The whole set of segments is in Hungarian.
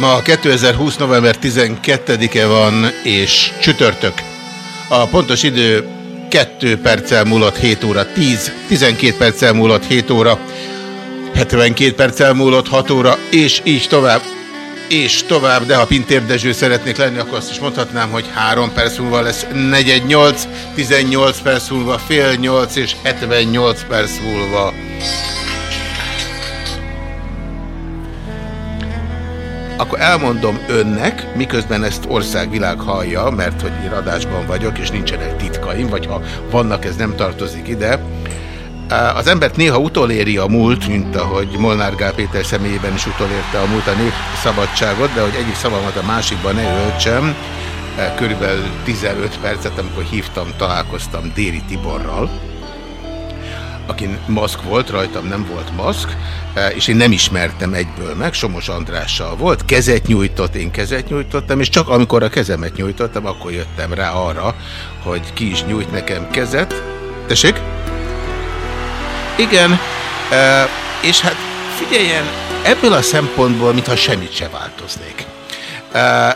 Ma 2020. november 12-e van, és csütörtök. A pontos idő 2 perccel múlott 7 óra 10, 12 perccel múlott 7 óra, 72 perccel múlott 6 óra, és így tovább. És tovább, de ha Pintér Dezső szeretnék lenni, akkor azt is mondhatnám, hogy 3 perc múlva lesz 418, 18 perc múlva fél 8 és 78 perc múlva. Akkor elmondom önnek, miközben ezt országvilág hallja, mert hogy én adásban vagyok, és nincsenek titkaim, vagy ha vannak, ez nem tartozik ide. Az embert néha utoléri a múlt, mint ahogy Molnár Gál Péter személyében is utolérte a múlt a népszabadságot, de hogy egyik szavamat a másikban ne öltsem, körülbelül 15 percet, amikor hívtam, találkoztam Déri Tiborral, akin maszk volt, rajtam nem volt maszk, és én nem ismertem egyből meg, Somos Andrással volt, kezet nyújtott, én kezet nyújtottam, és csak amikor a kezemet nyújtottam, akkor jöttem rá arra, hogy ki is nyújt nekem kezet. Tessék? Igen, és hát figyeljen, ebből a szempontból, mintha semmit se változnék.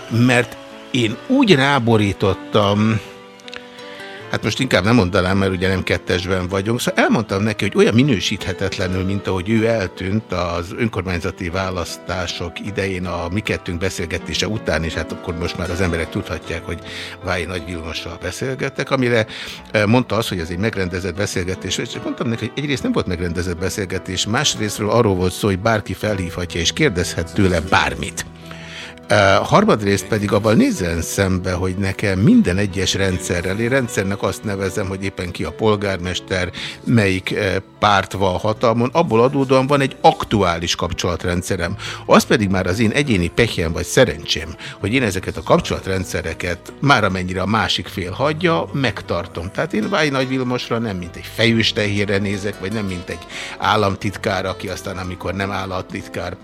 Mert én úgy ráborítottam, hát most inkább nem mondanám, mert ugye nem kettesben vagyunk, szóval elmondtam neki, hogy olyan minősíthetetlenül, mint ahogy ő eltűnt az önkormányzati választások idején a mi kettőnk beszélgetése után, és hát akkor most már az emberek tudhatják, hogy Vályi Nagy Vilmossal beszélgettek, amire mondta az, hogy ez egy megrendezett beszélgetés, és mondtam neki, hogy egyrészt nem volt megrendezett beszélgetés, másrésztről arról volt szó, hogy bárki felhívhatja és kérdezhet tőle bármit. Uh, harmadrészt pedig abban nézzen szembe, hogy nekem minden egyes rendszerrel, én rendszernek azt nevezem, hogy éppen ki a polgármester, melyik párt van hatalmon, abból adódóan van egy aktuális kapcsolatrendszerem. Az pedig már az én egyéni pehjem vagy szerencsém, hogy én ezeket a kapcsolatrendszereket már amennyire a másik fél hagyja, megtartom. Tehát én Váj Nagy Vilmosra nem mint egy fejős nézek, vagy nem mint egy államtitkár, aki aztán amikor nem államtitkár,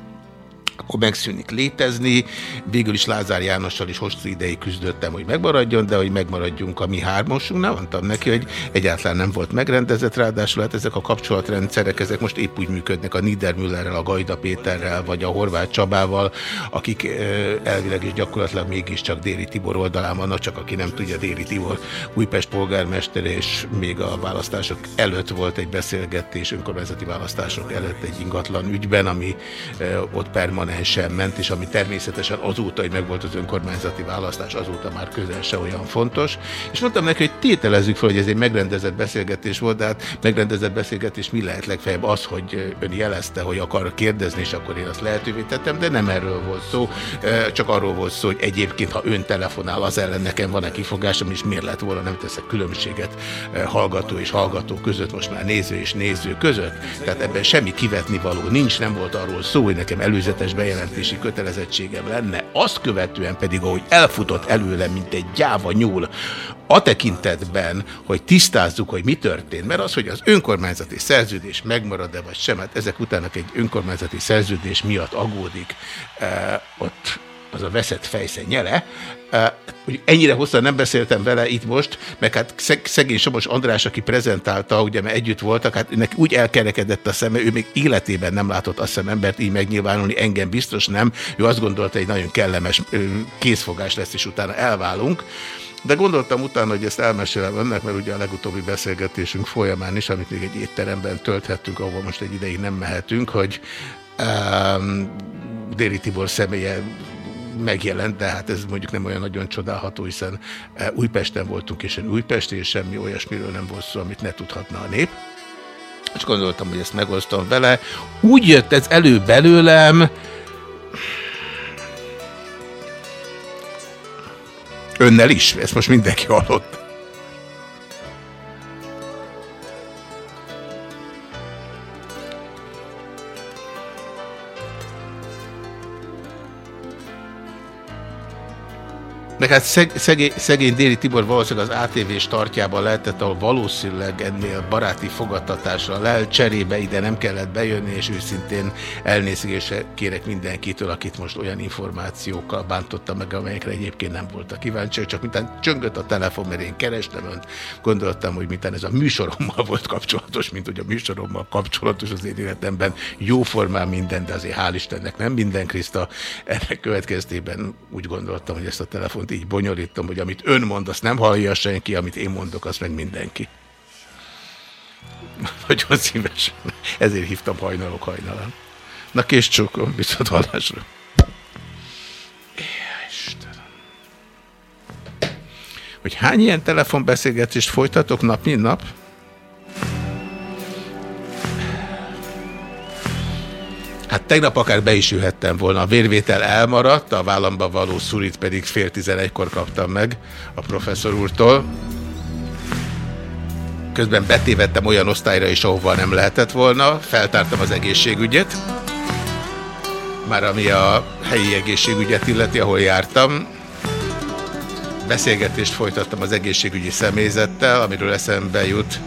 akkor megszűnik létezni. Végül is Lázár Jánossal is hosszú ideig küzdöttem, hogy megmaradjon, de hogy megmaradjunk a mi hármosunk. Nem mondtam neki, hogy egyáltalán nem volt megrendezett, ráadásul hát ezek a kapcsolatrendszerek, ezek most épp úgy működnek a Niedermüllerrel, a Gajda Péterrel, vagy a Horváth Csabával, akik elvileg is gyakorlatilag mégiscsak Déri Tibor oldalán vannak, csak aki nem tudja, Déri Tibor Újpest polgármester, és még a választások előtt volt egy beszélgetés, önkormányzati választások előtt egy ingatlan ügyben, ami ott permanent permanensen ment, és ami természetesen azóta, hogy megvolt az önkormányzati választás, azóta már közel se olyan fontos. És mondtam neki, hogy tételezzük fel, hogy ez egy megrendezett beszélgetés volt, de hát megrendezett beszélgetés mi lehet legfeljebb az, hogy ön jelezte, hogy akar kérdezni, és akkor én azt lehetővé tettem, de nem erről volt szó, csak arról volt szó, hogy egyébként, ha ön telefonál, az ellen nekem van-e kifogásom, és miért lett volna, nem teszek különbséget hallgató és hallgató között, most már néző és néző között. Tehát ebben semmi kivetni való nincs, nem volt arról szó, hogy nekem előzetes bejelentési kötelezettségem lenne, azt követően pedig, ahogy elfutott előlem, mint egy gyáva nyúl, a tekintetben, hogy tisztázzuk, hogy mi történt, mert az, hogy az önkormányzati szerződés megmarad-e vagy sem, hát ezek után egy önkormányzati szerződés miatt aggódik, eh, ott az a veszett fejsze nyele. Uh, ennyire hosszan nem beszéltem vele itt most, meg hát szegény Somos András, aki prezentálta, ugye mert együtt voltak, hát neki úgy elkerekedett a szeme, ő még életében nem látott azt hiszem embert így megnyilvánulni, engem biztos nem. Ő azt gondolta, hogy nagyon kellemes készfogás lesz, és utána elválunk. De gondoltam utána, hogy ezt elmesélem önnek, mert ugye a legutóbbi beszélgetésünk folyamán is, amit még egy étteremben tölthettünk, ahol most egy ideig nem mehetünk, hogy um, Déri Tibor személye megjelent, de hát ez mondjuk nem olyan nagyon csodálható, hiszen eh, Újpesten voltunk, és Újpesti, és semmi olyasmiről nem volt szó, amit ne tudhatna a nép. És gondoltam, hogy ezt megosztom vele. Úgy jött ez elő belőlem, önnel is, ezt most mindenki hallott. Meg hát szeg, szegény, szegény Déli Tibor valószínűleg az ATV startjában lehetett, ahol valószínűleg ennél baráti fogadtatásra lel, cserébe ide nem kellett bejönni, és őszintén elnézést kérek mindenkitől, akit most olyan információkkal bántotta meg, amelyekre egyébként nem voltak kíváncsiak, csak mintán csöngött a telefon, mert én kerestem önt, gondoltam, hogy mintán ez a műsorommal volt kapcsolatos, mint hogy a műsorommal kapcsolatos az én életemben, jóformán minden, de azért hál' Istennek nem minden, Kriszta. Ennek következtében úgy gondoltam, hogy ezt a telefont így bonyolítom, hogy amit ön mond, azt nem hallja senki, amit én mondok, azt meg mindenki. Nagyon szívesen. Ezért hívtam hajnalok hajnalán. Na kés csókom, viszont hallásra. Hogy hány ilyen telefonbeszélgetést folytatok nap, mint nap? Hát tegnap akár be is jöhettem volna. A vérvétel elmaradt, a vállamba való szurit pedig fél tizenegykor kaptam meg a professzor úrtól. Közben betévettem olyan osztályra is, ahova nem lehetett volna. Feltártam az egészségügyet. Már ami a helyi egészségügyet illeti, ahol jártam. Beszélgetést folytattam az egészségügyi személyzettel, amiről eszembe jut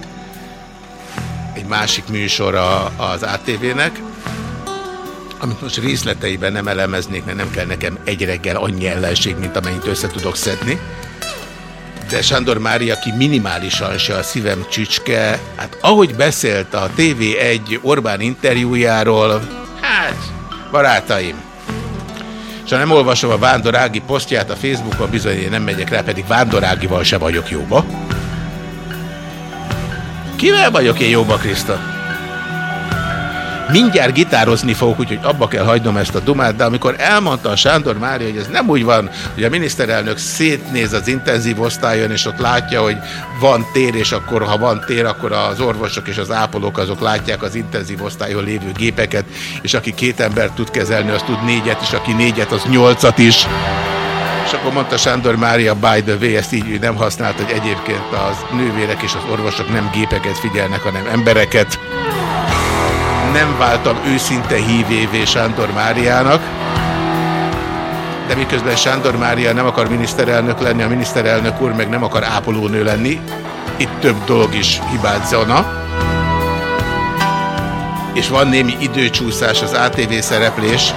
egy másik műsor az ATV-nek amit most részleteiben nem elemeznék, mert nem kell nekem egy reggel annyi ellenség, mint amennyit össze tudok szedni. De Sándor Mária, aki minimálisan se a szívem csücske, hát ahogy beszélt a TV1 Orbán interjújáról, hát, barátaim, és ha nem olvasom a Vándorági posztját a Facebookon, bizony én nem megyek rá, pedig Vándorágival se vagyok jóba. Kivel vagyok én jóba, Kriszta? Mindjárt gitározni fogok, úgyhogy abba kell hagynom ezt a dumát, de amikor elmondta a Sándor Mária, hogy ez nem úgy van, hogy a miniszterelnök szétnéz az intenzív osztályon, és ott látja, hogy van tér, és akkor ha van tér, akkor az orvosok és az ápolók azok látják az intenzív osztályon lévő gépeket, és aki két ember tud kezelni, az tud négyet, és aki négyet, az nyolcat is. És akkor mondta Sándor Mária, by the way, ezt így nem használt, hogy egyébként az nővérek és az orvosok nem gépeket figyelnek, hanem embereket nem váltam őszinte hívévé Sándor Máriának, de miközben Sándor Mária nem akar miniszterelnök lenni, a miniszterelnök úr meg nem akar ápolónő lenni, itt több dolog is hibázana, és van némi időcsúszás az ATV szereplés,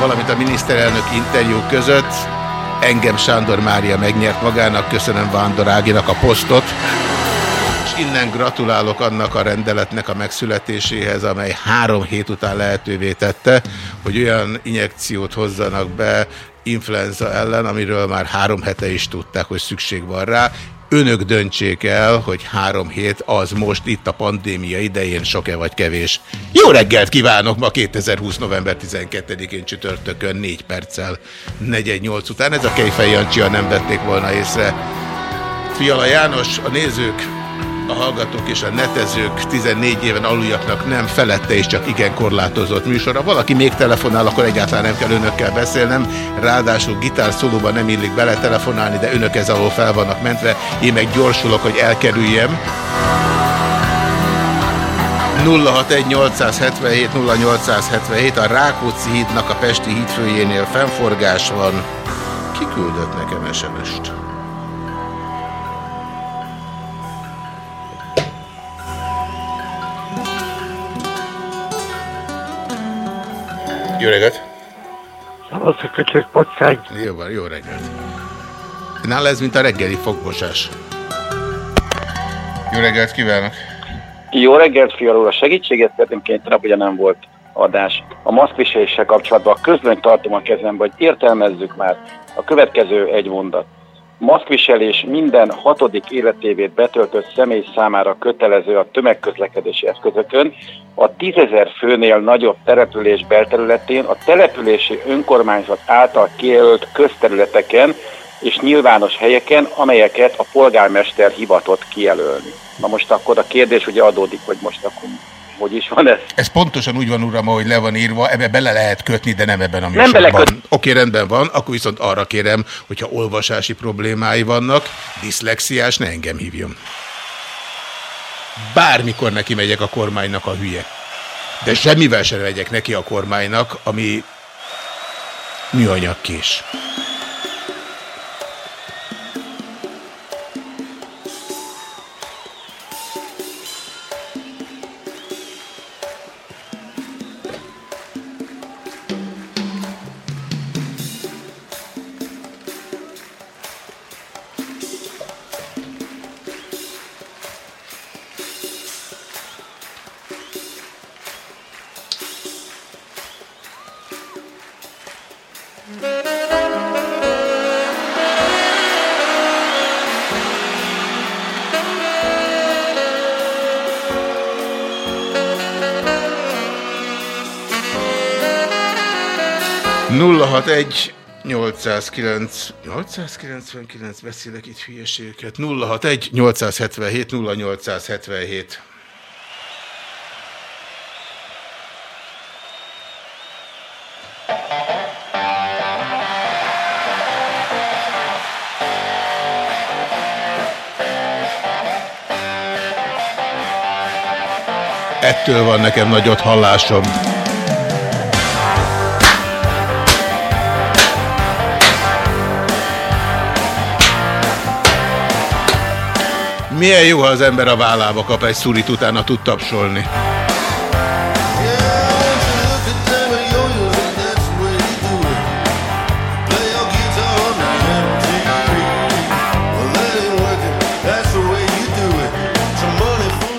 valamint a miniszterelnök interjú között, engem Sándor Mária megnyert magának, köszönöm Vándor Áginak a posztot, innen gratulálok annak a rendeletnek a megszületéséhez, amely három hét után lehetővé tette, hogy olyan injekciót hozzanak be influenza ellen, amiről már három hete is tudták, hogy szükség van rá. Önök döntsék el, hogy három hét az most itt a pandémia idején sok-e vagy kevés. Jó reggelt kívánok ma 2020. november 12-én csütörtökön 4 perccel 418 után. Ez a Kejfej Jancsia nem vették volna észre. Fiala János, a nézők a hallgatók és a netezők 14 éven aluljaknak nem felette és csak igen korlátozott műsora. Valaki még telefonál, akkor egyáltalán nem kell önökkel beszélnem. Ráadásul gitárszólóban nem illik bele telefonálni, de önök ez alól fel vannak mentve. Én meg gyorsulok, hogy elkerüljem. 061877 0877 a Rákóczi hídnak a Pesti hídfőjénél fennforgás van. Ki küldött nekem SMS-t? Jó reggelt! Szavazok, köcsök, pocsány. Jó van, jó reggelt. Nála ez, mint a reggeli fogbosás. Jó reggelt kívánok! Jó reggelt, fialó! A segítséget szeretném két nap, ugye nem volt adás. A maszkviseléssel kapcsolatban közben tartom a kezembe, hogy értelmezzük már a következő egy mondat. Maszkviselés minden hatodik életévét betöltött személy számára kötelező a tömegközlekedési eszközökön, a tízezer főnél nagyobb település belterületén a települési önkormányzat által kijelölt közterületeken és nyilvános helyeken, amelyeket a polgármester hivatott kijelölni. Na most akkor a kérdés ugye adódik, hogy most akkor hogy is van ez? Ez pontosan úgy van, uram, ahogy le van írva, ebbe bele lehet kötni, de nem ebben a Nem műsorban. beleköt- Oké, rendben van, akkor viszont arra kérem, hogyha olvasási problémái vannak, diszlexiás, ne engem hívjon. Bármikor neki megyek a kormánynak a hülye. De semmivel sem megyek neki a kormánynak, ami műanyag kés. Nulla hat egy 809 899 beszélek itt hülyeségeket. 061 877 0877 Ettől van nekem nagyot hallásom. Milyen jó, ha az ember a vállába kap egy szurit, utána tud tapsolni.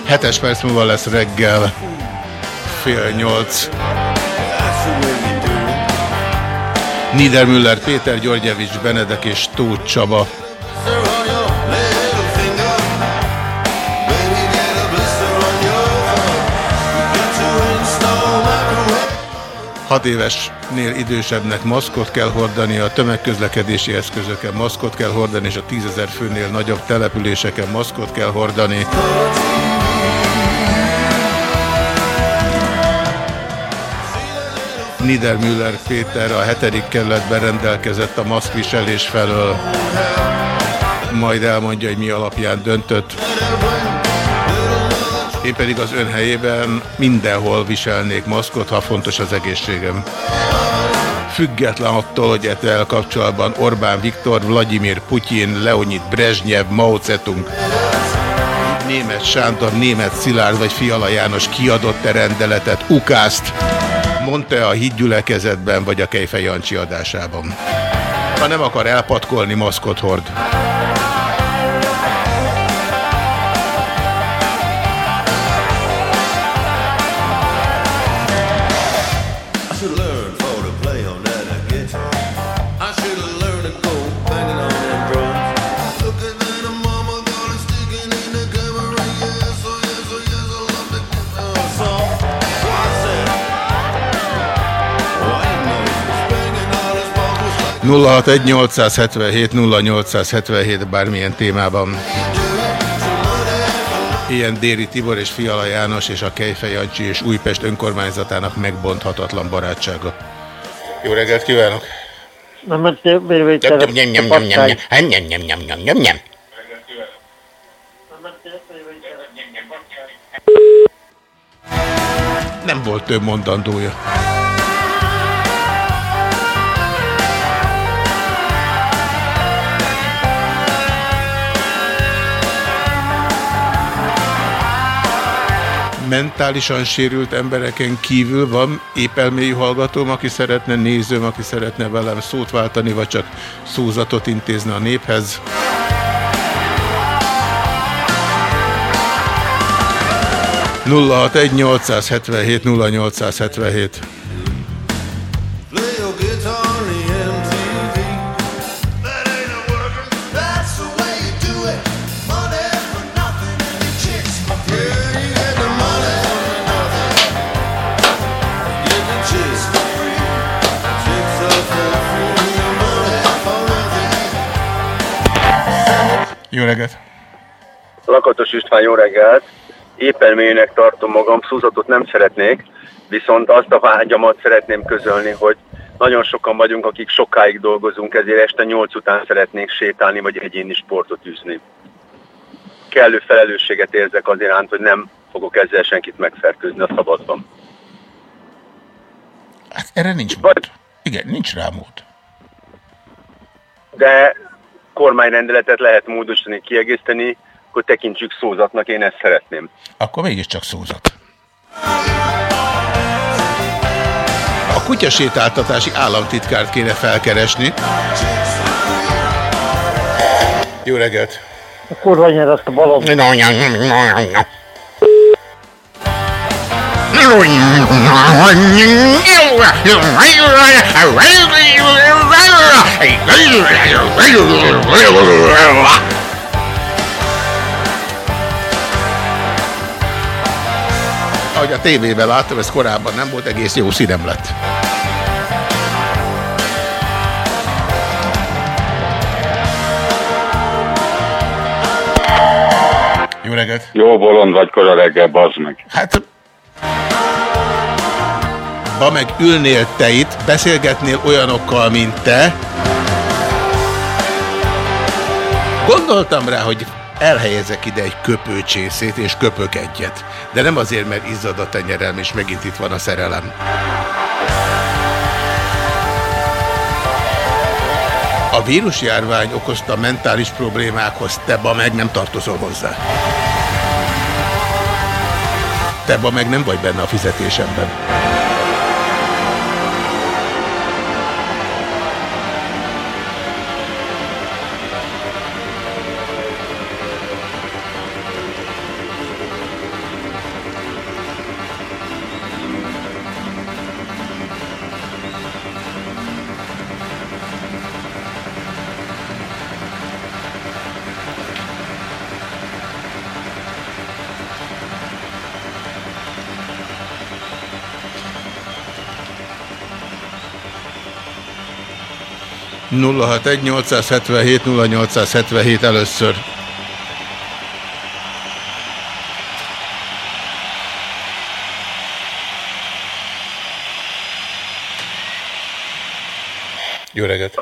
Hetes perc múlva lesz reggel, fél nyolc. Niedermüller, Péter Györgyevics, Benedek és Tóth Csaba. Hat évesnél idősebbnek maszkot kell hordani, a tömegközlekedési eszközöken maszkot kell hordani, és a tízezer főnél nagyobb településeken maszkot kell hordani. Niedermüller Péter a hetedik kerületben rendelkezett a maszkviselés felől, majd elmondja, hogy mi alapján döntött. Én pedig az ön helyében mindenhol viselnék maszkot, ha fontos az egészségem. Független attól, hogy ezzel kapcsolatban Orbán Viktor, Vladimir Putyin, Leonid Brezsnyev, Mao Zedong, német Sándor, német Szilárd vagy Fiala János kiadott-e rendeletet, ukázt, mondta-e a hídgyülekezetben vagy a Kejfej Jancsi adásában. Ha nem akar elpatkolni, maszkot hord. 061-877-0877 bármilyen témában. Ilyen Déri Tibor és Fiala János és a Kejfej Jancsi és Újpest önkormányzatának megbonthatatlan barátsága. Jó reggelt kívánok! Nem, nem, nem, nem, nem, nem, nem, nem, nem, nem, nem, nem. Nem volt több mondandója. Mentálisan sérült embereken kívül van épp elmélyű hallgatóm, aki szeretne nézőm, aki szeretne velem szót váltani, vagy csak szózatot intézni a néphez. nulla hat egy 877 0877 Jó reggelt! Lakatos István, jó reggelt! Éppen mélynek tartom magam, szúzatot nem szeretnék, viszont azt a vágyamat szeretném közölni, hogy nagyon sokan vagyunk, akik sokáig dolgozunk, ezért este 8 után szeretnénk sétálni, vagy egyéni sportot űzni. Kellő felelősséget érzek az iránt, hogy nem fogok ezzel senkit megfertőzni a szabadban. Hát erre nincs mód. Igen, nincs rá mód. De kormányrendeletet lehet módosítani, kiegészíteni, hogy tekintsük szózatnak, én ezt szeretném. Akkor mégiscsak szózat. A kutyasétáltatási államtitkárt kéne felkeresni. Jó reggelt! A kurva nyer azt a balon. Ahogy a tévében láttam, ez korábban nem volt, egész jó színem lett. Jó reggelt! Jó bolond vagy kora reggel, bazd meg. Hát... Ha meg ülnél te itt, beszélgetnél olyanokkal, mint te, gondoltam rá, hogy elhelyezek ide egy köpőcsészét, és köpök egyet. De nem azért, mert izzad a tenyerem, és megint itt van a szerelem. A vírusjárvány okozta mentális problémákhoz, te ba meg nem tartozol hozzá. Te ba meg nem vagy benne a fizetésemben. Nulla hat egy 877 0877 először. Jó reggelt!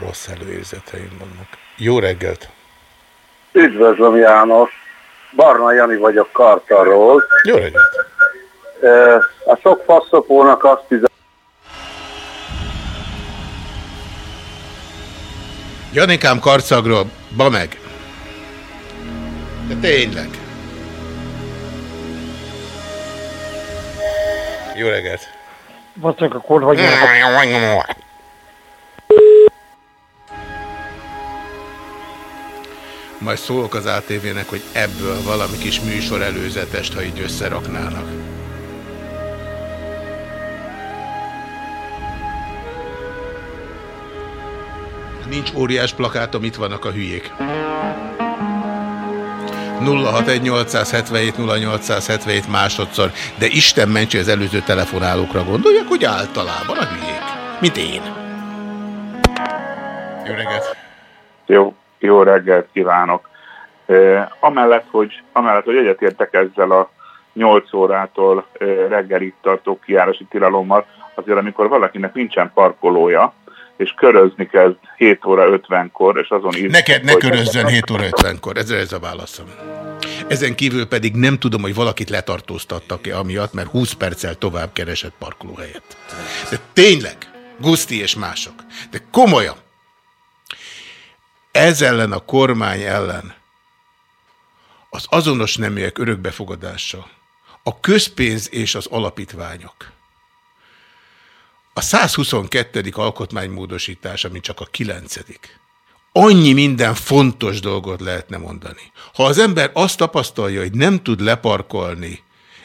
Rossz előérzeteim vannak. Jó reggelt! Üdvözlöm János! Barna Jani vagyok Kartarról. Jó reggelt! A sok faszopónak azt üzenem, Janikám karcagról, ba meg! De tényleg. Jó reggelt! Vacak a kurva nyer. Majd szólok az ATV-nek, hogy ebből valami kis műsor előzetest, ha így összeraknának. Nincs óriás plakátom, itt vannak a hülyék. 061-877-0877 másodszor, de Isten mentse az előző telefonálókra gondoljak, hogy általában a hülyék, mint én. Jó reggelt! Jó, jó reggelt kívánok. Amellett, hogy, amellett, hogy egyetértek ezzel a 8 órától reggelig tartó kiárási tilalommal, azért amikor valakinek nincsen parkolója, és körözni kezd 7 óra 50-kor, és azon ír... Neked ne körözzön 7 óra 50-kor, ez, ez a válaszom. Ezen kívül pedig nem tudom, hogy valakit letartóztattak-e amiatt, mert 20 perccel tovább keresett parkolóhelyet. De tényleg, Guszti és mások, de komolyan, ez ellen a kormány ellen az azonos neműek örökbefogadása, a közpénz és az alapítványok, a 122. alkotmánymódosítás, ami csak a 9. Annyi minden fontos dolgot lehetne mondani. Ha az ember azt tapasztalja, hogy nem tud leparkolni,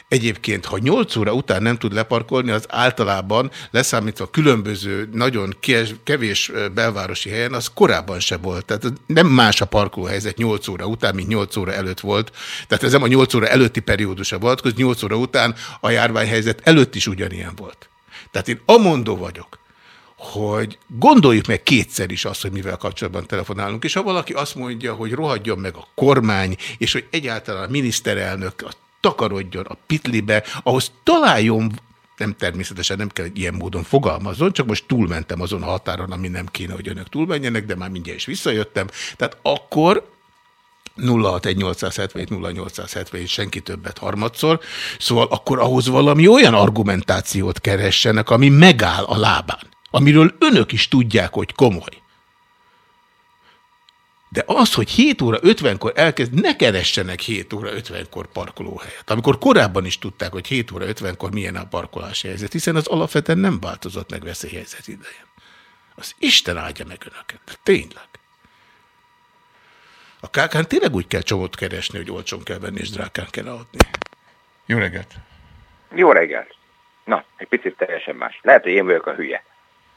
Egyébként, ha 8 óra után nem tud leparkolni, az általában leszámítva különböző, nagyon kevés belvárosi helyen, az korábban se volt. Tehát nem más a parkolóhelyzet 8 óra után, mint 8 óra előtt volt. Tehát ez nem a 8 óra előtti periódusa volt, hogy 8 óra után a járványhelyzet előtt is ugyanilyen volt. Tehát én amondó vagyok, hogy gondoljuk meg kétszer is azt, hogy mivel kapcsolatban telefonálunk, és ha valaki azt mondja, hogy rohadjon meg a kormány, és hogy egyáltalán a miniszterelnök a takarodjon a pitlibe, ahhoz találjon nem természetesen nem kell ilyen módon fogalmazzon, csak most túlmentem azon a határon, ami nem kéne, hogy önök túlmenjenek, de már mindjárt is visszajöttem. Tehát akkor 061 0877 senki többet harmadszor, szóval akkor ahhoz valami olyan argumentációt keressenek, ami megáll a lábán, amiről önök is tudják, hogy komoly. De az, hogy 7 óra 50-kor elkezd, ne keressenek 7 óra 50-kor parkolóhelyet. Amikor korábban is tudták, hogy 7 óra 50-kor milyen a parkolási helyzet, hiszen az alapvetően nem változott meg veszélyhelyzet idején. Az Isten áldja meg önöket, tényleg. A kákán tényleg úgy kell csomót keresni, hogy olcsón kell venni, és drákán kell adni. Jó reggelt! Jó reggelt! Na, egy picit teljesen más. Lehet, hogy én vagyok a hülye.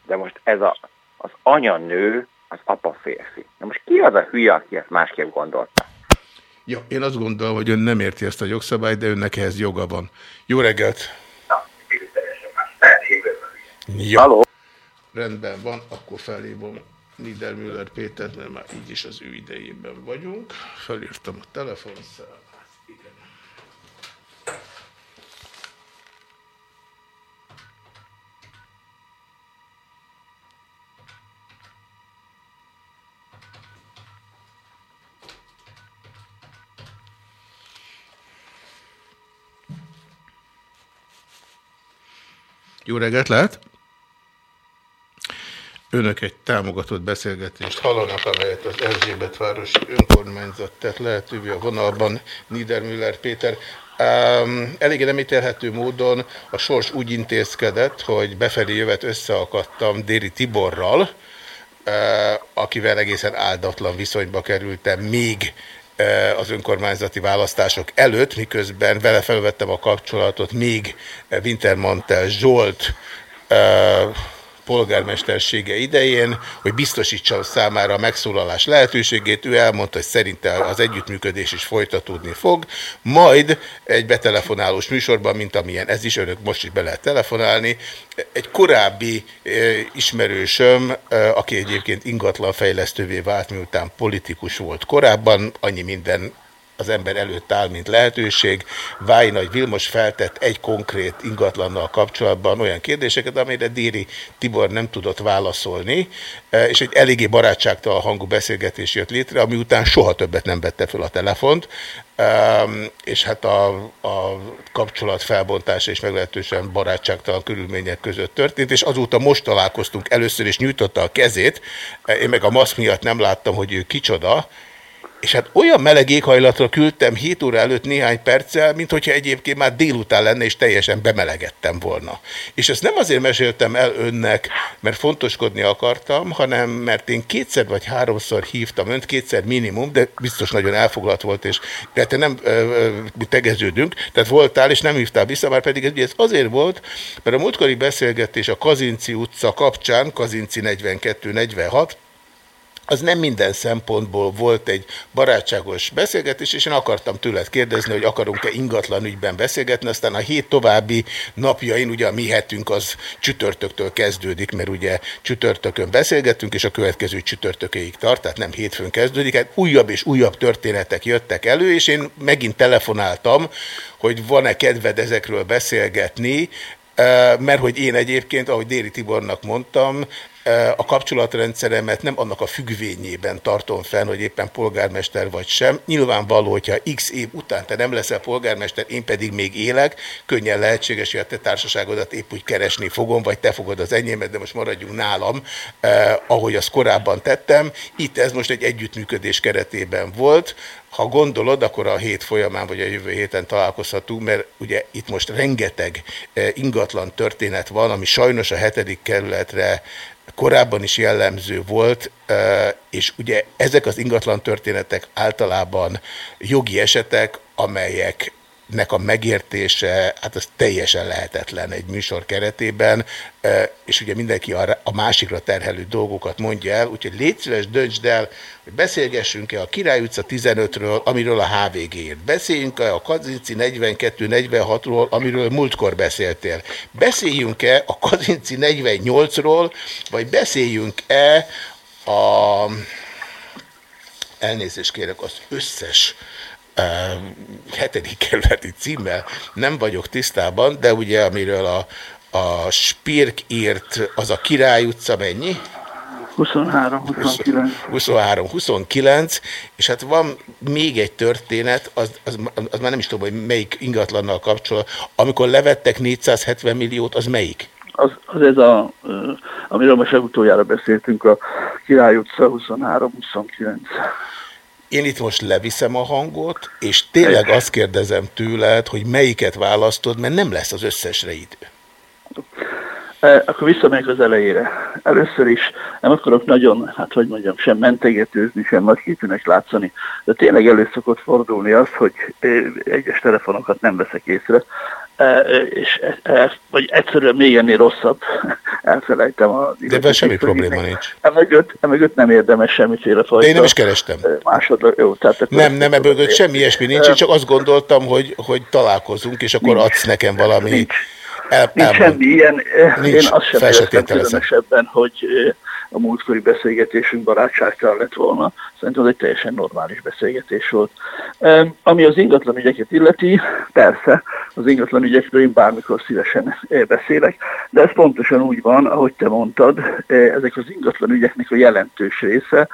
De most ez a, az anya nő, az apa férfi. Na most ki az a hülye, aki ezt másképp gondolta? Ja, én azt gondolom, hogy ön nem érti ezt a jogszabályt, de önnek ehhez joga van. Jó reggelt! Ja. Halló? Rendben van, akkor felhívom Niedermüller Pétert, mert már így is az ő idejében vagyunk. Felírtam a telefonszámát. Jó reggelt lehet! Önök egy támogatott beszélgetést hallanak, amelyet az Erzsébet városi önkormányzat tett lehetővé a vonalban Niedermüller Péter. Um, eléggé nem ítélhető módon a sors úgy intézkedett, hogy befelé jövet összeakadtam Déri Tiborral, uh, akivel egészen áldatlan viszonyba kerültem még uh, az önkormányzati választások előtt, miközben vele felvettem a kapcsolatot még Wintermantel Zsolt uh, polgármestersége idején, hogy biztosítsa számára a megszólalás lehetőségét. Ő elmondta, hogy szerinte az együttműködés is folytatódni fog. Majd egy betelefonálós műsorban, mint amilyen ez is, önök most is be lehet telefonálni, egy korábbi e, ismerősöm, e, aki egyébként ingatlan fejlesztővé vált, miután politikus volt korábban, annyi minden az ember előtt áll, mint lehetőség. Váj Nagy Vilmos feltett egy konkrét ingatlannal kapcsolatban olyan kérdéseket, amire Déri Tibor nem tudott válaszolni, eh, és egy eléggé barátságtalan hangú beszélgetés jött létre, ami után soha többet nem vette fel a telefont, és hát a, a kapcsolat felbontása is meglehetősen barátságtalan körülmények között történt, és azóta most találkoztunk először, és nyújtotta a kezét, eh, én meg a maszk miatt nem láttam, hogy ő kicsoda, és hát olyan meleg éghajlatra küldtem 7 óra előtt néhány perccel, mint hogyha egyébként már délután lenne, és teljesen bemelegettem volna. És ezt nem azért meséltem el önnek, mert fontoskodni akartam, hanem mert én kétszer vagy háromszor hívtam önt, kétszer minimum, de biztos nagyon elfoglalt volt, és tehát nem ö, ö, tegeződünk, tehát voltál, és nem hívtál vissza, már pedig ez, ez azért volt, mert a múltkori beszélgetés a Kazinci utca kapcsán, Kazinci 42-46, az nem minden szempontból volt egy barátságos beszélgetés, és én akartam tőled kérdezni, hogy akarunk-e ingatlan ügyben beszélgetni, aztán a hét további napjain, ugye a mi hetünk az csütörtöktől kezdődik, mert ugye csütörtökön beszélgettünk, és a következő csütörtökéig tart, tehát nem hétfőn kezdődik, hát újabb és újabb történetek jöttek elő, és én megint telefonáltam, hogy van-e kedved ezekről beszélgetni, mert hogy én egyébként, ahogy Déri Tibornak mondtam, a kapcsolatrendszeremet nem annak a függvényében tartom fenn, hogy éppen polgármester vagy sem. Nyilvánvaló, hogyha x év után te nem leszel polgármester, én pedig még élek, könnyen lehetséges, hogy a te társaságodat épp úgy keresni fogom, vagy te fogod az enyémet, de most maradjunk nálam, eh, ahogy azt korábban tettem. Itt ez most egy együttműködés keretében volt. Ha gondolod, akkor a hét folyamán, vagy a jövő héten találkozhatunk, mert ugye itt most rengeteg ingatlan történet van, ami sajnos a hetedik kerületre korábban is jellemző volt, és ugye ezek az ingatlan történetek általában jogi esetek, amelyek nek a megértése, hát az teljesen lehetetlen egy műsor keretében, e, és ugye mindenki a, másikra terhelő dolgokat mondja el, úgyhogy légy szíves, döntsd el, hogy beszélgessünk-e a Király utca 15-ről, amiről a HVG írt. Beszéljünk-e a Kazinci 42-46-ról, amiről múltkor beszéltél. Beszéljünk-e a Kazinci 48-ról, vagy beszéljünk-e a... Elnézést kérek, az összes hetedik kerületi címmel nem vagyok tisztában, de ugye amiről a, a Spirk írt, az a Király utca mennyi? 23, 29. 23, 29, és hát van még egy történet, az, az, az már nem is tudom, hogy melyik ingatlannal kapcsol, amikor levettek 470 milliót, az melyik? Az, az ez a, amiről most utoljára beszéltünk, a Király utca 23, 29. Én itt most leviszem a hangot, és tényleg azt kérdezem tőled, hogy melyiket választod, mert nem lesz az összesre idő. E, akkor visszamegyek az elejére. Először is nem akarok nagyon, hát hogy mondjam, sem mentegetőzni, sem nagyképűnek látszani, de tényleg elő szokott fordulni az, hogy e, egyes telefonokat nem veszek észre, e, és vagy egyszerűen még ennél rosszabb, elfelejtem a... De ebben semmi probléma nincs. Emögött, emögött nem érdemes semmiféle fajta... De én nem is kerestem. Másodra, jó, tehát nem, nem, ebből semmi ilyesmi nincs, én csak azt gondoltam, hogy, hogy találkozunk, és akkor nincs. adsz nekem valami... Nincs el, Nincs semmi ilyen. Nincs, Én azt sem éreztem különösebben, hogy a múltkori beszélgetésünk barátságtal lett volna. Szerintem ez egy teljesen normális beszélgetés volt. Ami az ingatlan ügyeket illeti, persze, az ingatlan ügyekről én bármikor szívesen beszélek, de ez pontosan úgy van, ahogy te mondtad, ezek az ingatlan ügyeknek a jelentős része,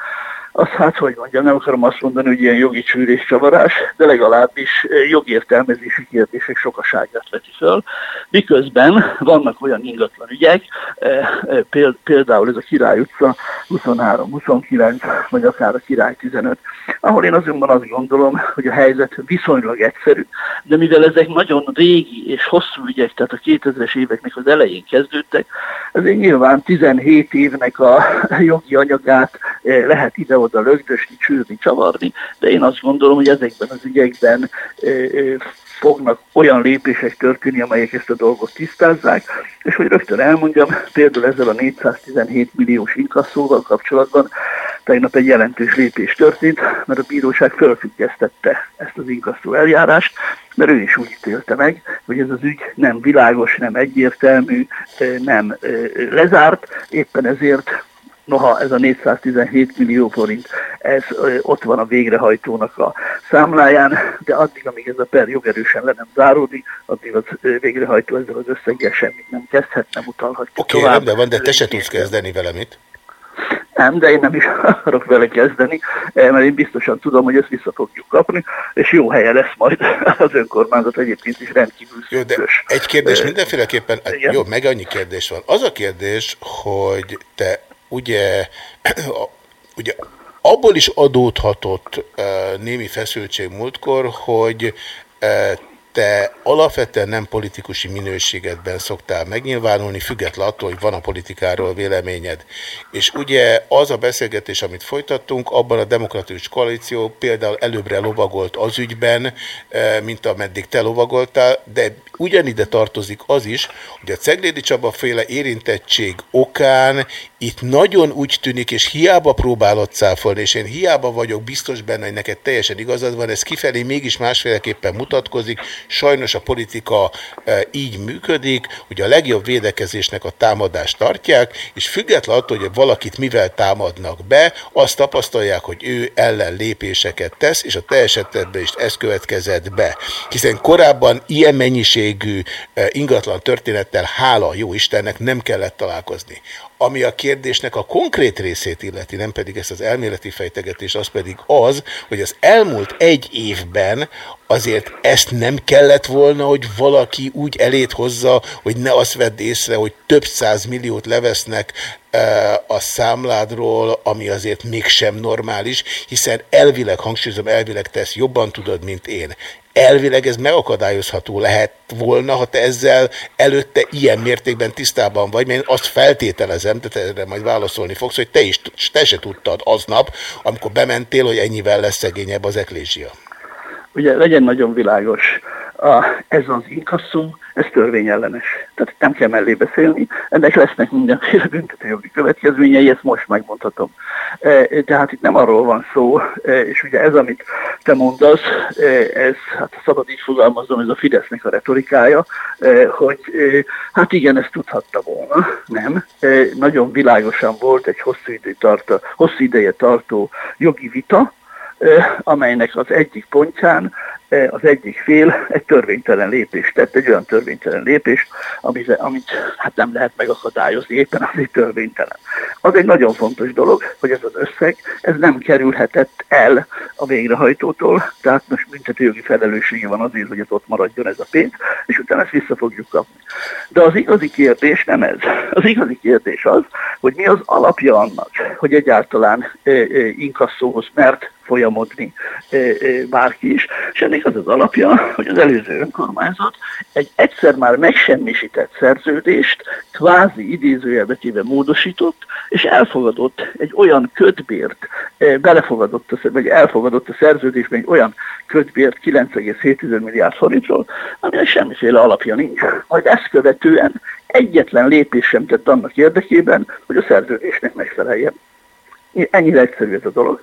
az hát, hogy mondjam, nem akarom azt mondani, hogy ilyen jogi csűrés csavarás, de legalábbis eh, jogértelmezési kérdések sokaságát veti föl. Miközben vannak olyan ingatlan ügyek, eh, eh, például ez a Király utca 23-29, vagy akár a Király 15, ahol én azonban azt gondolom, hogy a helyzet viszonylag egyszerű, de mivel ezek nagyon régi és hosszú ügyek, tehát a 2000-es éveknek az elején kezdődtek, ezért nyilván 17 évnek a jogi anyagát lehet ide oda lögdösni, csűrni, csavarni, de én azt gondolom, hogy ezekben az ügyekben fognak olyan lépések történni, amelyek ezt a dolgot tisztázzák, és hogy rögtön elmondjam, például ezzel a 417 milliós inkasszóval kapcsolatban tegnap egy jelentős lépés történt, mert a bíróság fölfüggesztette ezt az inkasszó eljárást, mert ő is úgy ítélte meg, hogy ez az ügy nem világos, nem egyértelmű, nem lezárt, éppen ezért Noha ez a 417 millió forint, ez ott van a végrehajtónak a számláján, de addig, amíg ez a per jogerősen le nem záródik, addig az végrehajtó ezzel az összeggel semmit nem kezdhet, nem utalhat ki Oké, okay, rendben van, de te se tudsz kezdeni vele mit? Nem, de én nem is akarok vele kezdeni, mert én biztosan tudom, hogy ezt vissza fogjuk kapni, és jó helye lesz majd az önkormányzat egyébként is rendkívül jó, de Egy kérdés mindenféleképpen, Igen? jó, meg annyi kérdés van. Az a kérdés, hogy te ugye, ugye abból is adódhatott némi feszültség múltkor, hogy te alapvetően nem politikusi minőségedben szoktál megnyilvánulni, független attól, hogy van a politikáról véleményed. És ugye az a beszélgetés, amit folytattunk, abban a demokratikus koalíció például előbbre lovagolt az ügyben, mint ameddig te lovagoltál, de ugyanide tartozik az is, hogy a Ceglédi Csaba féle érintettség okán itt nagyon úgy tűnik, és hiába próbálod cáfolni, és én hiába vagyok biztos benne, hogy neked teljesen igazad van, ez kifelé mégis másféleképpen mutatkozik, sajnos a politika e, így működik, hogy a legjobb védekezésnek a támadást tartják, és független attól, hogy valakit mivel támadnak be, azt tapasztalják, hogy ő ellen lépéseket tesz, és a te esetedben is ez következett be. Hiszen korábban ilyen mennyiségű e, ingatlan történettel, hála jó Istennek nem kellett találkozni. Ami a kérdésnek a konkrét részét illeti, nem pedig ezt az elméleti fejtegetés, az pedig az, hogy az elmúlt egy évben azért ezt nem kellett volna, hogy valaki úgy elét hozza, hogy ne azt vedd észre, hogy több száz milliót levesznek e, a számládról, ami azért mégsem normális, hiszen elvileg, hangsúlyozom, elvileg tesz jobban tudod, mint én elvileg ez megakadályozható lehet volna, ha te ezzel előtte ilyen mértékben tisztában vagy, mert én azt feltételezem, de te erre majd válaszolni fogsz, hogy te is te se tudtad aznap, amikor bementél, hogy ennyivel lesz szegényebb az eklésia. Ugye legyen nagyon világos, a, ez az inkasszó, ez törvényellenes. Tehát nem kell mellé beszélni, ennek lesznek mindenféle büntetőjogi következményei, ezt most megmondhatom. E, Tehát itt nem arról van szó, e, és ugye ez, amit te mondasz, e, ez, hát szabad így fogalmazom, ez a Fidesznek a retorikája, hogy hát igen, ezt tudhatta volna, nem. Nagyon világosan volt egy hosszú, idő tartó, hosszú ideje tartó jogi vita, amelynek az egyik pontján az egyik fél egy törvénytelen lépést tett, egy olyan törvénytelen lépést, amit, amit hát nem lehet megakadályozni, éppen azért törvénytelen. Az egy nagyon fontos dolog, hogy ez az összeg, ez nem kerülhetett el a végrehajtótól, tehát most büntetőjogi felelőssége van azért, hogy ez ott maradjon ez a pénz, és utána ezt vissza fogjuk kapni. De az igazi kérdés nem ez. Az igazi kérdés az, hogy mi az alapja annak, hogy egyáltalán e, e, inkasszóhoz mert folyamodni bárki is, és ennek az az alapja, hogy az előző önkormányzat egy egyszer már megsemmisített szerződést kvázi idézőjelbe téve módosított, és elfogadott egy olyan ködbért, e, belefogadott, a, vagy elfogadott a szerződésben egy olyan ködbért 9,7 milliárd forintról, aminek semmiféle alapja nincs. Majd ezt követően egyetlen lépés sem tett annak érdekében, hogy a szerződésnek megfeleljen. Ennyire egyszerű ez a dolog.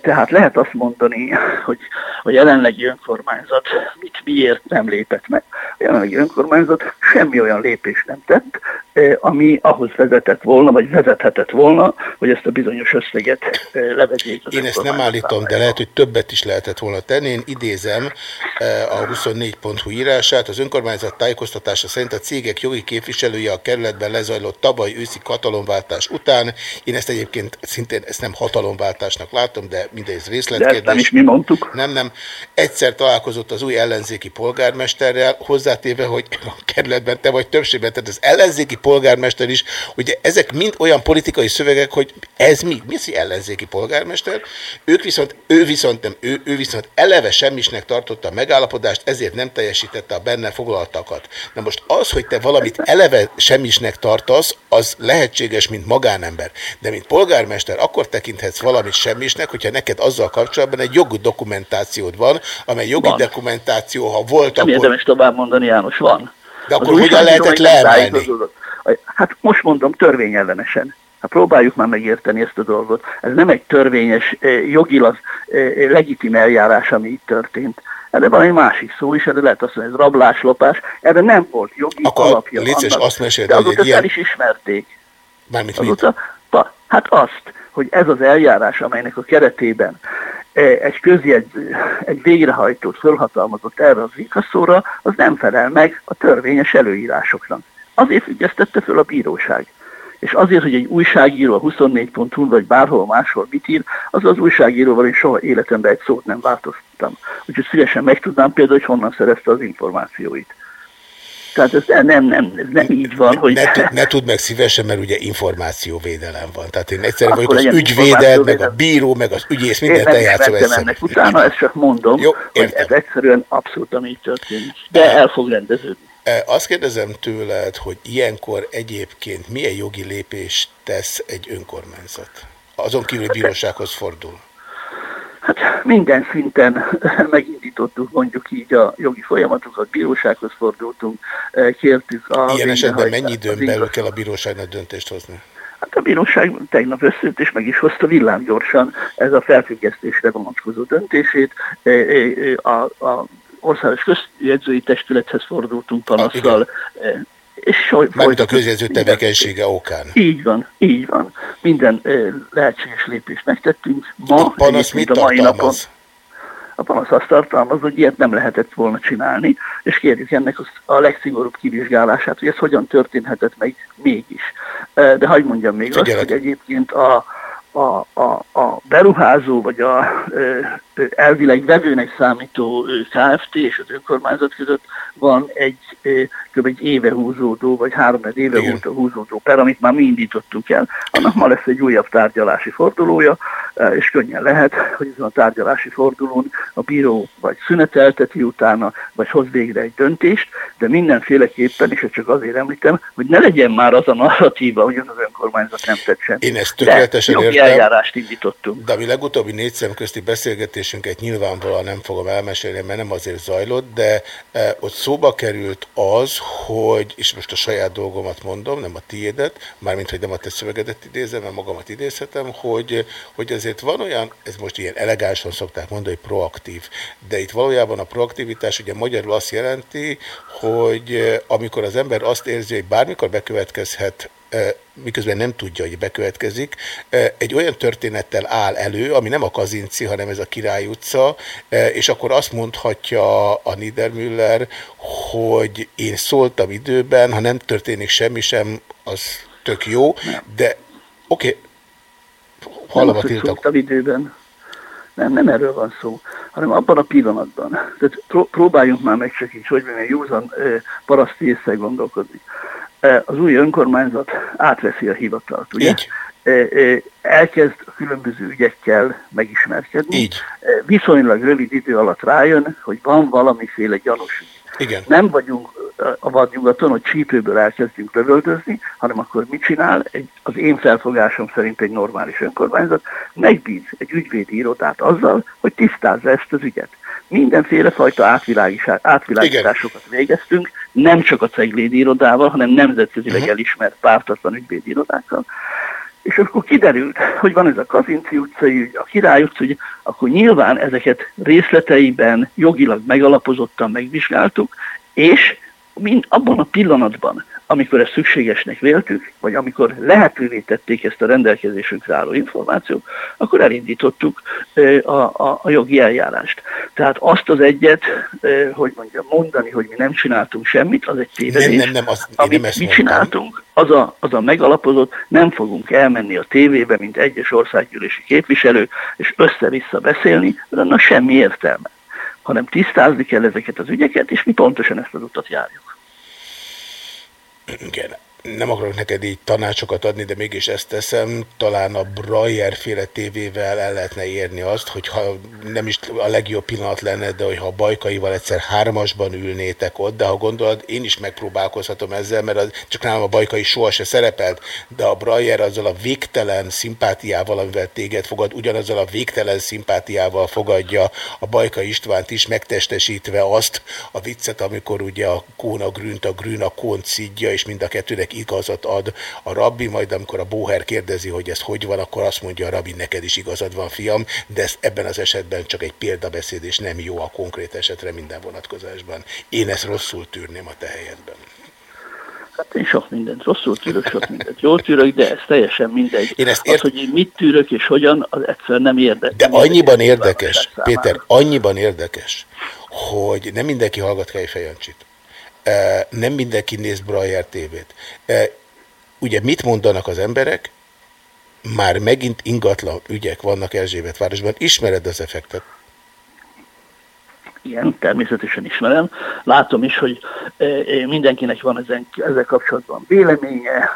Tehát lehet azt mondani, hogy a jelenlegi önkormányzat mit miért nem lépett meg. Jelenlegi önkormányzat semmi olyan lépést nem tett, e, ami ahhoz vezetett volna, vagy vezethetett volna, hogy ezt a bizonyos összeget e, levegyék. az Én ezt nem állítom, de lehet, hogy többet is lehetett volna tenni. Én idézem eh, a 24.hu írását. Az önkormányzat tájékoztatása szerint a cégek jogi képviselője a kerületben lezajlott tavaly őszi katalonváltás után. Én ezt egyébként szintén ezt nem hatalomváltásnak látom, de mindegy ez De részletkérdés. ezt nem is mi mondtuk. Nem, nem. Egyszer találkozott az új ellenzéki polgármesterrel, hozzátéve, hogy a kerületben te vagy többségben, tehát az ellenzéki polgármester is, ugye ezek mind olyan politikai szövegek, hogy ez mi? Mi az, hogy ellenzéki polgármester? Ők viszont, ő viszont nem, ő, ő viszont eleve semmisnek tartotta a megállapodást, ezért nem teljesítette a benne foglaltakat. Na most az, hogy te valamit eleve semmisnek tartasz, az lehetséges, mint magánember. De mint polgármester, akkor tekinthetsz valamit semmisnek, hogyha neked azzal kapcsolatban egy jogi dokumentációd van, amely jogi Van. dokumentáció, ha volt, Nem akkor... érdemes tovább mondani, János, van. De Az akkor hogyan újságíró lehetett leemelni? Hát most mondom törvényellenesen. Hát próbáljuk már megérteni ezt a dolgot. Ez nem egy törvényes, eh, jogilag eh, legitim eljárás, ami itt történt. Erre van egy másik szó is, erre lehet azt mondani, ez rablás, lopás. Erre nem volt jogi Akkor alapja. annak. azt el, hogy egy ilyen- is ismerték. Mármint mit? Azóta, pa, hát azt, hogy ez az eljárás, amelynek a keretében eh, egy közjegyző, egy végrehajtót fölhatalmazott erre az inkasszóra, az nem felel meg a törvényes előírásoknak. Azért függesztette föl a bíróság. És azért, hogy egy újságíró a 24.hu vagy bárhol máshol mit ír, az az újságíróval én soha életemben egy szót nem változtattam. Úgyhogy szívesen megtudnám például, hogy honnan szerezte az információit. Tehát ez nem, nem, nem, ez nem így van, hogy... Ne, tud, ne tudd meg szívesen, mert ugye információvédelem van. Tehát én egyszerűen vagyok az legyen ügyvéded, meg a bíró, meg az ügyész, mindent nem eljátszom össze. ennek utána, ezt csak mondom, Jó, hogy ez egyszerűen abszolút, ami így történik. De el fog rendeződni. E, Azt kérdezem tőled, hogy ilyenkor egyébként milyen jogi lépést tesz egy önkormányzat? Azon kívül, hogy bírósághoz fordul. Hát minden szinten megindítottuk mondjuk így a jogi folyamatokat, bírósághoz fordultunk, eh, kértük a... Ilyen esetben mennyi időn igaz- belül kell a bíróságnak döntést hozni? Hát a bíróság tegnap összült és meg is hozta villámgyorsan ez a felfüggesztésre vonatkozó döntését. Eh, eh, A, a országos közjegyzői testülethez fordultunk és soly- Mármint a közjegyző tevékenysége okán. Így van, így van. Minden lehetséges lépést megtettünk. Ma, A panasz mit a mai napon, a panasz azt tartalmaz, hogy ilyet nem lehetett volna csinálni, és kérjük ennek az- a legszigorúbb kivizsgálását, hogy ez hogyan történhetett meg mégis. De hagyd mondjam még Figyelek. azt, hogy egyébként a, a, a, a beruházó, vagy a elvileg vevőnek számító KFT és az önkormányzat között van egy kb. egy éve húzódó, vagy három éve Igen. óta húzódó per, amit már mi indítottunk el. Annak ma lesz egy újabb tárgyalási fordulója, és könnyen lehet, hogy ezen a tárgyalási fordulón a bíró vagy szünetelteti utána, vagy hoz végre egy döntést, de mindenféleképpen, és csak azért említem, hogy ne legyen már az a narratíva, hogy az önkormányzat nem tett semmit. Én ezt tökéletesen de értem. eljárást indítottunk. De a mi legutóbbi négy szem közti beszélgetésünket nyilvánvalóan nem fogom elmesélni, mert nem azért zajlott, de e, ott szóba került az, hogy, és most a saját dolgomat mondom, nem a tiédet, mármint, hogy nem a te szövegedet idézem, mert magamat idézhetem, hogy, hogy azért van olyan, ez most ilyen elegánsan szokták mondani, hogy proaktív, de itt valójában a proaktivitás ugye magyarul azt jelenti, hogy e, amikor az ember azt érzi, hogy bármikor bekövetkezhet miközben nem tudja, hogy bekövetkezik, egy olyan történettel áll elő, ami nem a Kazinci, hanem ez a Király utca, és akkor azt mondhatja a Niedermüller, hogy én szóltam időben, ha nem történik semmi sem, az tök jó, de oké, okay, hallom nem a tiltak. szóltam időben. Nem, nem erről van szó, hanem abban a pillanatban. Tehát pró- próbáljunk már meg csak így, hogy mondjam, józan paraszti észre gondolkodni. E, Az új önkormányzat átveszi a hivatalt, ugye? Így. E, e, Elkezd különböző ügyekkel megismerkedni. Így. Viszonylag rövid idő alatt rájön, hogy van valamiféle gyanús ügy. Igen. Nem vagyunk a vadnyugaton, hogy csípőből elkezdjünk lövöldözni, hanem akkor mit csinál? Egy, az én felfogásom szerint egy normális önkormányzat megbíz egy ügyvédi irodát azzal, hogy tisztázza ezt az ügyet. Mindenféle fajta átvilágításokat végeztünk, nem csak a ceglédi irodával, hanem nemzetközileg elismert pártatlan ügyvédi irodákkal, és akkor kiderült, hogy van ez a Kazinci utcai ügy, a Király utcai ügy, akkor nyilván ezeket részleteiben jogilag megalapozottan megvizsgáltuk, és mind abban a pillanatban, amikor ezt szükségesnek véltük, vagy amikor lehetővé tették ezt a rendelkezésünkre álló információt, akkor elindítottuk a, a, a jogi eljárást. Tehát azt az egyet, hogy mondjam, mondani, hogy mi nem csináltunk semmit, az egy tévedés. Nem, nem, nem, az, én Amit nem mi csináltunk, az a, az a megalapozott, nem fogunk elmenni a tévébe, mint egyes országgyűlési képviselők, és össze-vissza beszélni, mert annak semmi értelme. Hanem tisztázni kell ezeket az ügyeket, és mi pontosan ezt az utat járjuk. Igen. Nem akarok neked így tanácsokat adni, de mégis ezt teszem. Talán a Breyer féle tévével el lehetne érni azt, hogyha nem is a legjobb pillanat lenne, de hogyha a bajkaival egyszer hármasban ülnétek ott, de ha gondolod, én is megpróbálkozhatom ezzel, mert az, csak nálam a bajkai soha se szerepelt, de a Breyer azzal a végtelen szimpátiával, amivel téged fogad, ugyanazzal a végtelen szimpátiával fogadja a Bajka Istvánt is, megtestesítve azt a viccet, amikor ugye a kón a grünt, a grün a kónt szidja, és mind a kettőnek igazat ad a rabbi, majd amikor a bóher kérdezi, hogy ez hogy van, akkor azt mondja a rabbi, neked is igazad van, fiam, de ez ebben az esetben csak egy példabeszéd, és nem jó a konkrét esetre minden vonatkozásban. Én ezt rosszul tűrném a te helyedben. Hát én sok mindent rosszul tűrök, sok mindent jól tűrök, de ez teljesen mindegy. Én ezt az, hogy én mit tűrök és hogyan, az egyszerűen nem érdekel. De annyiban érdekes, Péter, annyiban érdekes, hogy nem mindenki hallgat Kejfej Jancsit. Eh, Nem mindenki néz Brajer tévét. Ugye mit mondanak az emberek? Már megint ingatlan ügyek vannak Erzsébetvárosban. Ismered az effektet? Igen, természetesen ismerem. Látom is, hogy mindenkinek van ezen, ezzel kapcsolatban véleménye,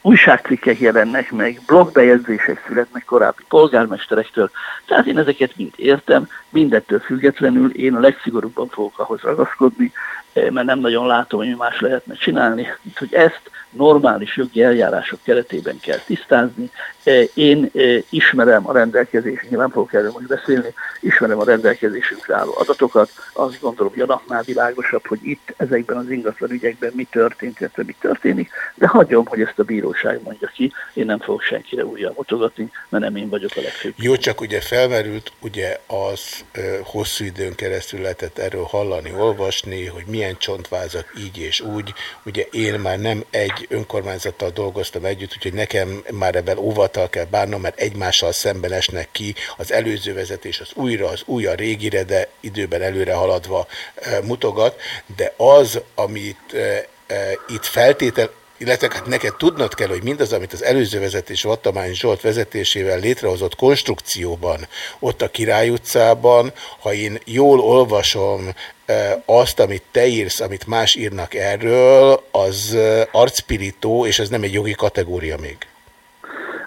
újságcikkek jelennek meg, blogbejegyzések születnek korábbi polgármesterektől. Tehát én ezeket mind értem, mindettől függetlenül én a legszigorúbban fogok ahhoz ragaszkodni, mert nem nagyon látom, hogy mi más lehetne csinálni, mint hogy ezt normális jogi eljárások keretében kell tisztázni. Eh, Én eh, ismerem a rendelkezés, nyilván fogok erről most beszélni, ismerem a rendelkezésünkre álló adatokat, azt gondolom, hogy a napnál világosabb, hogy itt ezekben az ingatlan ügyekben mi történt, illetve mi történik, de hagyom, hogy ezt a bíróság mondja ki, én nem fogok senkire újra mutogatni, mert nem én vagyok a legfőbb. Jó, csak ugye felmerült, ugye az hosszú időn keresztül lehetett erről hallani, olvasni, hogy milyen csontvázak így és úgy. Ugye én már nem egy önkormányzattal dolgoztam együtt, úgyhogy nekem már ebben óvattal kell bánnom, mert egymással szemben esnek ki az előző vezetés, az újra, az új a régire, de időben előre haladva ö, mutogat. De az, amit ö, ö, itt feltétel, illetve hát neked tudnod kell, hogy mindaz, amit az előző vezetés Vattamány Zsolt vezetésével létrehozott konstrukcióban, ott a Király utcában, ha én jól olvasom eh, azt, amit te írsz, amit más írnak erről, az eh, arcpirító, és ez nem egy jogi kategória még.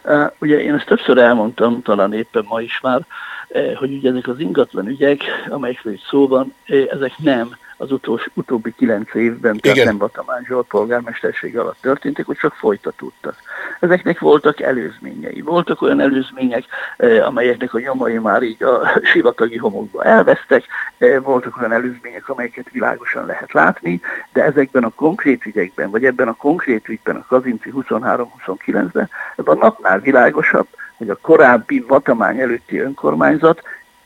Uh, Ugye én ezt többször elmondtam, talán éppen ma is már, hogy ugye ezek az ingatlan ügyek, amelyekről szó van, ezek nem az utolsó, utóbbi kilenc évben, tehát Igen. nem Batamán Zsolt polgármesterség alatt történtek, hogy csak folytatódtak. Ezeknek voltak előzményei. Voltak olyan előzmények, eh, amelyeknek a nyomai már így a sivatagi homokba elvesztek, eh, voltak olyan előzmények, amelyeket világosan lehet látni, de ezekben a konkrét ügyekben, vagy ebben a konkrét ügyben, a Kazinci 23-29-ben, ebben a napnál világosabb, hogy a korábbi Vatamány előtti önkormányzat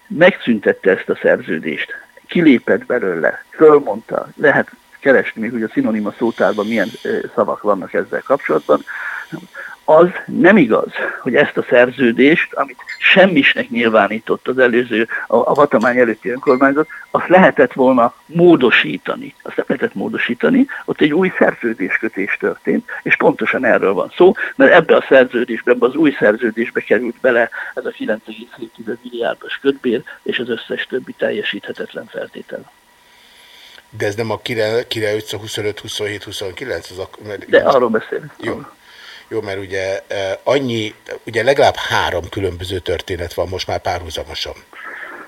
megszüntette ezt a szerződést, kilépett belőle, fölmondta, lehet keresni hogy a szinonima szótárban milyen szavak vannak ezzel kapcsolatban, az nem igaz, hogy ezt a szerződést, amit semmisnek nyilvánított az előző, a, a Vatamány előtti önkormányzat, azt lehetett volna módosítani. Azt nem lehetett módosítani, ott egy új szerződéskötés történt, és pontosan erről van szó, mert ebbe a szerződésbe, ebbe az új szerződésbe került bele ez a 9,7 milliárdos kötbér, és az összes többi teljesíthetetlen feltétel. De ez nem a Király, Király utca 25, 27, 29? Az a, mert, De arról beszélünk. Jó. Jó, mert ugye eh, annyi, ugye legalább három különböző történet van most már párhuzamosan.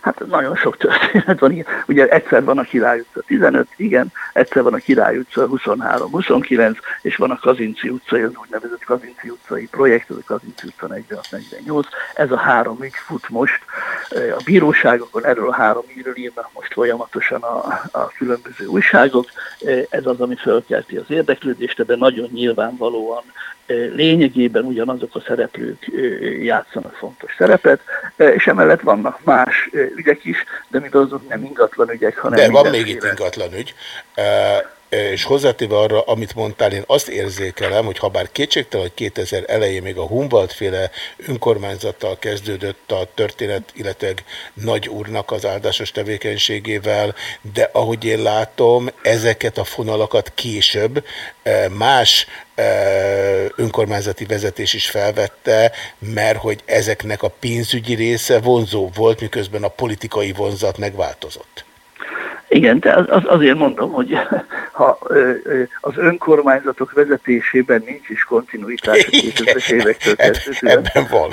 Hát nagyon sok történet van. Ugye egyszer van a Király utca 15, igen, egyszer van a Király utca 23, 29, és van a Kazinci utcai, az úgynevezett Kazinci utcai projekt, ez a Kazinci utca 46, 48. Ez a három ügy fut most. Eh, A bíróságokon erről a három ügyről írnak most folyamatosan a, a különböző újságok. Eh, Ez az, ami fölkelti az érdeklődést, ebben nagyon nyilvánvalóan lényegében ugyanazok a szereplők játszanak fontos szerepet, és emellett vannak más ügyek is, de mivel azok nem ingatlan ügyek, hanem De van még itt ingatlan ügy. És hozzátéve arra, amit mondtál, én azt érzékelem, hogy ha bár kétségtelen, hogy 2000 elején még a Humboldt féle önkormányzattal kezdődött a történet, illetve nagy úrnak az áldásos tevékenységével, de ahogy én látom, ezeket a fonalakat később eh, más eh, önkormányzati vezetés is felvette, mert hogy ezeknek a pénzügyi része vonzó volt, miközben a politikai vonzat megváltozott. Igen, de az, az azért mondom, hogy ha ö, ö, az önkormányzatok vezetésében nincs is kontinuitás a 2000-es évektől kezdődően. Ebben van.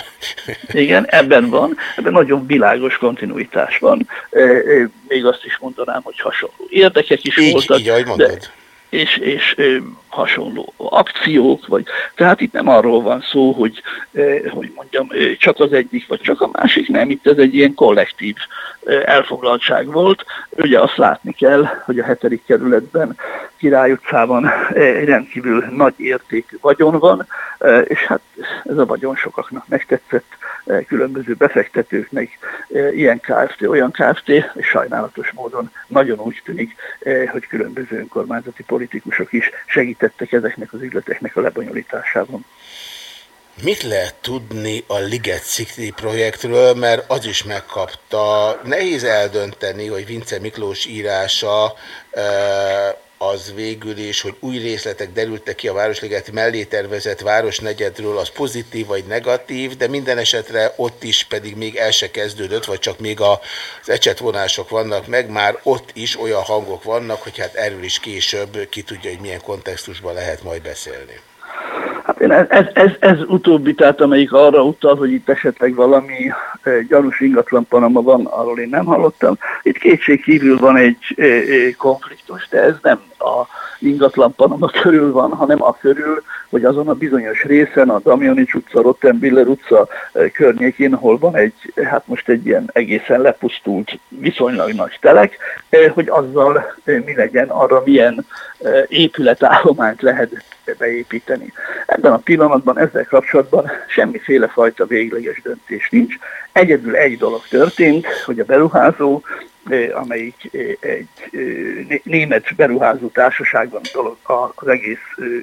Igen, ebben van, ebben nagyon világos kontinuitás van. Ö, Még azt is mondanám, hogy hasonló érdekek is Így, voltak. így, ahogy de- mondod. És, és ö, hasonló akciók, vagy tehát itt nem arról van szó, hogy, ö, hogy mondjam, ö, csak az egyik, vagy csak a másik, nem, itt ez egy ilyen kollektív ö, elfoglaltság volt. Ugye azt látni kell, hogy a hetedik kerületben, Király utcában ö, rendkívül nagy értékű vagyon van, ö, és hát ez a vagyon sokaknak megtetszett, különböző befektetőknek, ö, ilyen KFT, olyan KFT, és sajnálatos módon nagyon úgy tűnik, ö, hogy különböző önkormányzati politikusok is segítettek ezeknek az ügyleteknek a lebonyolításában. Mit lehet tudni a Liget City projektről, mert az is megkapta. Nehéz eldönteni, hogy Vince Miklós írása az végül is, hogy új részletek derültek ki a Városliget mellé tervezett városnegyedről, az pozitív vagy negatív, de minden esetre ott is pedig még el se kezdődött, vagy csak még az ecsetvonások vannak meg, már ott is olyan hangok vannak, hogy hát erről is később ki tudja, hogy milyen kontextusban lehet majd beszélni. Hát én ez, ez, ez, ez utóbbi, tehát amelyik arra utal, hogy itt esetleg valami gyanús ingatlan panama van, arról én nem hallottam. Itt kétség kívül van egy konfliktus, de ez nem a ingatlan panama körül van, hanem a körül, hogy azon a bizonyos részen, a Damjanics utca, Rottenbiller utca e, környékén, hol van egy, hát most egy ilyen egészen lepusztult, viszonylag nagy telek, e, hogy azzal e, mi legyen, arra milyen épületállományt lehet beépíteni. Ebben a pillanatban ezzel kapcsolatban semmiféle fajta végleges döntés nincs. Egyedül egy dolog történt, hogy a beruházó, eh, amelyik egy né- német beruházó társaságban dolog az egész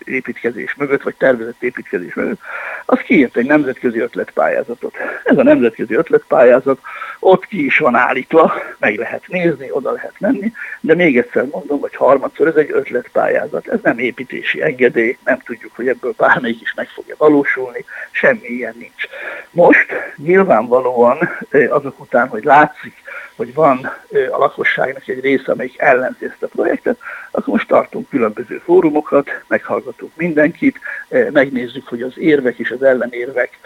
építkezés mögött, vagy tervezett építkezés mögött, az kiírt egy nemzetközi ötletpályázatot. Ez a nemzetközi ötletpályázat ott ki is van állítva, meg lehet nézni, oda lehet menni, de még egyszer mondom, hogy harmadszor ez egy ötletpályázat, ez nem építési engedély, nem tudjuk, hogy ebből bármelyik is meg fogja valósulni, semmi ilyen nincs. Most nyilvánvalóan azok után, hogy látszik, hogy van a lakosságnak egy része, amelyik ellenzi ezt a projektet, akkor most tartunk különböző fórumokat, meghallgatunk mindenkit, megnézzük, hogy az érvek és az ellenérvek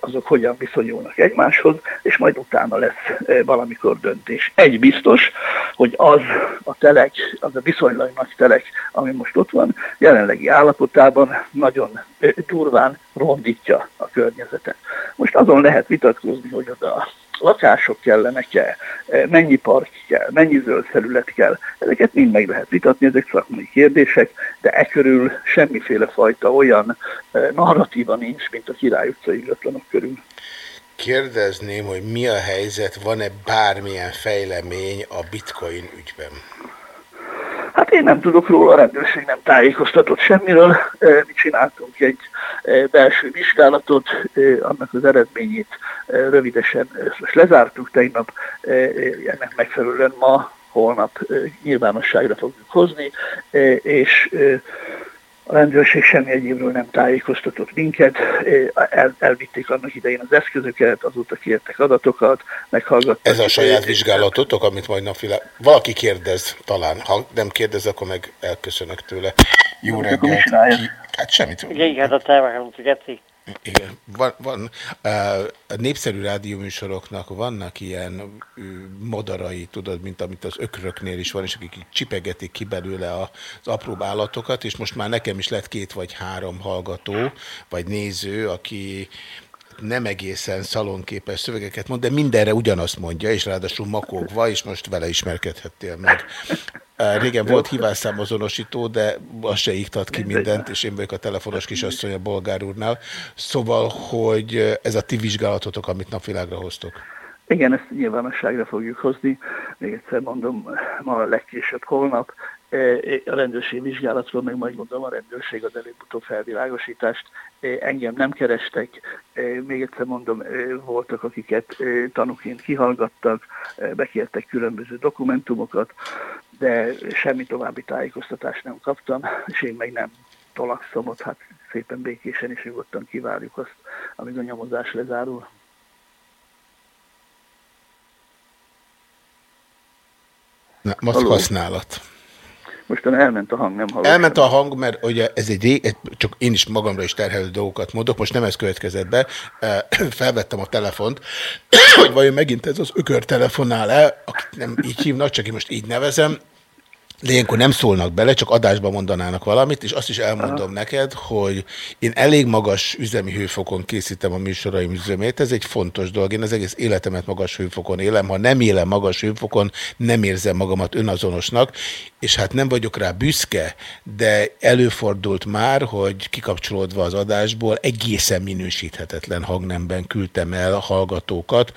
azok hogyan viszonyulnak egymáshoz, és majd utána lesz valamikor döntés. Egy biztos, hogy az a telek, az a viszonylag nagy telek, ami most ott van, jelenlegi állapotában nagyon durván rondítja a környezetet. Most azon lehet vitatkozni, hogy oda lakások kellenek-e, mennyi park kell, mennyi zöld felület kell. Ezeket mind meg lehet vitatni, ezek szakmai kérdések, de e körül semmiféle fajta olyan narratíva nincs, mint a Király utcai ingatlanok körül. Kérdezném, hogy mi a helyzet, van-e bármilyen fejlemény a bitcoin ügyben? Hát én nem tudok róla, a rendőrség nem tájékoztatott semmiről. Mi csináltunk egy belső vizsgálatot, annak az eredményét rövidesen most lezártuk tegnap, ennek megfelelően ma, holnap nyilvánosságra fogjuk hozni, és a rendőrség semmi egyébről nem tájékoztatott minket, El, elvitték annak idején az eszközöket, azóta kértek adatokat, meghallgattak. Ez a saját vizsgálatotok, amit majd napvilág... Valaki kérdez talán, ha nem kérdez, akkor meg elköszönök tőle. Jó reggelt! Hát semmit. Igen, hát a távárom, Geci. Igen, van, van a népszerű rádióműsoroknak vannak ilyen madarai, tudod, mint amit az ökröknél is van, és akik csipegetik ki belőle az apróbb állatokat, és most már nekem is lett két vagy három hallgató, vagy néző, aki nem egészen szalonképes szövegeket mond, de mindenre ugyanazt mondja, és ráadásul makogva, és most vele ismerkedhettél meg. Régen volt hívásszámozonosító, de az se iktat ki mindent, és én vagyok a telefonos kisasszony a bolgár úrnál. Szóval, hogy ez a ti vizsgálatotok, amit napvilágra hoztok. Igen, ezt nyilvánosságra fogjuk hozni. Még egyszer mondom, ma legkésőbb holnap. A rendőrség vizsgálatról, meg majd mondom, a rendőrség az előbb-utóbb felvilágosítást. Engem nem kerestek, még egyszer mondom, voltak, akiket tanúként kihallgattak, bekértek különböző dokumentumokat, de semmi további tájékoztatást nem kaptam, és én meg nem tolakszom ott, hát szépen békésen és nyugodtan kivárjuk azt, amíg a nyomozás lezárul. Na, most használat. Mostan elment a hang, nem hallottam. Elment a hang, mert ugye ez egy rég, csak én is magamra is terhelő dolgokat mondok, most nem ez következett be, felvettem a telefont, hogy vajon megint ez az ökör telefonál-e, akit nem így hívnak, csak én most így nevezem, de ilyenkor nem szólnak bele, csak adásban mondanának valamit, és azt is elmondom Aha. neked, hogy én elég magas üzemi hőfokon készítem a műsoraim üzemét, ez egy fontos dolog, én az egész életemet magas hőfokon élem, ha nem élem magas hőfokon, nem érzem magamat önazonosnak, és hát nem vagyok rá büszke, de előfordult már, hogy kikapcsolódva az adásból egészen minősíthetetlen hangnemben küldtem el a hallgatókat.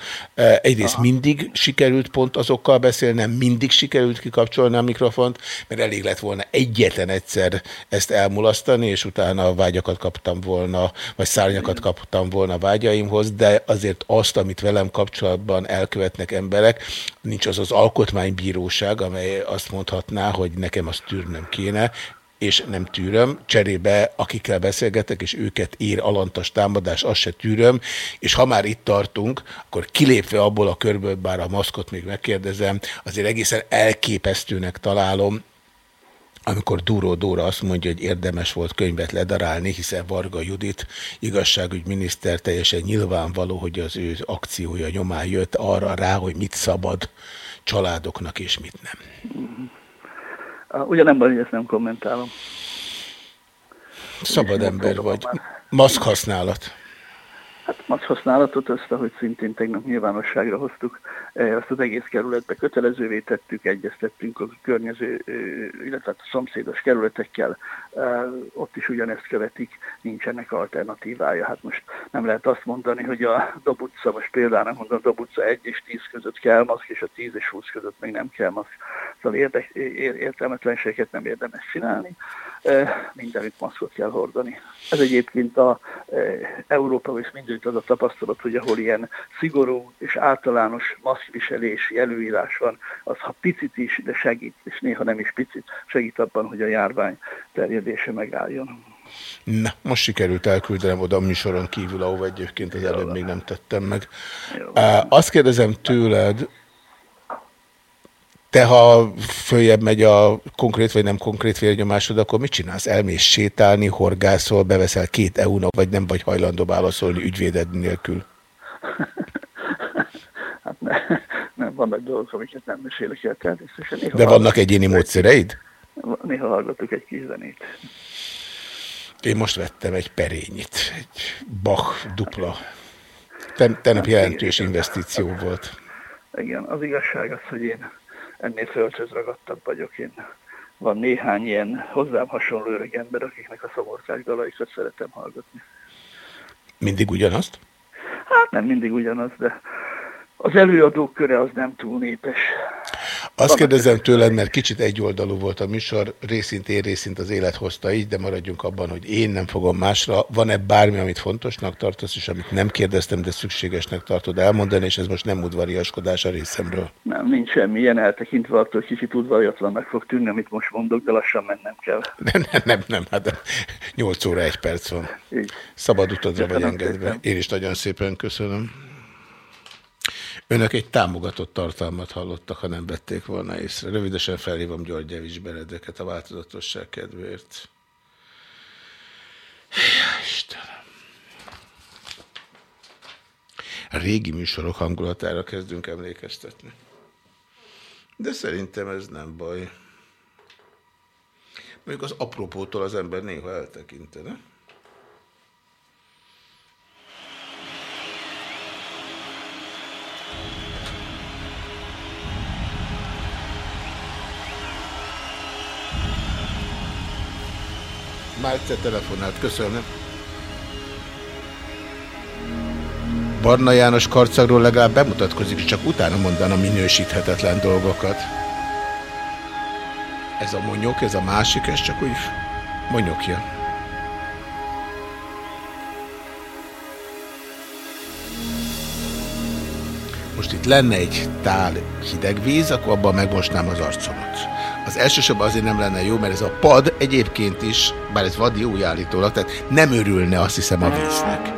Egyrészt Aha. mindig sikerült pont azokkal beszélnem, mindig sikerült kikapcsolni a mikrofont, mert elég lett volna egyetlen egyszer ezt elmulasztani, és utána vágyakat kaptam volna, vagy szárnyakat kaptam volna vágyaimhoz, de azért azt, amit velem kapcsolatban elkövetnek emberek, nincs az az alkotmánybíróság, amely azt mondhatná, hogy nekem azt tűrnöm kéne, és nem tűröm, cserébe akikkel beszélgetek, és őket ér alantas támadás, azt se tűröm, és ha már itt tartunk, akkor kilépve abból a körből, bár a maszkot még megkérdezem, azért egészen elképesztőnek találom, amikor Dúró Dóra azt mondja, hogy érdemes volt könyvet ledarálni, hiszen Varga Judit igazságügyminiszter teljesen nyilvánvaló, hogy az ő akciója nyomán jött arra rá, hogy mit szabad családoknak és mit nem. Ugyanemben, hogy ezt nem kommentálom. Szabad ember vagy. Maszk használat. Hát maszk használatot, azt, ahogy szintén tegnap nyilvánosságra hoztuk, azt az egész kerületbe kötelezővé tettük, egyeztettünk a környező, illetve a szomszédos kerületekkel, ott is ugyanezt követik, nincsenek alternatívája. Hát most nem lehet azt mondani, hogy a Dob utca, most például mondom, a Dob utca 1 és 10 között kell maszk, és a 10 és 20 között még nem kell maszk. Szóval érde, értelmetlenségeket nem érdemes csinálni, mindenütt maszkot kell hordani. Ez egyébként a Európa és mindent az a tapasztalat, hogy ahol ilyen szigorú és általános maszk maszkviselési előírás van, az ha picit is, de segít, és néha nem is picit, segít abban, hogy a járvány terjedése megálljon. Na, most sikerült elküldenem oda a műsoron kívül, ahova egyébként az előbb még nem tettem meg. Azt kérdezem tőled, Te, ha följebb megy a konkrét vagy nem konkrét vérnyomásod, akkor mit csinálsz? Elmész sétálni, horgászol, beveszel két EU-nak, vagy nem vagy hajlandó válaszolni ügyvéded nélkül? Hát ne, nem vannak dolgok, amiket nem mesélek el természetesen. Néha De vannak egyéni módszereid? Néha hallgatok egy kis zenét. Én most vettem egy perényit, egy Bach dupla. Ten, tegnap jelentős investíció volt. Igen, az igazság az, hogy én ennél földhöz ragadtabb vagyok. Én van néhány ilyen hozzám hasonló öreg ember, akiknek a szomorkás dalaikat szeretem hallgatni. Mindig ugyanazt? Hát nem mindig ugyanaz, de az előadók köre az nem túl népes. Azt kérdezem tőled, mert kicsit egyoldalú volt a műsor, részint én, részint az élet hozta így, de maradjunk abban, hogy én nem fogom másra. Van-e bármi, amit fontosnak tartasz, és amit nem kérdeztem, de szükségesnek tartod elmondani, és ez most nem udvariaskodás a részemről? Nem, nincs semmi ilyen eltekintve attól, hogy kicsit udvariatlannak fog tűnni, amit most mondok, de lassan mennem kell. Nem, nem, nem, nem hát 8 óra, egy perc van. Így. Szabad utadra vagy engedve. Én is nagyon szépen köszönöm. Önök egy támogatott tartalmat hallottak, ha nem vették volna észre. Rövidesen felhívom György Javis Benedeket a változatosság kedvéért. Istenem. A régi műsorok hangulatára kezdünk emlékeztetni. De szerintem ez nem baj. Mondjuk az apropótól az ember néha eltekintene. Már egyszer telefonált, köszönöm. Barna János karcagról legalább bemutatkozik, csak utána mondaná minősíthetetlen dolgokat. Ez a monyok, ez a másik, ez csak úgy monyokja. Most itt lenne egy tál hideg víz, akkor abban megmosnám az arcomat. Az elsősorban azért nem lenne jó, mert ez a pad egyébként is, bár ez vadi új állítólag, tehát nem örülne azt hiszem a víznek.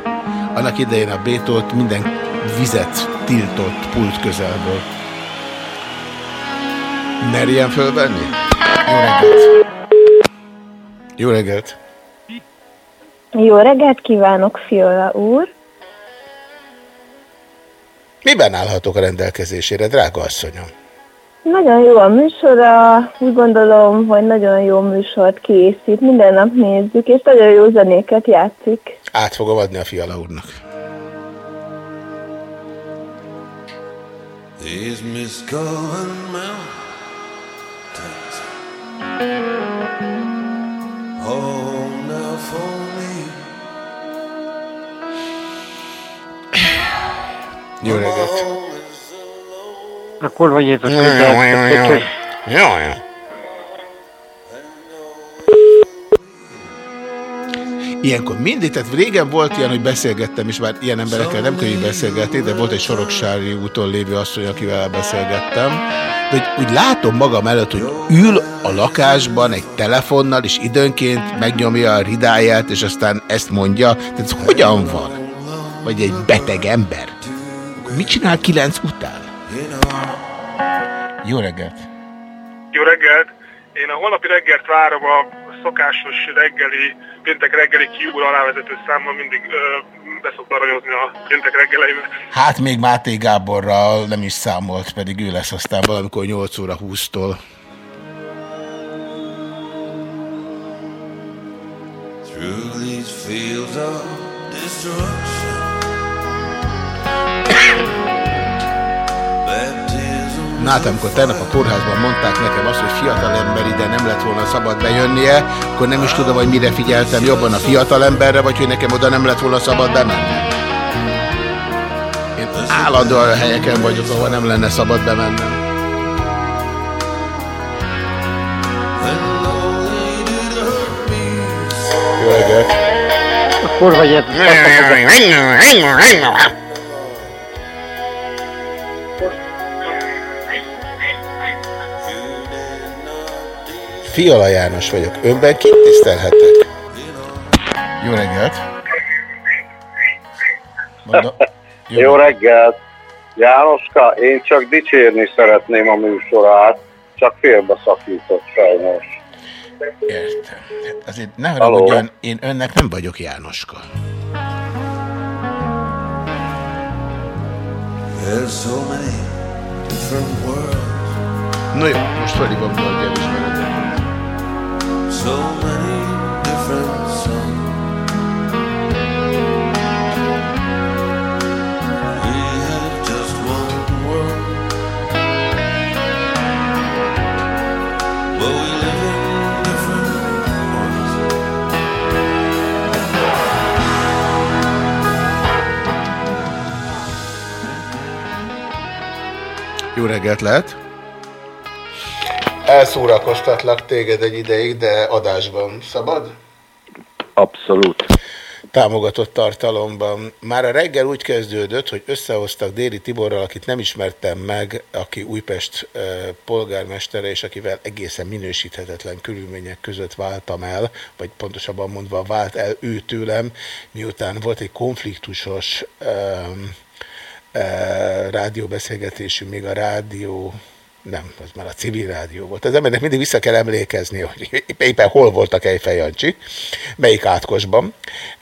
Annak idején a Bétolt minden vizet tiltott pult közelből. Merjen fölvenni? Jó reggelt! Jó reggelt! Jó reggelt kívánok, Fiola úr! Miben állhatok a rendelkezésére, drága asszonyom? Nagyon jó a műsora, úgy gondolom, hogy nagyon jó műsort készít, minden nap nézzük, és nagyon jó zenéket játszik. Át fogom adni a fiala úrnak. These miscovered mountains Home now for me Jó reggelt! A kurva Jézus. Jó, jó. Ilyenkor mindig, tehát régen volt ilyen, hogy beszélgettem, és már ilyen emberekkel nem könnyű beszélgetni, de volt egy Soroksári úton lévő asszony, akivel beszélgettem, de hogy úgy látom magam előtt, hogy ül a lakásban egy telefonnal, és időnként megnyomja a ridáját, és aztán ezt mondja, tehát ez hogyan van? Vagy egy beteg ember? Mit csinál kilenc után? Jó reggelt! Jó reggelt! Én a holnapi reggelt várom a szokásos reggeli, péntek reggeli kiúr alávezető számmal mindig ö, beszokta aranyozni a péntek reggeleimet. Hát még Máté Gáborral nem is számolt, pedig ő lesz aztán valamikor 8 óra 20-tól. Through these fields of destruction Hát amikor tegnap a kórházban mondták nekem azt, hogy fiatalember ide nem lett volna szabad bejönnie, akkor nem is tudom, hogy mire figyeltem jobban a fiatalemberre, vagy hogy nekem oda nem lett volna szabad bemenni. Én állandóan a helyeken vagyok, ahol nem lenne szabad bemennem. Jó reggelt! Kurva Jézus Fiala János vagyok. Önben kit tisztelhetek? Jó reggelt! Mondom, Jó reggelt! Jánoska, én csak dicsérni szeretném a műsorát. csak félbe szakított sajnos. Értem. Azért ne haragudjon, én önnek nem vagyok Jánoska. There's so many different worlds, No jó, most felhívom György elismeretet. So many different songs. We have just one world, but we live in different ones. Jó reggelt lehet! Elszórakoztatlak téged egy ideig, de adásban. Szabad? Abszolút. Támogatott tartalomban. Már a reggel úgy kezdődött, hogy összehoztak Déri Tiborral, akit nem ismertem meg, aki Újpest polgármestere, és akivel egészen minősíthetetlen körülmények között váltam el, vagy pontosabban mondva vált el ő tőlem, miután volt egy konfliktusos um, uh, rádióbeszélgetésünk, még a rádió nem, az már a civil rádió volt. Az embernek mindig vissza kell emlékezni, hogy éppen hol voltak Ejfej Jancsi, melyik átkosban.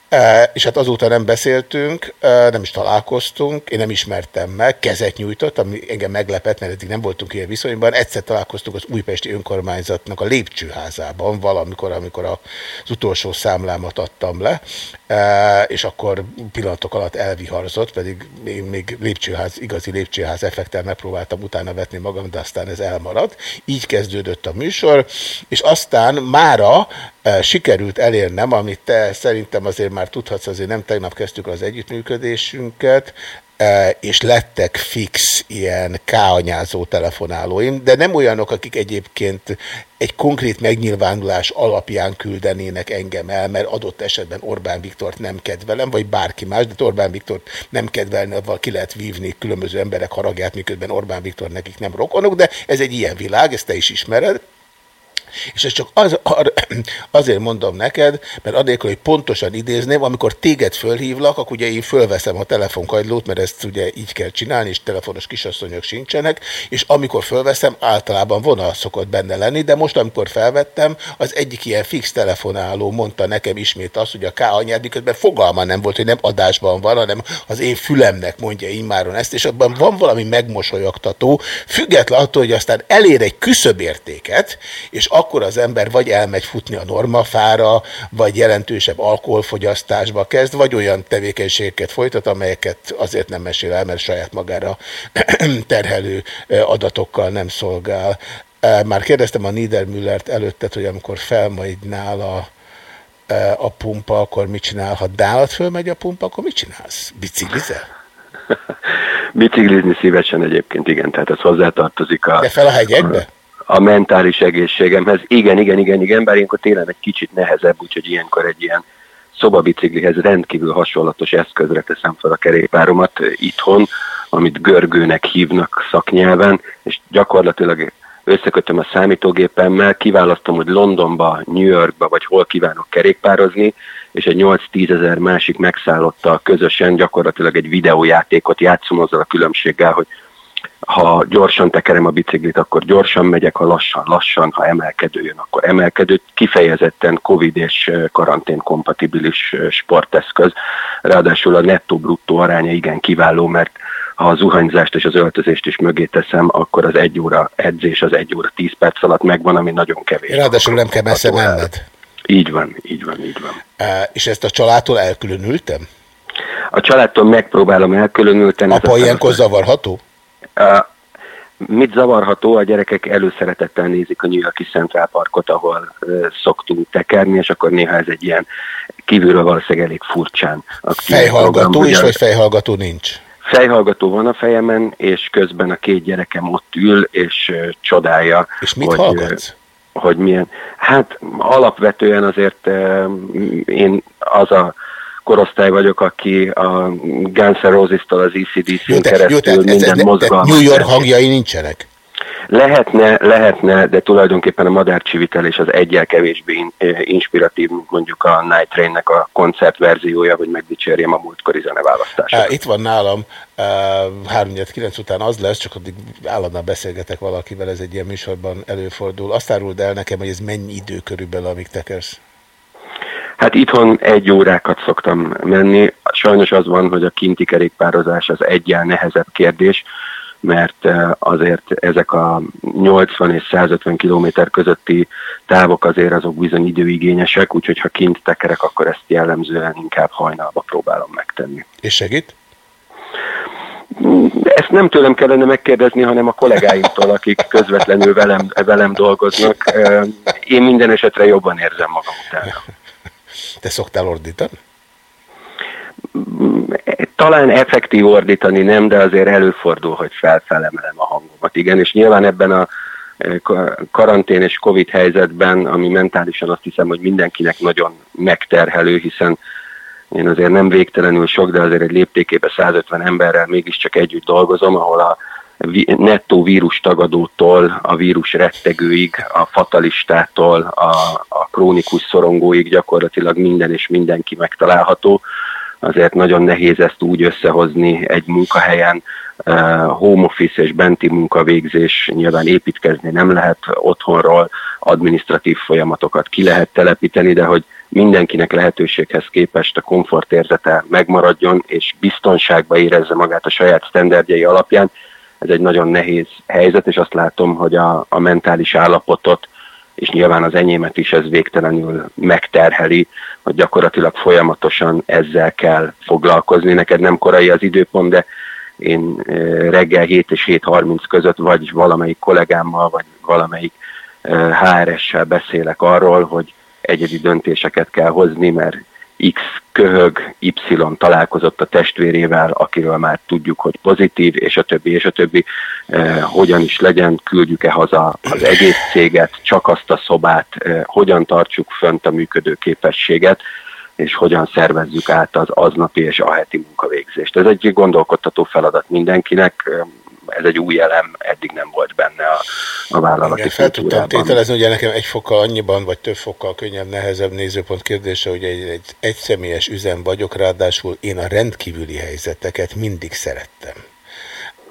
E, és hát azóta nem beszéltünk, e, nem is találkoztunk, én nem ismertem meg, kezet nyújtott, ami engem meglepett, mert eddig nem voltunk ilyen viszonyban. Egyszer találkoztunk az újpesti önkormányzatnak a lépcsőházában valamikor, amikor az utolsó számlámat adtam le, e, és akkor pillanatok alatt elviharzott, pedig én még lépcsőház, igazi lépcsőház effektel megpróbáltam utána vetni magam, de aztán ez elmaradt. Így kezdődött a műsor, és aztán mára sikerült elérnem, amit te szerintem azért már tudhatsz, azért nem tegnap kezdtük az együttműködésünket, e, és lettek fix ilyen káanyázó telefonálóim, de nem olyanok, akik egyébként egy konkrét megnyilvánulás alapján küldenének engem el, mert adott esetben Orbán Viktort nem kedvelem, vagy bárki más, de Orbán Viktort nem kedvelni, avval ki lehet vívni különböző emberek haragját, miközben Orbán Viktor nekik nem rokonok, de ez egy ilyen világ, ezt te is ismered. És ezt csak az, azért mondom neked, mert adélkül, hogy pontosan idézném, amikor téged fölhívlak, akkor ugye én fölveszem a telefonkagylót, mert ezt ugye így kell csinálni, és telefonos kisasszonyok sincsenek, és amikor fölveszem, általában vonal szokott benne lenni, de most, amikor felvettem, az egyik ilyen fix telefonáló mondta nekem ismét azt, hogy a K anyád, miközben fogalma nem volt, hogy nem adásban van, hanem az én fülemnek mondja immáron ezt, és abban van valami megmosolyogtató, független attól, hogy aztán elér egy küszöbértéket, és akkor az ember vagy elmegy futni a normafára, vagy jelentősebb alkoholfogyasztásba kezd, vagy olyan tevékenységeket folytat, amelyeket azért nem mesél el, mert saját magára terhelő adatokkal nem szolgál. Már kérdeztem a Niedermüllert előttet, hogy amikor felmagy nála a pumpa, akkor mit csinál? Ha nálat fölmegy a pumpa, akkor mit csinálsz? Biciklizel? Biciklizni szívesen egyébként, igen, tehát ez hozzátartozik a... De fel a hegyekbe? A, a mentális egészségemhez. Igen, igen, igen, igen, bár ilyenkor télen egy kicsit nehezebb, úgyhogy ilyenkor egy ilyen szobabiciklihez rendkívül hasonlatos eszközre teszem fel a kerékpáromat itthon, amit görgőnek hívnak szaknyelven, és gyakorlatilag összekötöm a számítógépemmel, kiválasztom, hogy Londonba, New Yorkba, vagy hol kívánok kerékpározni, és egy 8-10 ezer másik megszállottal közösen gyakorlatilag egy videójátékot játszom azzal a különbséggel, hogy ha gyorsan tekerem a biciklit, akkor gyorsan megyek, ha lassan, lassan, ha emelkedő jön, akkor emelkedő. Kifejezetten Covid és karantén kompatibilis sporteszköz. Ráadásul a nettó-bruttó aránya igen kiváló, mert ha a zuhanyzást és az öltözést is mögé teszem, akkor az egy óra edzés az egy óra tíz perc alatt megvan, ami nagyon kevés. Ráadásul nem kell messze menned. Így van, így van, így van. E, és ezt a családtól elkülönültem? A családtól megpróbálom elkülönülteni. Apa ilyenkor zavarható? Mit zavarható? A gyerekek előszeretettel nézik a New Yorki Central Parkot, ahol szoktunk tekerni, és akkor néha ez egy ilyen kívülről valószínűleg elég furcsán. Fejhallgató program, is, vagy fejhallgató nincs? Fejhallgató van a fejemen, és közben a két gyerekem ott ül, és uh, csodálja. És mit hogy, hallgatsz? Hogy milyen. Hát alapvetően azért uh, én az a korosztály vagyok, aki a Guns N' Roses-tól az ECDC-n keresztül jó, tehát minden ez, mozgalmat... New York hangjai nincsenek? Lehetne, lehetne, de tulajdonképpen a madárcsivitel és az egyel kevésbé eh, inspiratív, mint mondjuk a Night Train-nek a koncertverziója, hogy megdicsérjem a múltkori zeneválasztásokat. Á, Itt van nálam, uh, 3-9 után az lesz, csak addig állandóan beszélgetek valakivel, ez egy ilyen műsorban előfordul. Azt áruld el nekem, hogy ez mennyi idő körülbelül, amíg tekersz? Hát itthon egy órákat szoktam menni. Sajnos az van, hogy a kinti kerékpározás az egyen nehezebb kérdés, mert azért ezek a 80 és 150 km közötti távok azért azok bizony időigényesek, úgyhogy ha kint tekerek, akkor ezt jellemzően inkább hajnalba próbálom megtenni. És segít? Ezt nem tőlem kellene megkérdezni, hanem a kollégáimtól, akik közvetlenül velem, velem dolgoznak. Én minden esetre jobban érzem magam utána. Te szoktál ordítani? Talán effektív ordítani nem, de azért előfordul, hogy felfelemelem a hangomat. Igen, és nyilván ebben a eh, ka- karantén és Covid helyzetben, ami mentálisan azt hiszem, hogy mindenkinek nagyon megterhelő, hiszen én azért nem végtelenül sok, de azért egy léptékébe 150 emberrel mégiscsak együtt dolgozom, ahol a nettó vírus tagadótól a vírus rettegőig, a fatalistától a, a krónikus szorongóig gyakorlatilag minden és mindenki megtalálható. Azért nagyon nehéz ezt úgy összehozni egy munkahelyen, home office és benti munkavégzés, nyilván építkezni nem lehet otthonról, administratív folyamatokat ki lehet telepíteni, de hogy mindenkinek lehetőséghez képest a komfortérzete megmaradjon, és biztonságba érezze magát a saját sztenderdjei alapján, ez egy nagyon nehéz helyzet, és azt látom, hogy a, a mentális állapotot, és nyilván az enyémet is ez végtelenül megterheli, hogy gyakorlatilag folyamatosan ezzel kell foglalkozni. Neked nem korai az időpont, de én reggel 7 és 7.30 között vagy valamelyik kollégámmal, vagy valamelyik HRS-sel beszélek arról, hogy egyedi döntéseket kell hozni, mert X köhög, Y találkozott a testvérével, akiről már tudjuk, hogy pozitív, és a többi, és a többi. Eh, hogyan is legyen, küldjük-e haza az egész céget, csak azt a szobát, eh, hogyan tartsuk fönt a működő képességet, és hogyan szervezzük át az aznapi és a heti munkavégzést. Ez egy gondolkodtató feladat mindenkinek, ez egy új elem, eddig nem volt benne a, a vállalati Igen, fel tudtam tételezni, ugye nekem egy fokkal annyiban, vagy több fokkal könnyebb, nehezebb nézőpont kérdése, hogy egy, egy egyszemélyes üzem vagyok, ráadásul én a rendkívüli helyzeteket mindig szerettem.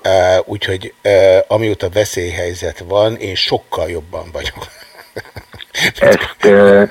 Uh, úgyhogy uh, amióta veszélyhelyzet van, én sokkal jobban vagyok. Ezt uh,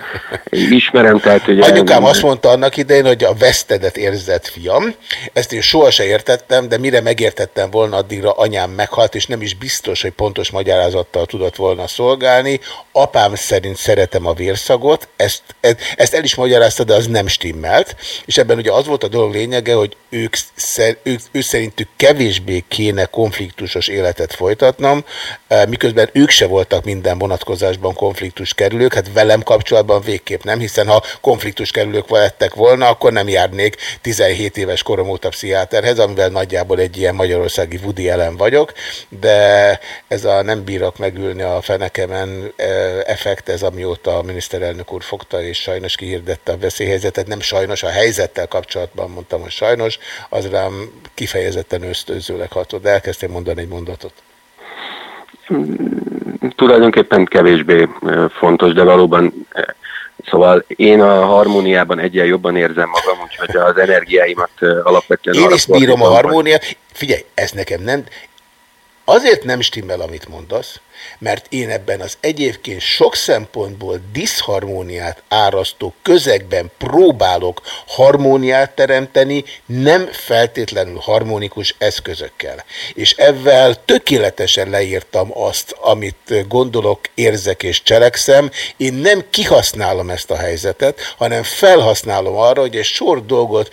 ismerem, tehát ugye... Anyukám azt mondta annak idején, hogy a vesztedet érzett fiam. Ezt én sohasem értettem, de mire megértettem volna, addigra anyám meghalt, és nem is biztos, hogy pontos magyarázattal tudott volna szolgálni. Apám szerint szeretem a vérszagot, ezt, ezt, ezt el is magyarázta, de az nem stimmelt. És ebben ugye az volt a dolog lényege, hogy ők, szer, ők, ő szerintük kevésbé kéne konfliktusos életet folytatnom, eh, miközben ők se voltak minden vonatkozásban konfliktus kerülők, hát velem kapcsolatban végképp nem, hiszen ha konfliktus kerülők lettek volna, akkor nem járnék 17 éves korom óta pszichiáterhez, amivel nagyjából egy ilyen magyarországi Woody ellen vagyok, de ez a nem bírok megülni a fenekemen eh, effekt, ez amióta a miniszterelnök úr fogta, és sajnos kihirdette a veszélyhelyzetet, nem sajnos, a helyzettel kapcsolatban mondtam, hogy sajnos, az rám kifejezetten ösztönzőleg hatott, de elkezdtem mondani egy mondatot. Tulajdonképpen kevésbé fontos, de valóban Szóval én a harmóniában egyen jobban érzem magam, úgyhogy az energiáimat alapvetően Én is bírom a harmóniát. Figyelj, ez nekem nem... Azért nem stimmel, amit mondasz, mert én ebben az egyébként sok szempontból diszharmóniát árasztó közegben próbálok harmóniát teremteni, nem feltétlenül harmonikus eszközökkel. És ezzel tökéletesen leírtam azt, amit gondolok, érzek és cselekszem. Én nem kihasználom ezt a helyzetet, hanem felhasználom arra, hogy egy sor dolgot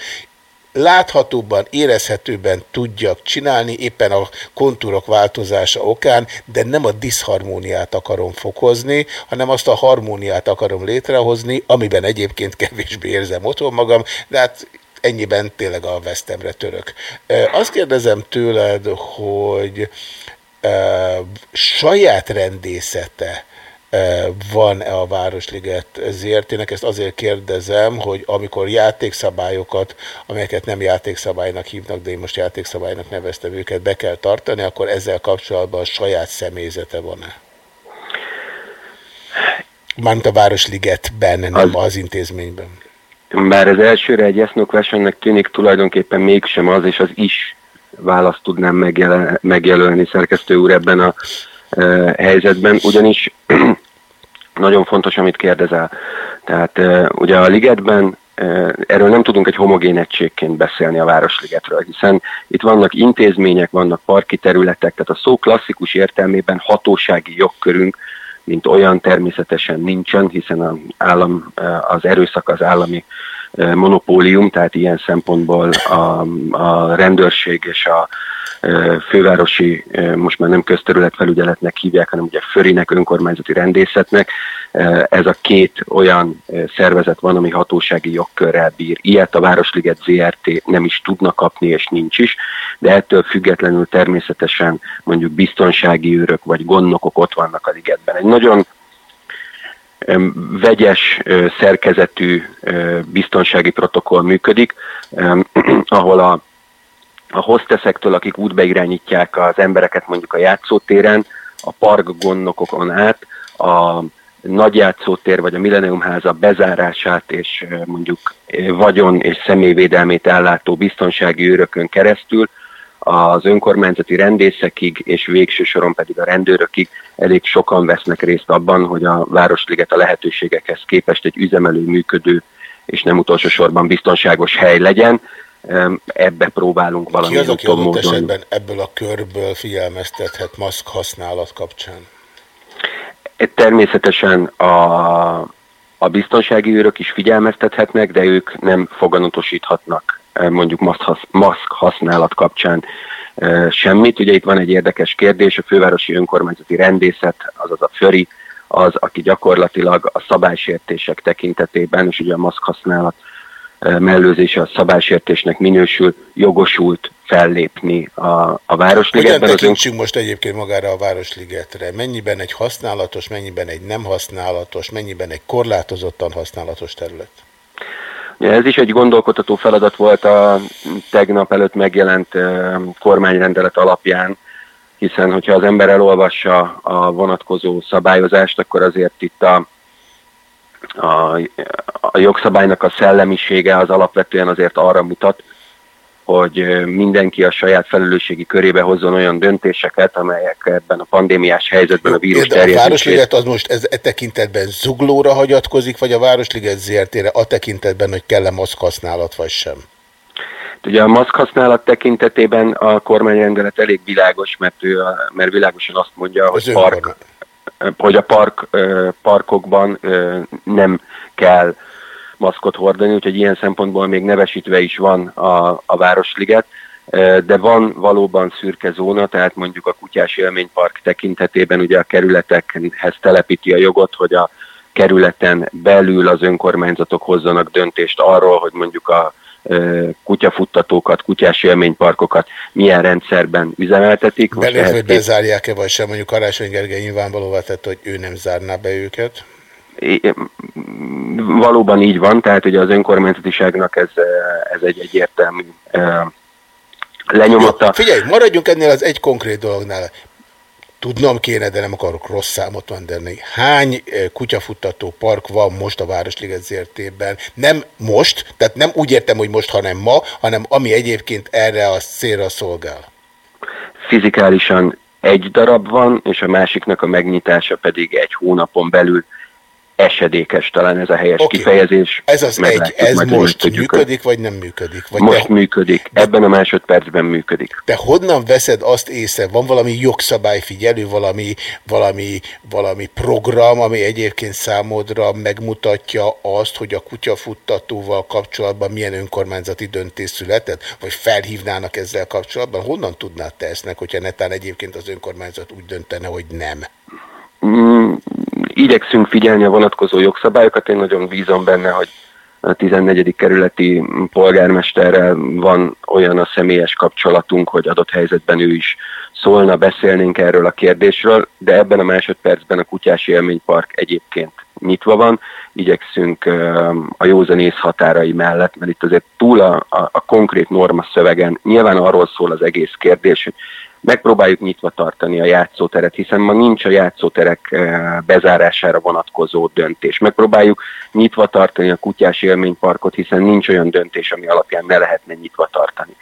láthatóbban, érezhetőben tudjak csinálni, éppen a kontúrok változása okán, de nem a diszharmóniát akarom fokozni, hanem azt a harmóniát akarom létrehozni, amiben egyébként kevésbé érzem otthon magam, de hát ennyiben tényleg a vesztemre török. Azt kérdezem tőled, hogy saját rendészete van-e a Városliget ZRT-nek. Ezt azért kérdezem, hogy amikor játékszabályokat, amelyeket nem játékszabálynak hívnak, de én most játékszabálynak neveztem őket, be kell tartani, akkor ezzel kapcsolatban saját személyzete van-e? Mármint a Városligetben, nem az, az intézményben. Bár az elsőre egy questionnek tűnik, tulajdonképpen mégsem az, és az is választ tudnám megjel megjelölni szerkesztő úr ebben a e, helyzetben, ugyanis nagyon fontos, amit kérdezel. Tehát ugye a ligetben erről nem tudunk egy homogén egységként beszélni a Városligetről, hiszen itt vannak intézmények, vannak parki területek, tehát a szó klasszikus értelmében hatósági jogkörünk, mint olyan természetesen nincsen, hiszen az, állam, az erőszak az állami monopólium, tehát ilyen szempontból a, a rendőrség és a fővárosi, most már nem közterületfelügyeletnek hívják, hanem ugye Förinek, önkormányzati rendészetnek. Ez a két olyan szervezet van, ami hatósági jogkörrel bír. Ilyet a Városliget ZRT nem is tudna kapni, és nincs is, de ettől függetlenül természetesen mondjuk biztonsági őrök vagy gondnokok ott vannak a ligetben. Egy nagyon vegyes szerkezetű biztonsági protokoll működik, ahol a, a hosteszektől, akik útbe irányítják az embereket mondjuk a játszótéren, a park gondnokokon át, a nagy játszótér vagy a Millennium háza bezárását és mondjuk vagyon és személyvédelmét ellátó biztonsági őrökön keresztül az önkormányzati rendészekig és végső soron pedig a rendőrökig elég sokan vesznek részt abban, hogy a Városliget a lehetőségekhez képest egy üzemelő, működő és nem utolsó sorban biztonságos hely legyen. Ebbe próbálunk valami Ki az, aki adott esetben ebből a körből figyelmeztethet maszk használat kapcsán? Természetesen a, a biztonsági őrök is figyelmeztethetnek, de ők nem foganatosíthatnak mondjuk maszk használat kapcsán semmit. Ugye itt van egy érdekes kérdés, a fővárosi önkormányzati rendészet, azaz a FÖRI, az, aki gyakorlatilag a szabálysértések tekintetében, és ugye a maszk használat mellőzése a szabálysértésnek minősül, jogosult fellépni a, a Városligetben. Hogyan tekintsünk most egyébként magára a Városligetre? Mennyiben egy használatos, mennyiben egy nem használatos, mennyiben egy korlátozottan használatos terület? Ez is egy gondolkodható feladat volt a tegnap előtt megjelent kormányrendelet alapján, hiszen hogyha az ember elolvassa a vonatkozó szabályozást, akkor azért itt a, a, a jogszabálynak a szellemisége az alapvetően azért arra mutat, hogy mindenki a saját felelősségi körébe hozzon olyan döntéseket, amelyek ebben a pandémiás helyzetben a vírus terjedését... A Városliget az most ez e tekintetben zuglóra hagyatkozik, vagy a Városliget ZRT-re a tekintetben, hogy kell-e maszk használat, vagy sem? Ugye a maszk használat tekintetében a kormányrendelet elég világos, mert, ő, mert világosan azt mondja, hogy, park, hogy a park, parkokban nem kell maszkot hordani, úgyhogy ilyen szempontból még nevesítve is van a, a Városliget, de van valóban szürke zóna, tehát mondjuk a Kutyás Élménypark tekintetében ugye a kerületekhez telepíti a jogot, hogy a kerületen belül az önkormányzatok hozzanak döntést arról, hogy mondjuk a kutyafuttatókat, kutyás élményparkokat milyen rendszerben üzemeltetik. Belül, hogy bezárják-e, vagy sem, mondjuk Karácsony Gergely nyilvánvalóvá tett, hogy ő nem zárná be őket valóban így van, tehát ugye az önkormányzatiságnak ez, ez egy egyértelmű lenyomata. Jó, figyelj, maradjunk ennél az egy konkrét dolognál. Tudnom kéne, de nem akarok rossz számot mondani. Hány kutyafuttató park van most a Városliget zértében? Nem most, tehát nem úgy értem, hogy most, hanem ma, hanem ami egyébként erre a célra szolgál. Fizikálisan egy darab van, és a másiknak a megnyitása pedig egy hónapon belül esedékes talán ez a helyes okay. kifejezés. Ez az egy, ez most működik, vagy nem működik? Vagy most de... működik, ebben a másodpercben működik. De honnan veszed azt észre? Van valami jogszabályfigyelő, valami, valami, valami program, ami egyébként számodra megmutatja azt, hogy a kutyafuttatóval kapcsolatban milyen önkormányzati döntés született? Vagy felhívnának ezzel kapcsolatban? Honnan tudnád te ezt hogyha netán egyébként az önkormányzat úgy döntene, hogy nem? Igyekszünk figyelni a vonatkozó jogszabályokat, én nagyon bízom benne, hogy a 14. kerületi polgármesterrel van olyan a személyes kapcsolatunk, hogy adott helyzetben ő is szólna, beszélnénk erről a kérdésről, de ebben a másodpercben a Kutyási Élménypark egyébként nyitva van, igyekszünk a józanész határai mellett, mert itt azért túl a, a, a konkrét norma szövegen nyilván arról szól az egész kérdés, hogy megpróbáljuk nyitva tartani a játszóteret, hiszen ma nincs a játszóterek eh, bezárására vonatkozó döntés. Megpróbáljuk nyitva tartani a kutyás élményparkot, hiszen nincs olyan döntés, ami alapján ne lehetne nyitva tartani.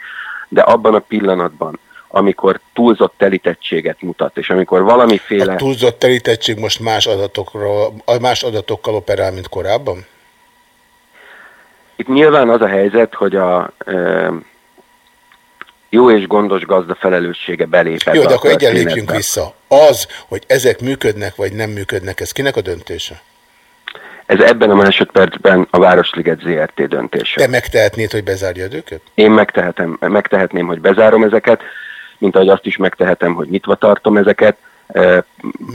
De abban a pillanatban, amikor túlzott telítettséget mutat, és amikor valamiféle... A túlzott telítettség most más, adatokról, más adatokkal operál, mint korábban? Itt nyilván az a helyzet, hogy a e, jó és gondos gazda felelőssége belépett. Jó, de akkor egyen történetbe. lépjünk vissza. Az, hogy ezek működnek vagy nem működnek, ez kinek a döntése? Ez ebben a másodpercben a Városliget ZRT döntése. Te megtehetnéd, hogy bezárjad őket? Én megtehetem, megtehetném, hogy bezárom ezeket, mint ahogy azt is megtehetem, hogy nyitva tartom ezeket. Eh, Mennyiben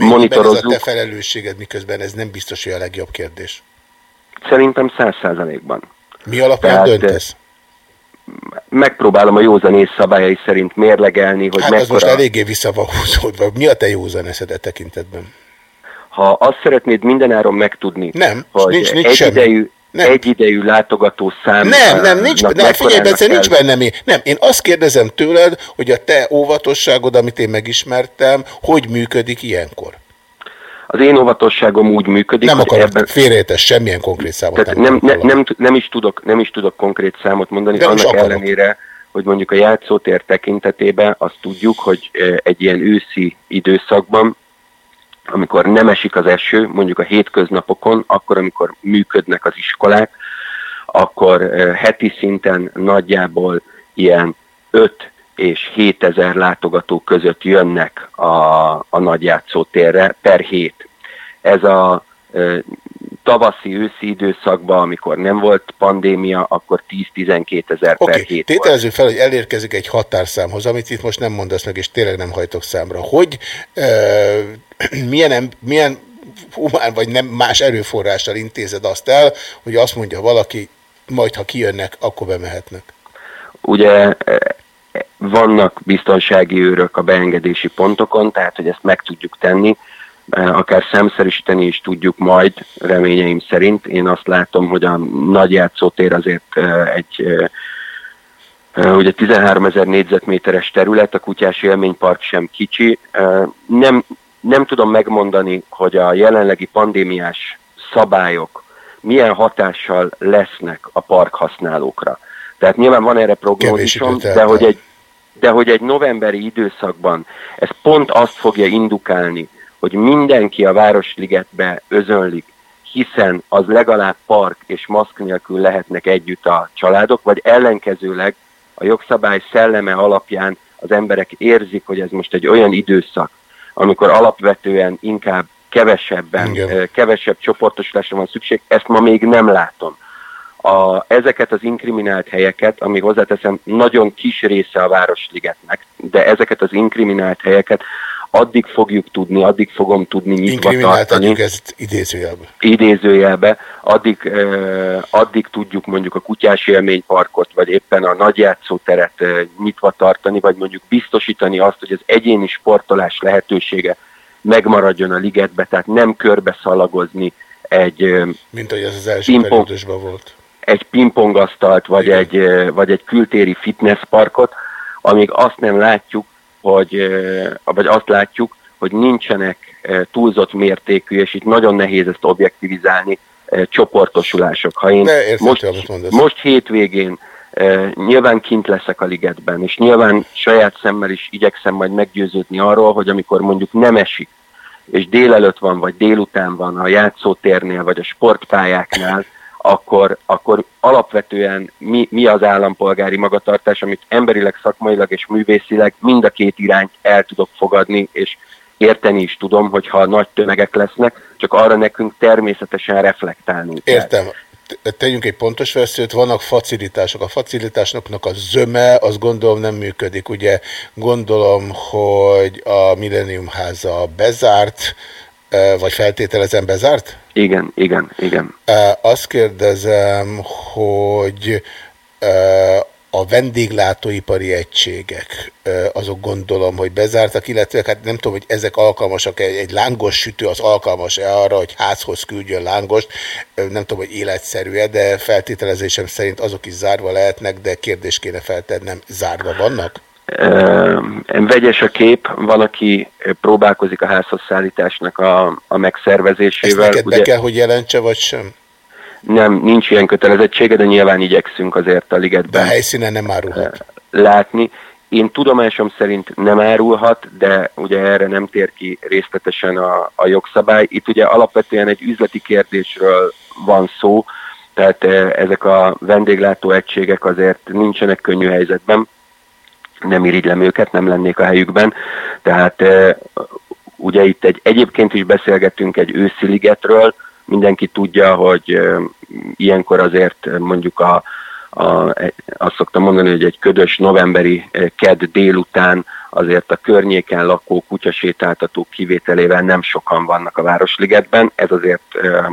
ez a Monitorozzuk. te felelősséged, miközben ez nem biztos, hogy a legjobb kérdés. Szerintem száz százalékban. Mi alapján Tehát, döntesz? Megpróbálom a józanész szabályai szerint mérlegelni, hogy Hát most mekkora... eléggé vissza van húzódva. Mi a te józan eszed e tekintetben? Ha azt szeretnéd mindenáron megtudni, Nem, hogy nincs- nincs egyidejű, semmi. egyidejű látogató szám... Nem, nem, nincs, nem, figyelj, Bence, nincs bennem én. Nem, én azt kérdezem tőled, hogy a te óvatosságod, amit én megismertem, hogy működik ilyenkor? Az én óvatosságom úgy működik, Nem akarok ebben... félreértes semmilyen konkrét számot. Tehát nem, ne, nem, nem, is tudok, nem is tudok konkrét számot mondani, De nem annak ellenére, hogy mondjuk a játszótér tekintetében azt tudjuk, hogy egy ilyen őszi időszakban, amikor nem esik az eső, mondjuk a hétköznapokon, akkor, amikor működnek az iskolák, akkor heti szinten nagyjából ilyen 5 és 7 ezer látogató között jönnek a, a nagyjátszótérre per hét. Ez a ö, tavaszi, őszi időszakban, amikor nem volt pandémia, akkor 10-12 ezer per Oké, hét tételezzük fel, hogy elérkezik egy határszámhoz, amit itt most nem mondasz meg, és tényleg nem hajtok számra. Hogy, ö, milyen, milyen humán vagy nem más erőforrással intézed azt el, hogy azt mondja valaki, majd ha kijönnek, akkor bemehetnek. Ugye vannak biztonsági őrök a beengedési pontokon, tehát hogy ezt meg tudjuk tenni, eh, akár szemszerűsíteni is tudjuk majd, reményeim szerint. Én azt látom, hogy a nagy játszótér azért eh, egy eh, ugye 13 ezer négyzetméteres terület, a kutyás élménypark sem kicsi. Nem, nem tudom megmondani, hogy a jelenlegi pandémiás szabályok milyen hatással lesznek a parkhasználókra. Tehát nyilván van erre prognózisom, de hogy, egy, de hogy egy novemberi időszakban ez pont azt fogja indukálni, hogy mindenki a Városligetbe özönlik, hiszen az legalább park és maszk nélkül lehetnek együtt a családok, vagy ellenkezőleg a jogszabály szelleme alapján az emberek érzik, hogy ez most egy olyan időszak, amikor alapvetően inkább kevesebben, Igen. kevesebb csoportosulásra van szükség, ezt ma még nem látom. A, ezeket az inkriminált helyeket, ami hozzáteszem nagyon kis része a Városligetnek, de ezeket az inkriminált helyeket addig fogjuk tudni, addig fogom tudni nyitva tartani ezt idézőjelbe. idézőjelbe, addig, eh, addig tudjuk mondjuk a kutyás élményparkot, vagy éppen a nagyjátszóteret eh, nyitva tartani, vagy mondjuk biztosítani azt, hogy az egyéni sportolás lehetősége megmaradjon a ligetbe, tehát nem körbe szalagozni egy, Mint ahogy ez az első Pingpong. periódusban volt. Egy pingpongasztalt, vagy egy, vagy egy kültéri fitnessparkot, amíg azt nem látjuk, hogy, vagy azt látjuk, hogy nincsenek túlzott mértékű, és itt nagyon nehéz ezt objektivizálni, csoportosulások. Ha én érthető, most, most hétvégén nyilván kint leszek a ligetben, és nyilván saját szemmel is igyekszem majd meggyőződni arról, hogy amikor mondjuk nem esik, és délelőtt van, vagy délután van a játszótérnél, vagy a sportpályáknál, akkor, akkor alapvetően mi, mi az állampolgári magatartás, amit emberileg, szakmailag és művészileg mind a két irányt el tudok fogadni, és érteni is tudom, hogyha nagy tömegek lesznek, csak arra nekünk természetesen reflektálnunk kell. Értem. Te- Tegyünk egy pontos veszőt, vannak facilitások. A facilitásoknak a zöme, az gondolom nem működik. Ugye gondolom, hogy a Millennium háza bezárt, eh, vagy feltételezem bezárt? Igen, igen, igen. Azt kérdezem, hogy a vendéglátóipari egységek, azok gondolom, hogy bezártak, illetve hát nem tudom, hogy ezek alkalmasak, egy, lángos sütő az alkalmas-e arra, hogy házhoz küldjön lángost, nem tudom, hogy életszerű-e, de feltételezésem szerint azok is zárva lehetnek, de kérdést kéne feltennem, zárva vannak? Vegyes a kép, van, aki próbálkozik a házhoz szállításnak a, a Ezt megszervezésével. neked be kell, hogy jelentse, vagy sem? Nem, nincs ilyen kötelezettsége, de nyilván igyekszünk azért a De ligetben a helyszínen nem árulhat. látni. Én tudomásom szerint nem árulhat, de ugye erre nem tér ki részletesen a, a jogszabály. Itt ugye alapvetően egy üzleti kérdésről van szó, tehát eh, ezek a vendéglátó egységek azért nincsenek könnyű helyzetben, nem irigylem őket, nem lennék a helyükben. Tehát eh, ugye itt egy, egyébként is beszélgettünk egy őszi ligetről, mindenki tudja, hogy eh, ilyenkor azért mondjuk a, a, azt szoktam mondani, hogy egy ködös novemberi eh, kedd délután azért a környéken lakó kutyasétáltatók kivételével nem sokan vannak a Városligetben. Ez azért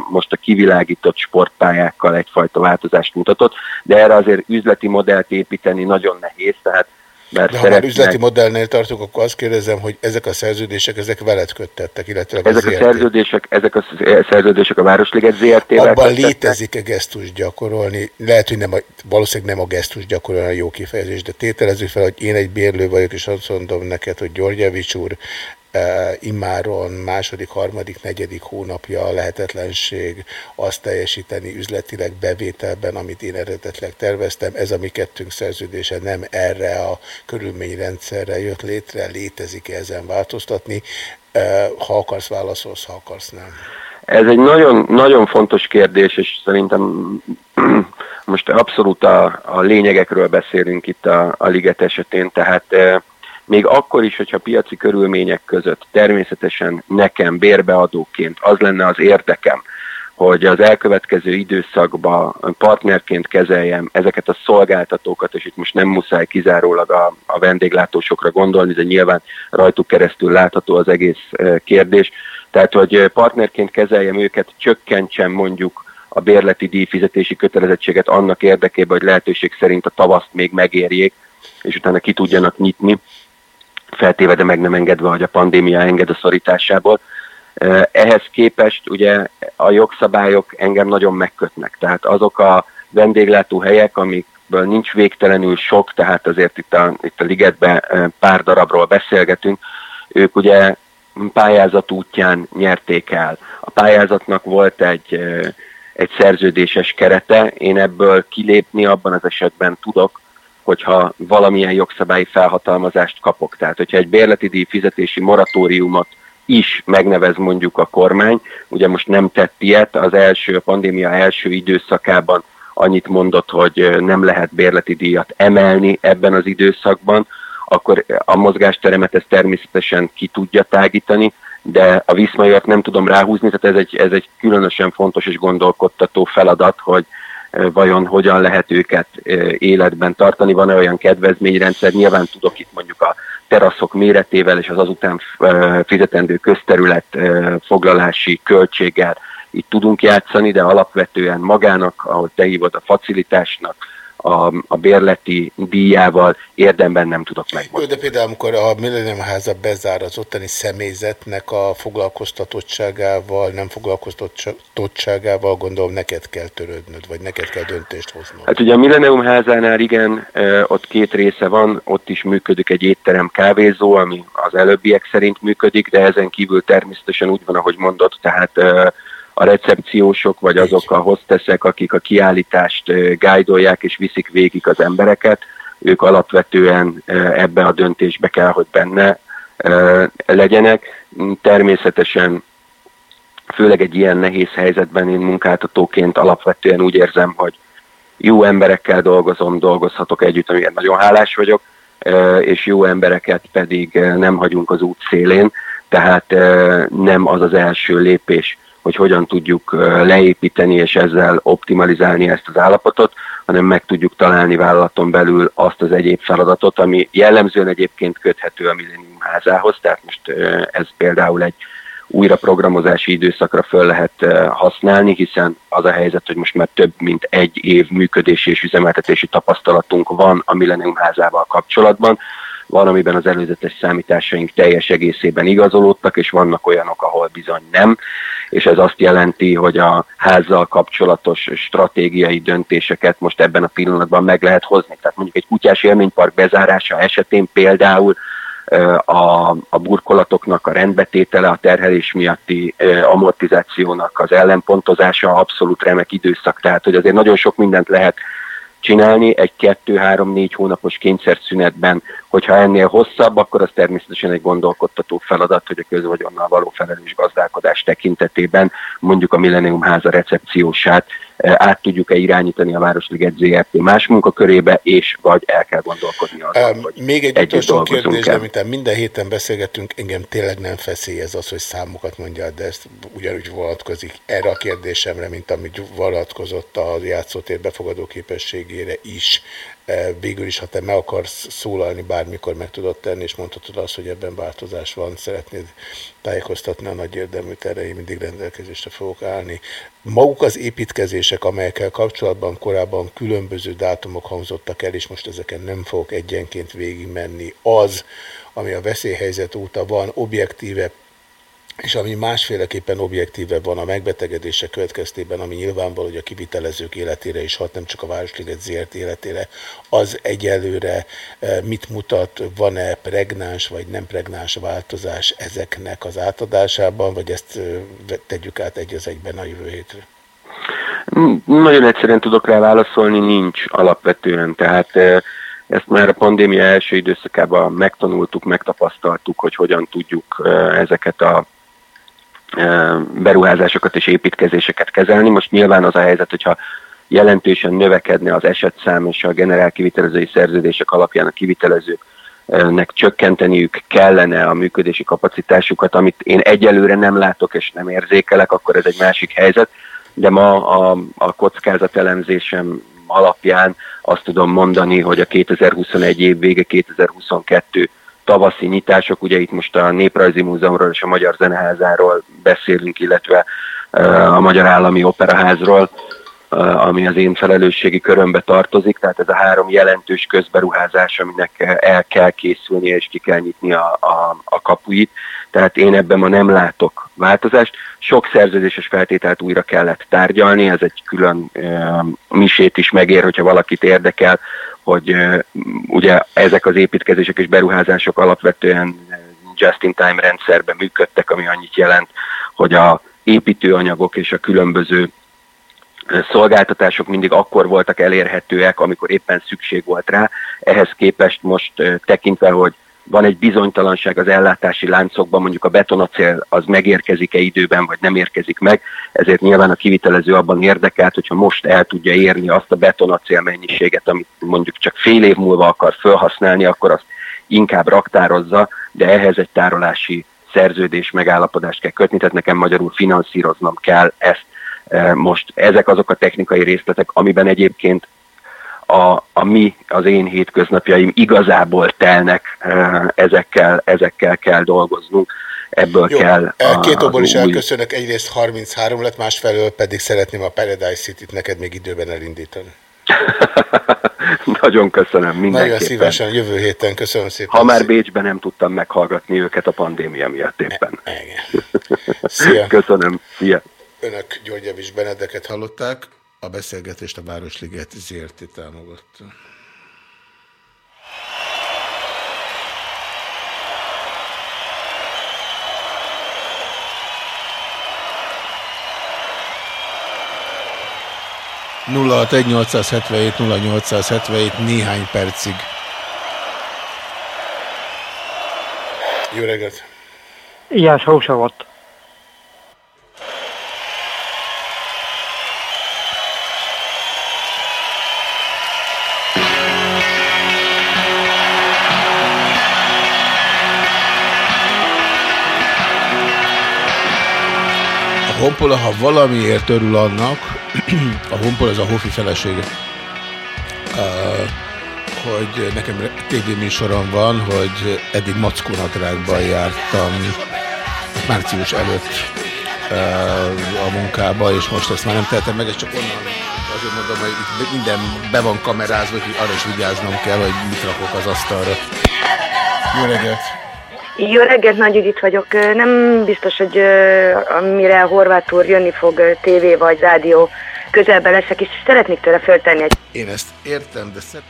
most a kivilágított sportpályákkal egyfajta változást mutatott, de erre azért üzleti modellt építeni nagyon nehéz, tehát mert De ha már üzleti modellnél tartok, akkor azt kérdezem, hogy ezek a szerződések, ezek veled köttettek, illetve ezek a ZRT. szerződések, ezek a szerződések a Városliget ZRT-vel Abban létezik-e gesztus gyakorolni? Lehet, hogy nem a, valószínűleg nem a gesztus gyakorolni a jó kifejezés, de tételezzük fel, hogy én egy bérlő vagyok, és azt mondom neked, hogy Györgyevics úr, immáron második, harmadik, negyedik hónapja a lehetetlenség azt teljesíteni üzletileg bevételben, amit én eredetileg terveztem. Ez a mi kettőnk szerződése nem erre a körülményrendszerre jött létre, létezik-e ezen változtatni? Ha akarsz, válaszolsz, ha akarsz, nem. Ez egy nagyon, nagyon fontos kérdés, és szerintem most abszolút a, a lényegekről beszélünk itt a, a liget esetén, tehát még akkor is, hogyha piaci körülmények között természetesen nekem bérbeadóként az lenne az érdekem, hogy az elkövetkező időszakban partnerként kezeljem ezeket a szolgáltatókat, és itt most nem muszáj kizárólag a, a vendéglátósokra gondolni, de nyilván rajtuk keresztül látható az egész eh, kérdés. Tehát, hogy partnerként kezeljem őket, csökkentsem mondjuk a bérleti díjfizetési kötelezettséget annak érdekében, hogy lehetőség szerint a tavaszt még megérjék, és utána ki tudjanak nyitni, feltéve, de meg nem engedve, hogy a pandémia enged a szorításából. Eh, Ehhez képest ugye a jogszabályok engem nagyon megkötnek. Tehát azok a vendéglátóhelyek, amikből nincs végtelenül sok, tehát azért itt a, itt a ligetben pár darabról beszélgetünk, ők ugye pályázat útján nyerték el. A pályázatnak volt egy, egy szerződéses kerete, én ebből kilépni abban az esetben tudok, hogyha valamilyen jogszabályi felhatalmazást kapok. Tehát, hogyha egy bérleti díj fizetési moratóriumot is megnevez mondjuk a kormány, ugye most nem tett ilyet, az első, a pandémia első időszakában annyit mondott, hogy nem lehet bérleti díjat emelni ebben az időszakban, akkor a mozgásteremet ez természetesen ki tudja tágítani, de a Viszmajort nem tudom ráhúzni, tehát ez egy, ez egy különösen fontos és gondolkodtató feladat, hogy vajon hogyan lehet őket életben tartani, van-e olyan kedvezményrendszer, nyilván tudok itt mondjuk a teraszok méretével és az azután fizetendő közterület foglalási költséggel itt tudunk játszani, de alapvetően magának, ahogy te hívod, a facilitásnak, a, a bérleti díjával érdemben nem tudok megmondani. Jó, de például amikor a Millennium háza bezár az ottani személyzetnek a foglalkoztatottságával, nem foglalkoztatottságával, gondolom neked kell törődnöd, vagy neked kell döntést hoznod. Hát ugye a Millennium házánál igen, ott két része van, ott is működik egy étterem kávézó, ami az előbbiek szerint működik, de ezen kívül természetesen úgy van, ahogy mondott, tehát a recepciósok, vagy azok a hosteszek, akik a kiállítást gájdolják és viszik végig az embereket, ők alapvetően ebbe a döntésbe kell, hogy benne legyenek. Természetesen főleg egy ilyen nehéz helyzetben én munkáltatóként alapvetően úgy érzem, hogy jó emberekkel dolgozom, dolgozhatok együtt, amiért nagyon hálás vagyok, és jó embereket pedig nem hagyunk az út szélén, tehát eh, nem az az első lépés, hogy hogyan tudjuk leépíteni és ezzel optimalizálni ezt az állapotot, hanem meg tudjuk találni vállalaton belül azt az egyéb feladatot, ami jellemzően egyébként köthető a Millennium házához, tehát most ez például egy újra programozási időszakra föl lehet eh, használni, hiszen az a helyzet, hogy most már több mint egy év működési és üzemeltetési tapasztalatunk van a Millennium házával kapcsolatban, van, amiben az előzetes számításaink teljes egészében igazolódtak, és vannak olyanok, ahol bizony nem, és ez azt jelenti, hogy a házzal kapcsolatos stratégiai döntéseket most ebben a pillanatban meg lehet hozni. Tehát mondjuk egy kutyás élménypark bezárása esetén például a, a burkolatoknak a rendbetétele, a terhelés miatti amortizációnak az ellenpontozása abszolút remek időszak. Tehát, hogy azért nagyon sok mindent lehet csinálni egy kettő-három-négy hónapos kényszerszünetben. Hogyha ennél hosszabb, akkor az természetesen egy gondolkodtató feladat, hogy a közvagyonnal való felelős gazdálkodás tekintetében mondjuk a Millennium háza recepciósát eh, át tudjuk-e irányítani a Városliget ZRT más munkakörébe, és vagy el kell gondolkodni azon, hogy még egy utolsó kérdés, el. amit minden héten beszélgetünk, engem tényleg nem feszélyez az, hogy számokat mondja, de ezt ugyanúgy vonatkozik erre a kérdésemre, mint amit vonatkozott a játszótér befogadó képességére is. E, Végül is, ha te meg akarsz szólalni, bármikor meg tudod tenni, és mondhatod azt, hogy ebben változás van, szeretnéd tájékoztatni a nagy érdeműt, erre én mindig rendelkezésre fogok állni. Maguk az építkezések, amelyekkel kapcsolatban korábban különböző dátumok hangzottak el, és most ezeken nem fogok egyenként végigmenni, az, ami a veszélyhelyzet óta van, objektíve és ami másféleképpen objektíve van a megbetegedése következtében, ami nyilvánvaló, hogy a kivitelezők életére is hat, nem csak a Városliget ZRT életére, az egyelőre eh, mit mutat, van-e pregnáns vagy nem pregnáns változás ezeknek az átadásában, vagy ezt eh, tegyük át egy az egyben a jövő hétre? Mm, Nagyon egyszerűen tudok rá válaszolni, nincs alapvetően. Tehát eh, ezt már a pandémia első időszakában megtanultuk, megtapasztaltuk, hogy hogyan tudjuk ezeket a beruházásokat és építkezéseket kezelni. Most nyilván az a helyzet, hogyha jelentősen növekedne az esetszám és a generál kivitelezői szerződések alapján a kivitelezőknek csökkenteniük kellene a működési kapacitásukat, amit én egyelőre nem látok és nem érzékelek, akkor ez egy másik helyzet de ma a, a kockázatelemzésem alapján azt tudom mondani, hogy a 2021 év vége, 2022 tavaszi nyitások, ugye itt most a Néprajzi Múzeumról és a Magyar Zeneházáról beszélünk, illetve a Magyar Állami Operaházról, ami az én felelősségi körömbe tartozik, tehát ez a három jelentős közberuházás, aminek el kell készülnie és ki kell nyitni a, a, a kapuit. Tehát én ebben ma nem látok változást. Sok szerződéses feltételt újra kellett tárgyalni, ez egy külön e, misét is megér, hogyha valakit érdekel, hogy e, ugye ezek az építkezések és beruházások alapvetően just-in-time rendszerben működtek, ami annyit jelent, hogy a építőanyagok és a különböző szolgáltatások mindig akkor voltak elérhetőek, amikor éppen szükség volt rá. Ehhez képest most tekintve, hogy van egy bizonytalanság az ellátási láncokban, mondjuk a betonacél az megérkezik-e időben, vagy nem érkezik meg, ezért nyilván a kivitelező abban érdekelt, hogyha most el tudja érni azt a betonacél mennyiséget, amit mondjuk csak fél év múlva akar felhasználni, akkor azt inkább raktározza, de ehhez egy tárolási szerződés megállapodást kell kötni, tehát nekem magyarul finanszíroznom kell ezt most. Ezek azok a technikai részletek, amiben egyébként a, a mi, az én hétköznapjaim igazából telnek, ezekkel, ezekkel kell dolgoznunk, ebből Jó, kell. eh, két okból is új- elköszönök, egyrészt 33 lett, másfelől pedig szeretném a Paradise City-t neked még időben elindítani. Nagyon köszönöm Nagyon mindenképpen. szívesen, jövő héten, köszönöm szépen. Ha már Bécsben nem tudtam meghallgatni őket a pandémia miatt éppen. Szia. Köszönöm. Szia. Önök György Javis Benedeket hallották, a beszélgetést a Városliget ZRT támogatta. nulla 0877 0877 néhány percig. Jó reggelt! Igen, szó se volt. Honpola, ha valamiért örül annak, a Honpola az a Hofi felesége, hogy nekem tévéműsorom van, hogy eddig Mackónadrágban jártam március előtt a munkába, és most ezt már nem tehetem meg, ez csak onnan azért mondom, hogy minden be van kamerázva, hogy arra is vigyáznom kell, hogy mit rakok az asztalra. Jó reggelt! Jó reggelt, Nagy Judit vagyok. Nem biztos, hogy ö, amire Horváth úr jönni fog tévé vagy rádió közelben leszek, és szeretnék tőle föltenni egy Én ezt értem, de szeret...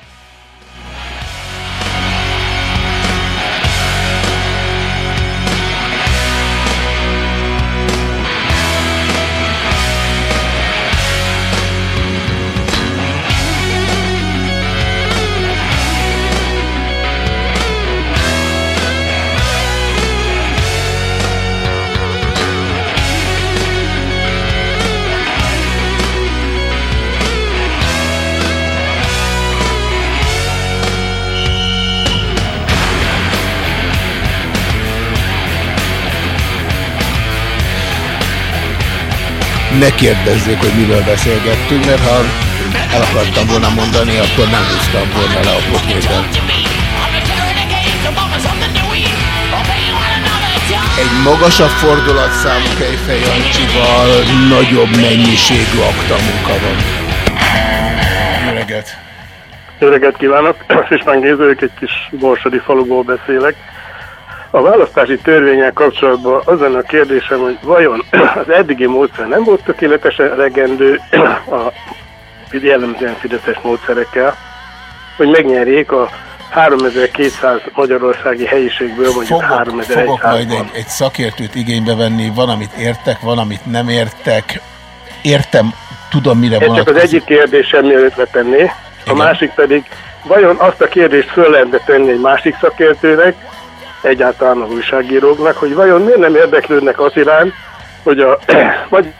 ne kérdezzék, hogy miről beszélgettünk, mert ha el akartam volna mondani, akkor nem húztam volna le a potmétert. Egy magasabb fordulatszámú Kejfej Jancsival nagyobb mennyiségű aktamunka van. Jó reggelt! Jó reggelt kívánok! Fispán Gézők, egy kis borsodi faluból beszélek. A választási törvényel kapcsolatban az a kérdésem, hogy vajon az eddigi módszer nem volt tökéletesen elegendő a jellemzően fideszes módszerekkel, hogy megnyerjék a 3200 magyarországi helyiségből mondjuk Fogok, fogok 3100 majd egy, egy szakértőt igénybe venni, van, amit értek, van, amit nem értek. Értem, tudom, mire Ez csak az egyik kérdésem, mielőtt letenné. A másik pedig, vajon azt a kérdést föl lehetne tenni egy másik szakértőnek, egyáltalán az újságíróknak, hogy vajon miért nem érdeklődnek az iránt, hogy a vagy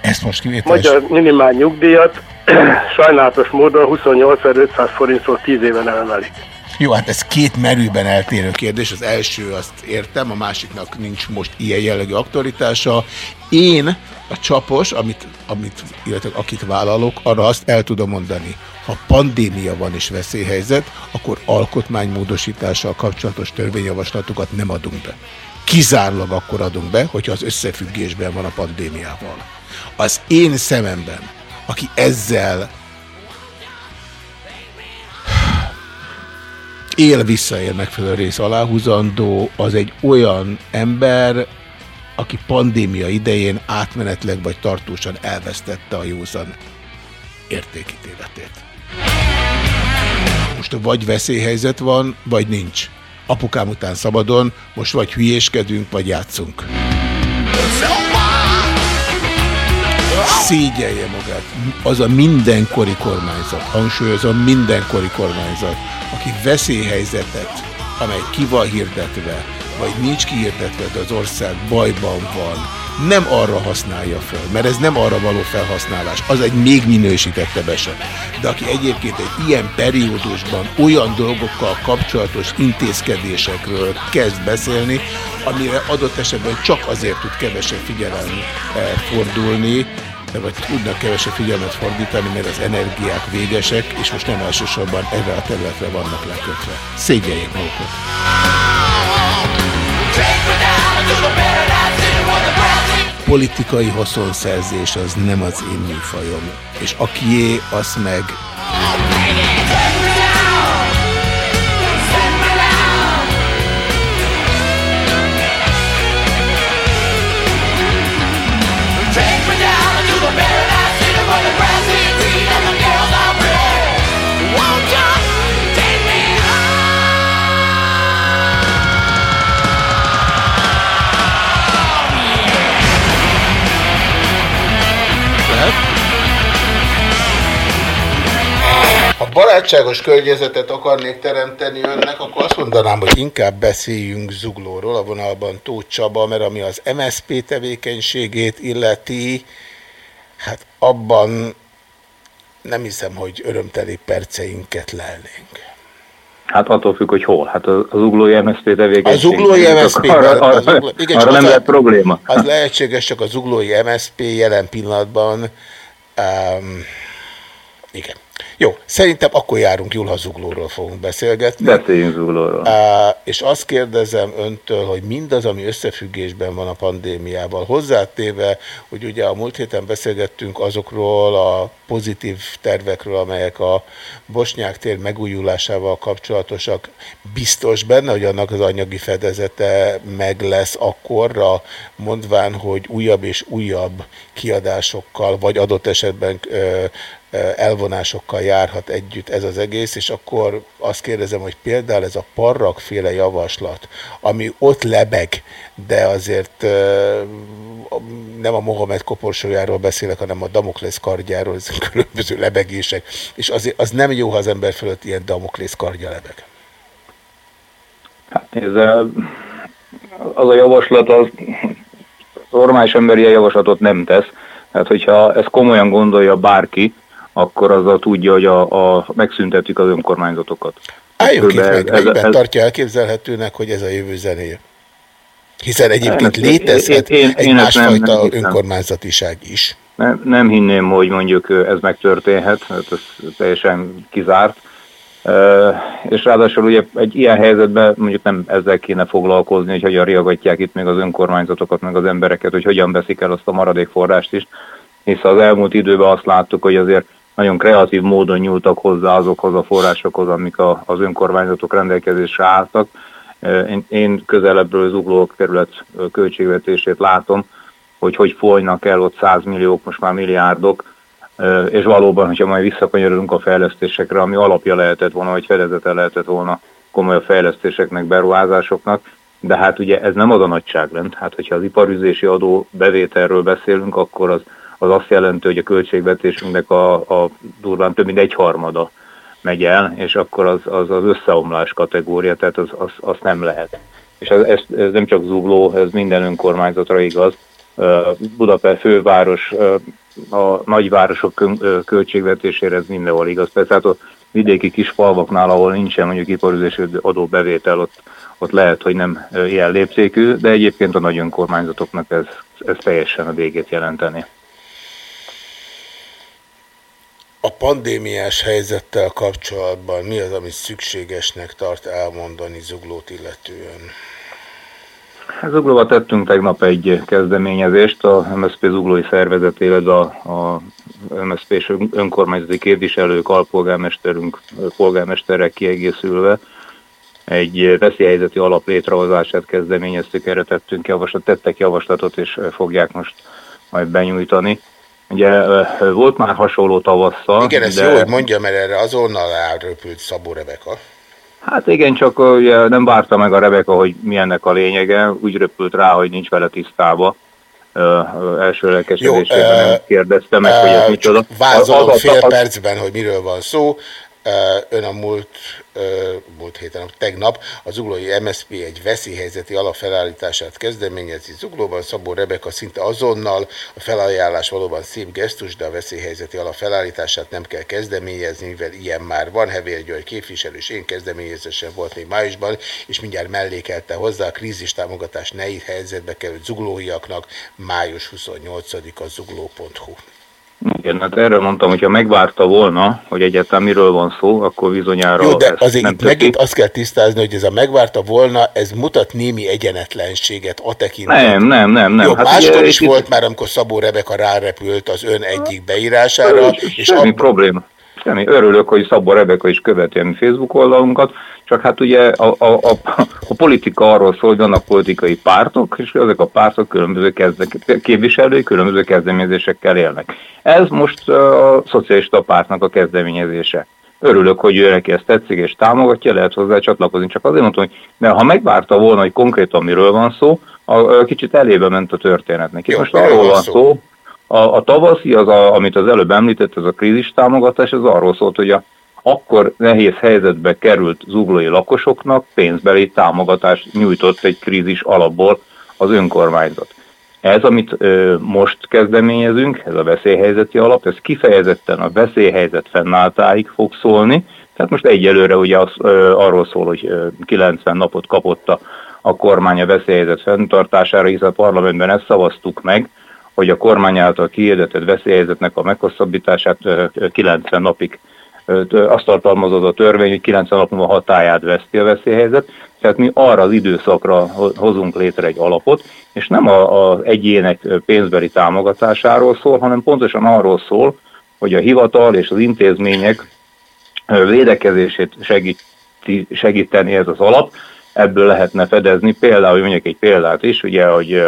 Ezt most kivételes. magyar minimál nyugdíjat sajnálatos módon 28.500 forintról 10 éven emelik. Jó, hát ez két merőben eltérő kérdés. Az első azt értem, a másiknak nincs most ilyen jellegű aktualitása. Én a csapos, amit, amit, illetve akit vállalok, arra azt el tudom mondani. Ha pandémia van és veszélyhelyzet, akkor alkotmánymódosítással kapcsolatos törvényjavaslatokat nem adunk be. Kizárólag akkor adunk be, hogyha az összefüggésben van a pandémiával. Az én szememben, aki ezzel él visszaél megfelelő rész aláhúzandó, az egy olyan ember, aki pandémia idején átmenetleg vagy tartósan elvesztette a józan értékítéletét. Most vagy veszélyhelyzet van, vagy nincs. Apukám után szabadon, most vagy hülyéskedünk, vagy játszunk. Szégyelje magát. Az a mindenkori kormányzat, hangsúlyozom, mindenkori kormányzat, aki veszélyhelyzetet, amely ki van hirdetve, vagy nincs kihirdetve, de az ország bajban van, nem arra használja fel, mert ez nem arra való felhasználás, az egy még minősítettebb eset. De aki egyébként egy ilyen periódusban olyan dolgokkal kapcsolatos intézkedésekről kezd beszélni, amire adott esetben csak azért tud kevesebb figyelem eh, fordulni, vagy tudnak kevesebb figyelmet fordítani, mert az energiák végesek, és most nem elsősorban erre a területre vannak lekötve. Szégyeljék magukat! Politikai haszonszerzés az nem az én műfajom, és akié, azt meg barátságos környezetet akarnék teremteni önnek, akkor azt mondanám, hogy inkább beszéljünk Zuglóról, a vonalban Tóth Csaba, mert ami az MSP tevékenységét illeti, hát abban nem hiszem, hogy örömteli perceinket lelnénk. Hát attól függ, hogy hol. Hát az uglói MSZP tevékenység. Az zuglói MSZP, Arra, az arra, zugló, igen, arra nem az, lehet probléma. Az lehetséges, csak az zuglói MSZP jelen pillanatban um, igen. Jó, szerintem akkor járunk jól, ha zuglóról fogunk beszélgetni. Beszéljünk zuglóról. Á, és azt kérdezem öntől, hogy mindaz, ami összefüggésben van a pandémiával, hozzátéve, hogy ugye a múlt héten beszélgettünk azokról a pozitív tervekről, amelyek a Bosnyák tér megújulásával kapcsolatosak, biztos benne, hogy annak az anyagi fedezete meg lesz akkorra, mondván, hogy újabb és újabb kiadásokkal, vagy adott esetben ö, elvonásokkal járhat együtt ez az egész, és akkor azt kérdezem, hogy például ez a parrakféle javaslat, ami ott lebeg, de azért nem a Mohamed koporsójáról beszélek, hanem a Damoklész kardjáról, ez különböző lebegések, és azért az nem jó, ha az ember fölött ilyen Damoklész kardja lebeg. Hát ez az a javaslat, az normális ember javaslatot nem tesz. Hát, hogyha ezt komolyan gondolja bárki, akkor azzal tudja, hogy a, a, megszüntetjük az önkormányzatokat. Álljunk itt meg, ez, ez, tartja elképzelhetőnek, hogy ez a jövő zenéje? Hiszen egyébként létezhet én, én, egy én másfajta nem, nem önkormányzatiság is. Nem, nem hinném, hogy mondjuk ez megtörténhet, hát ez teljesen kizárt. És ráadásul ugye egy ilyen helyzetben mondjuk nem ezzel kéne foglalkozni, hogy hogyan riagatják itt még az önkormányzatokat, meg az embereket, hogy hogyan veszik el azt a maradék forrást is, hisz az elmúlt időben azt láttuk, hogy azért nagyon kreatív módon nyúltak hozzá azokhoz a forrásokhoz, amik a, az önkormányzatok rendelkezésre álltak. Én, én közelebbről az ugló kerület költségvetését látom, hogy hogy folynak el ott 100 milliók, most már milliárdok, és valóban, hogyha majd visszakanyarodunk a fejlesztésekre, ami alapja lehetett volna, vagy fedezete lehetett volna komoly fejlesztéseknek, beruházásoknak, de hát ugye ez nem az a nagyságrend. Hát hogyha az iparüzési adó bevételről beszélünk, akkor az az azt jelenti, hogy a költségvetésünknek a, a durván több mint egy harmada megy el, és akkor az az, az összeomlás kategória, tehát az, az, az nem lehet. És ez, ez, ez nem csak zugló, ez minden önkormányzatra igaz. Budapest főváros, a nagyvárosok költségvetésére ez mindenhol igaz. Persze hát a vidéki kis falvaknál, ahol nincsen mondjuk iparüzési adóbevétel, ott, ott lehet, hogy nem ilyen léptékű, de egyébként a nagy önkormányzatoknak ez, ez teljesen a végét jelenteni. A pandémiás helyzettel kapcsolatban mi az, amit szükségesnek tart elmondani Zuglót illetően? Hát Zuglóval tettünk tegnap egy kezdeményezést, a MSZP Zuglói Szervezet, a, a MSZP és önkormányzati képviselők, alpolgármesterünk, polgármesterrel kiegészülve egy veszélyhelyzeti alap létrehozását kezdeményeztük, erre tettünk javaslat, tettek javaslatot, és fogják most majd benyújtani. Ugye volt már hasonló tavasszal. Igen, ez de... jó, hogy mondja, mert erre azonnal elröpült Szabó Rebeka. Hát igen, csak ugye nem várta meg a Rebeka, hogy mi ennek a lényege, úgy röpült rá, hogy nincs vele tisztába. Uh, első lelkesedésében nem kérdezte meg, uh, hogy ez micsoda. Vázolom fél percben, hogy miről van szó. Ön a múlt, múlt héten, tegnap a zuglói MSZP egy veszélyhelyzeti alapfelállítását kezdeményezi Zuglóban. Szabó Rebeka szinte azonnal a felajánlás valóban szép gesztus, de a veszélyhelyzeti alapfelállítását nem kell kezdeményezni, mivel ilyen már van. Hevér György képviselő és én kezdeményezésen volt még májusban, és mindjárt mellékelte hozzá a krízis támogatás nehéz helyzetbe került zuglóiaknak május 28-a zugló.hu. Igen, hát erről mondtam, hogyha megvárta volna, hogy egyáltalán miről van szó, akkor bizonyára... Jó, de azért itt megint azt kell tisztázni, hogy ez a megvárta volna, ez mutat némi egyenetlenséget a tekintetben. Nem, nem, nem. nem. Jó, hát máskor ugye, is itt... volt már, amikor Szabó Rebeka rárepült az ön egyik beírására. És semmi ab... probléma. Semmi. Örülök, hogy Szabó Rebeka is követi a mi Facebook oldalunkat, csak hát ugye a, a, a, a politika arról szól, hogy vannak politikai pártok, és ezek a pártok különböző kezdek, képviselői különböző kezdeményezésekkel élnek. Ez most a szocialista pártnak a kezdeményezése. Örülök, hogy ő neki ezt tetszik és támogatja, lehet hozzá csatlakozni. Csak azért mondtam, hogy mert ha megvárta volna, hogy konkrétan miről van szó, a, a kicsit elébe ment a történetnek. Jó, most arról van szó, szó a, a tavaszi, az a, amit az előbb említett, ez a krízis támogatás, ez arról szólt, hogy a akkor nehéz helyzetbe került zuglói lakosoknak pénzbeli támogatást nyújtott egy krízis alapból az önkormányzat. Ez, amit ö, most kezdeményezünk, ez a veszélyhelyzeti alap, ez kifejezetten a veszélyhelyzet fennálltáig fog szólni, tehát most egyelőre ugye az, ö, arról szól, hogy ö, 90 napot kapott a, a kormány a veszélyhelyzet fenntartására, hiszen a parlamentben ezt szavaztuk meg, hogy a kormány által kihirdetett veszélyhelyzetnek a meghosszabbítását 90 napig ö, azt tartalmaz az a törvény, hogy 90 nap múlva hatáját veszti a veszélyhelyzet, tehát mi arra az időszakra ho- hozunk létre egy alapot, és nem az egyének pénzbeli támogatásáról szól, hanem pontosan arról szól, hogy a hivatal és az intézmények védekezését segíti, segíteni ez az alap, ebből lehetne fedezni például, mondjuk egy példát is, ugye, hogy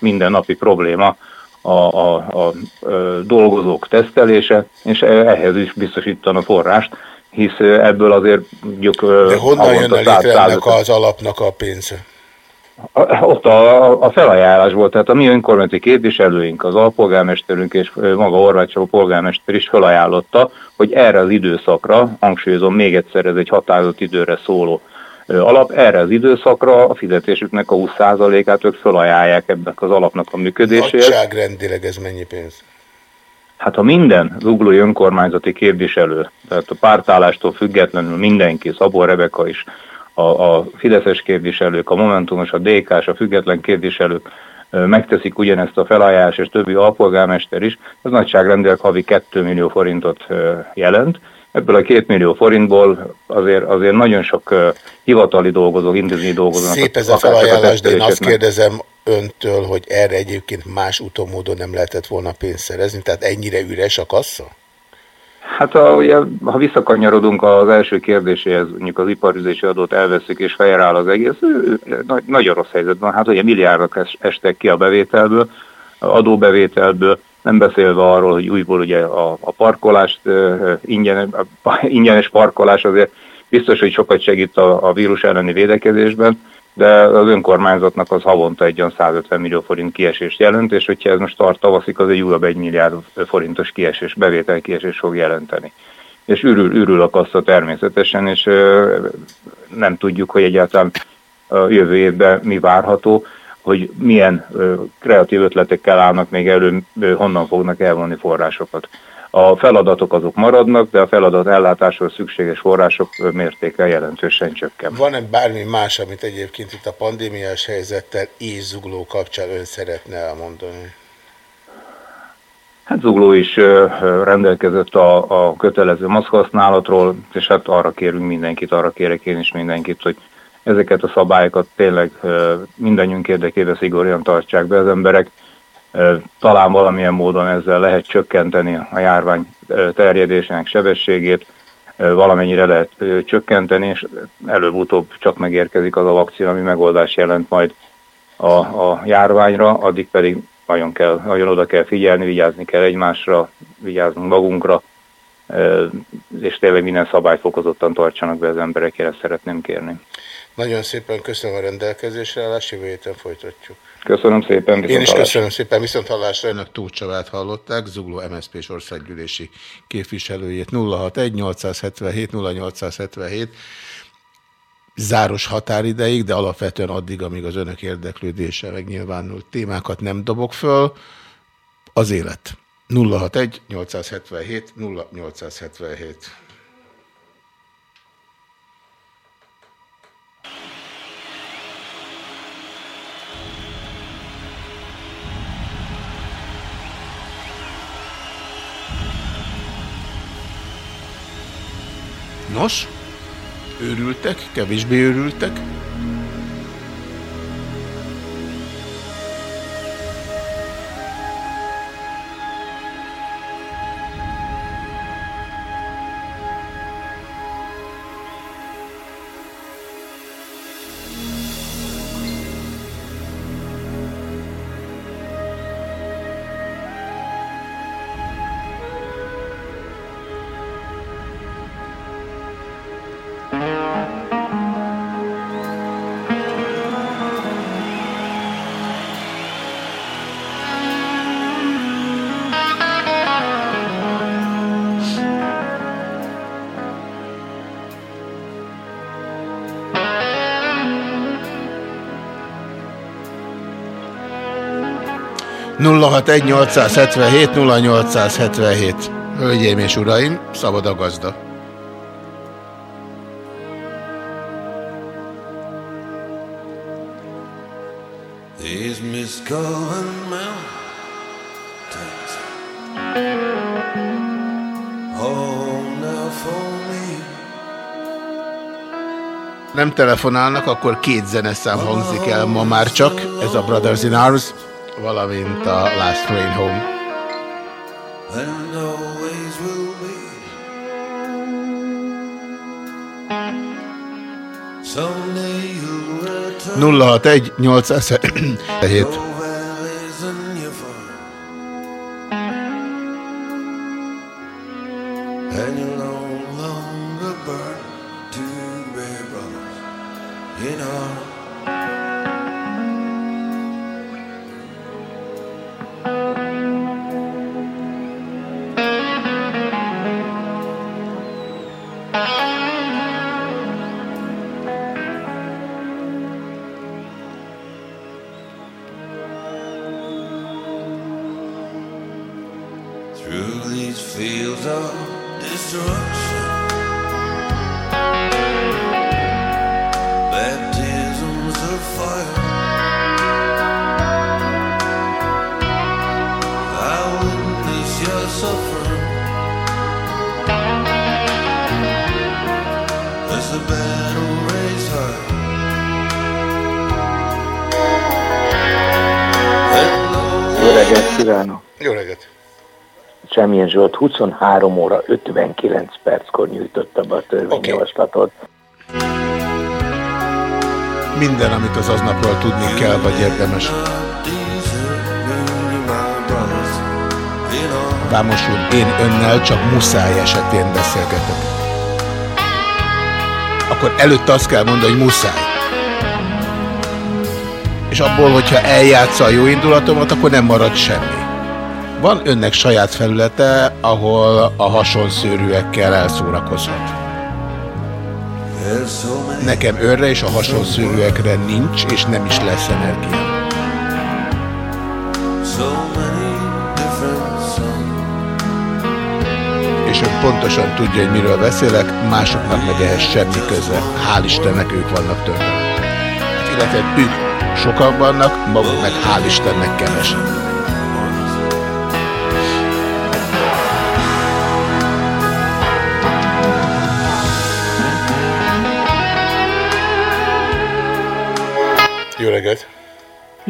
minden napi probléma a, a, a, dolgozók tesztelése, és ehhez is biztosítana forrást, hisz ebből azért mondjuk De honnan jön a létre 100 ennek az alapnak a pénze? a- Ott a, a felajánlás volt, tehát a mi önkormányzati képviselőink, az alpolgármesterünk és maga Horváth Csaba polgármester is felajánlotta, hogy erre az időszakra, hangsúlyozom még egyszer, ez egy határozott időre szóló alap, erre az időszakra a fizetésüknek a 20%-át ők felajánlják ennek az alapnak a működéséhez. Nagyságrendileg ez mennyi pénz? Hát ha minden zuglói önkormányzati képviselő, tehát a pártállástól függetlenül mindenki, Szabó Rebeka is, a, a Fideszes képviselők, a Momentumos, a DK-s, a független képviselők megteszik ugyanezt a felajánlást, és többi alpolgármester is, ez nagyságrendileg havi 2 millió forintot jelent. Ebből a 2 millió forintból azért, azért nagyon sok hivatali dolgozó, intézményi dolgozónak. Szép ez a felajánlás, de én azt kérdezem öntől, hogy erre egyébként más úton módon nem lehetett volna pénzt szerezni, tehát ennyire üres a kassa? Hát a, ugye, ha visszakanyarodunk az első kérdéséhez, mondjuk az iparüzési adót elveszik és feljel az egész, nagyon rossz helyzetben. Hát ugye milliárdok es- estek ki a bevételből, adóbevételből, nem beszélve arról, hogy újból ugye a, a parkolást, ingyen, a, ingyenes parkolás azért biztos, hogy sokat segít a, a vírus elleni védekezésben, de az önkormányzatnak az havonta egy olyan 150 millió forint kiesést jelent, és hogyha ez most tart tavaszig, az egy újabb 1 milliárd forintos kiesés, bevétel kiesés fog jelenteni. És ürül, ürül a kassa természetesen, és nem tudjuk, hogy egyáltalán a jövő évben mi várható, hogy milyen kreatív ötletekkel állnak még elő, honnan fognak elvonni forrásokat. A feladatok azok maradnak, de a feladat ellátáshoz szükséges források mértéke jelentősen csökken. Van-e bármi más, amit egyébként itt a pandémiás helyzettel és zugló kapcsán ön szeretne elmondani? Hát Zugló is rendelkezett a, a kötelező maszkhasználatról, és hát arra kérünk mindenkit, arra kérek én is mindenkit, hogy ezeket a szabályokat tényleg mindannyiunk érdekében szigorúan tartsák be az emberek. Talán valamilyen módon ezzel lehet csökkenteni a járvány terjedésének sebességét, valamennyire lehet csökkenteni, és előbb-utóbb csak megérkezik az a vakcina, ami megoldás jelent majd a, a járványra, addig pedig nagyon, kell, nagyon oda kell figyelni, vigyázni kell egymásra, vigyáznunk magunkra, és tényleg minden szabályt fokozottan tartsanak be az emberek, ezt szeretném kérni. Nagyon szépen köszönöm a rendelkezésre állás, jövő héten folytatjuk. Köszönöm szépen, Én is viszontlátásra. köszönöm szépen, viszont hallásra önök Tóth Csabát hallották, Zugló MSZP-s országgyűlési képviselőjét 061 877 0877 záros határideig, de alapvetően addig, amíg az önök érdeklődése megnyilvánult témákat nem dobok föl, az élet. 061 877 0877 Nos, őrültek, kevésbé őrültek. 061 0877. Hölgyeim és uraim, szabad a gazda. These misgoing mountains Home now for Nem telefonálnak, akkor két zeneszám hangzik el ma már csak, ez a Brothers in Arms valamint a Last Train Home. and always will be. Someday you'll return 061 807 Zsolt 23 óra 59 perckor nyújtotta be a törvényjavaslatot. Minden, amit az aznapról tudni kell, vagy érdemes. Vámos én önnel csak muszáj esetén beszélgetek. Akkor előtte azt kell mondani, hogy muszáj. És abból, hogyha eljátsza a jó indulatomat, akkor nem marad semmi. Van önnek saját felülete, ahol a hasonszőrűekkel elszórakozhat. Nekem őrre és a hasonszőrűekre nincs, és nem is lesz songs. És ön pontosan tudja, hogy miről beszélek, másoknak meg ehhez semmi köze. Hál' Istennek ők vannak többen. Hát, illetve ők sokan vannak, maguk meg hál' Istennek kevesen.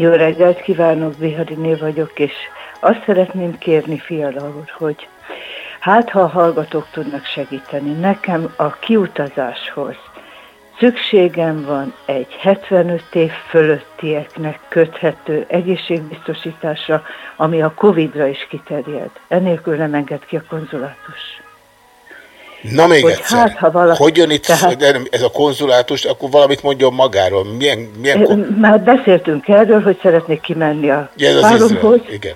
Jó reggelt kívánok, Bihariné vagyok, és azt szeretném kérni Fiala úr, hogy hát ha a hallgatók tudnak segíteni, nekem a kiutazáshoz szükségem van egy 75 év fölöttieknek köthető egészségbiztosításra, ami a Covid-ra is kiterjed. Enélkül nem enged ki a konzulátus. Na még Hogy egyszer, hát, ha valaki- hogy jön itt tehát- ez a konzulátus, akkor valamit mondjon magáról. Milyen, milyen kon- Már beszéltünk erről, hogy szeretnék kimenni a Ja, ez az páromhoz. Izrael, igen.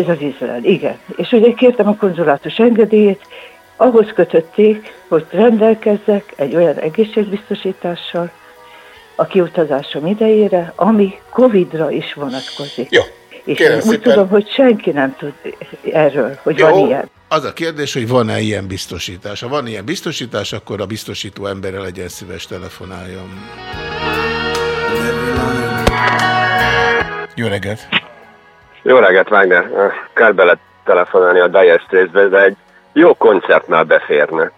Ez az Izrael, igen. És ugye kértem a konzulátus engedélyét, ahhoz kötötték, hogy rendelkezzek egy olyan egészségbiztosítással a kiutazásom idejére, ami Covid-ra is vonatkozik. Jó, És kérem én úgy szépen. tudom, hogy senki nem tud erről, hogy Jó, van ilyen. Az a kérdés, hogy van-e ilyen biztosítás. Ha van ilyen biztosítás, akkor a biztosító emberre legyen szíves telefonáljon. Jó reggelt! Jó reggelt, Wagner. Kell bele telefonálni a Dire Straits-be, de egy jó koncertnál beférne.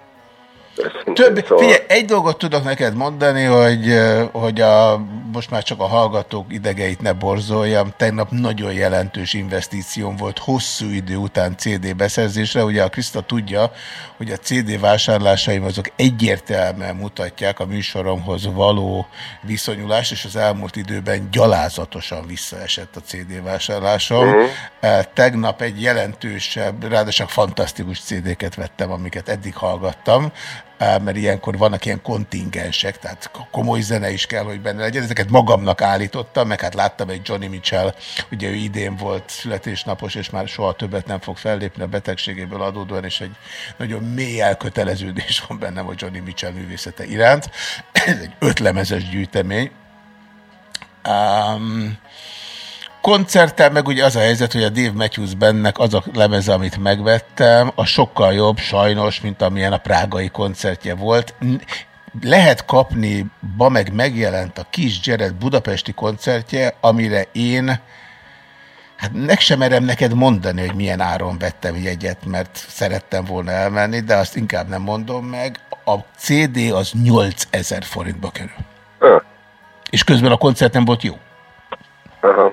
Több, Szóval- figyelj, egy dolgot tudok neked mondani, hogy, hogy a, most már csak a hallgatók idegeit ne borzoljam. Tegnap nagyon jelentős investícióm volt hosszú idő után CD beszerzésre. Ugye a Kriszta tudja, hogy a CD vásárlásaim azok egyértelműen mutatják a műsoromhoz való viszonyulást, és az elmúlt időben gyalázatosan visszaesett a CD vásárlásom. Mhm. Eh, Tegnap egy jelentősebb, ráadásul fantasztikus CD-ket vettem, amiket eddig hallgattam, mert ilyenkor vannak ilyen kontingensek, tehát komoly zene is kell, hogy benne legyen. Ezeket magamnak állítottam, meg hát láttam egy Johnny Mitchell, ugye ő idén volt születésnapos, és már soha többet nem fog fellépni a betegségéből adódóan, és egy nagyon mély elköteleződés van bennem a Johnny Mitchell művészete iránt. Ez egy ötlemezes gyűjtemény. Um, koncerttel meg ugye az a helyzet, hogy a Dave Matthews bennek az a lemeze, amit megvettem, a sokkal jobb sajnos, mint amilyen a prágai koncertje volt. Lehet kapni, ba meg megjelent a Kis Jared budapesti koncertje, amire én Hát meg sem merem neked mondani, hogy milyen áron vettem jegyet, mert szerettem volna elmenni, de azt inkább nem mondom meg. A CD az 8000 forintba kerül. Ha. És közben a koncert nem volt jó. Aha.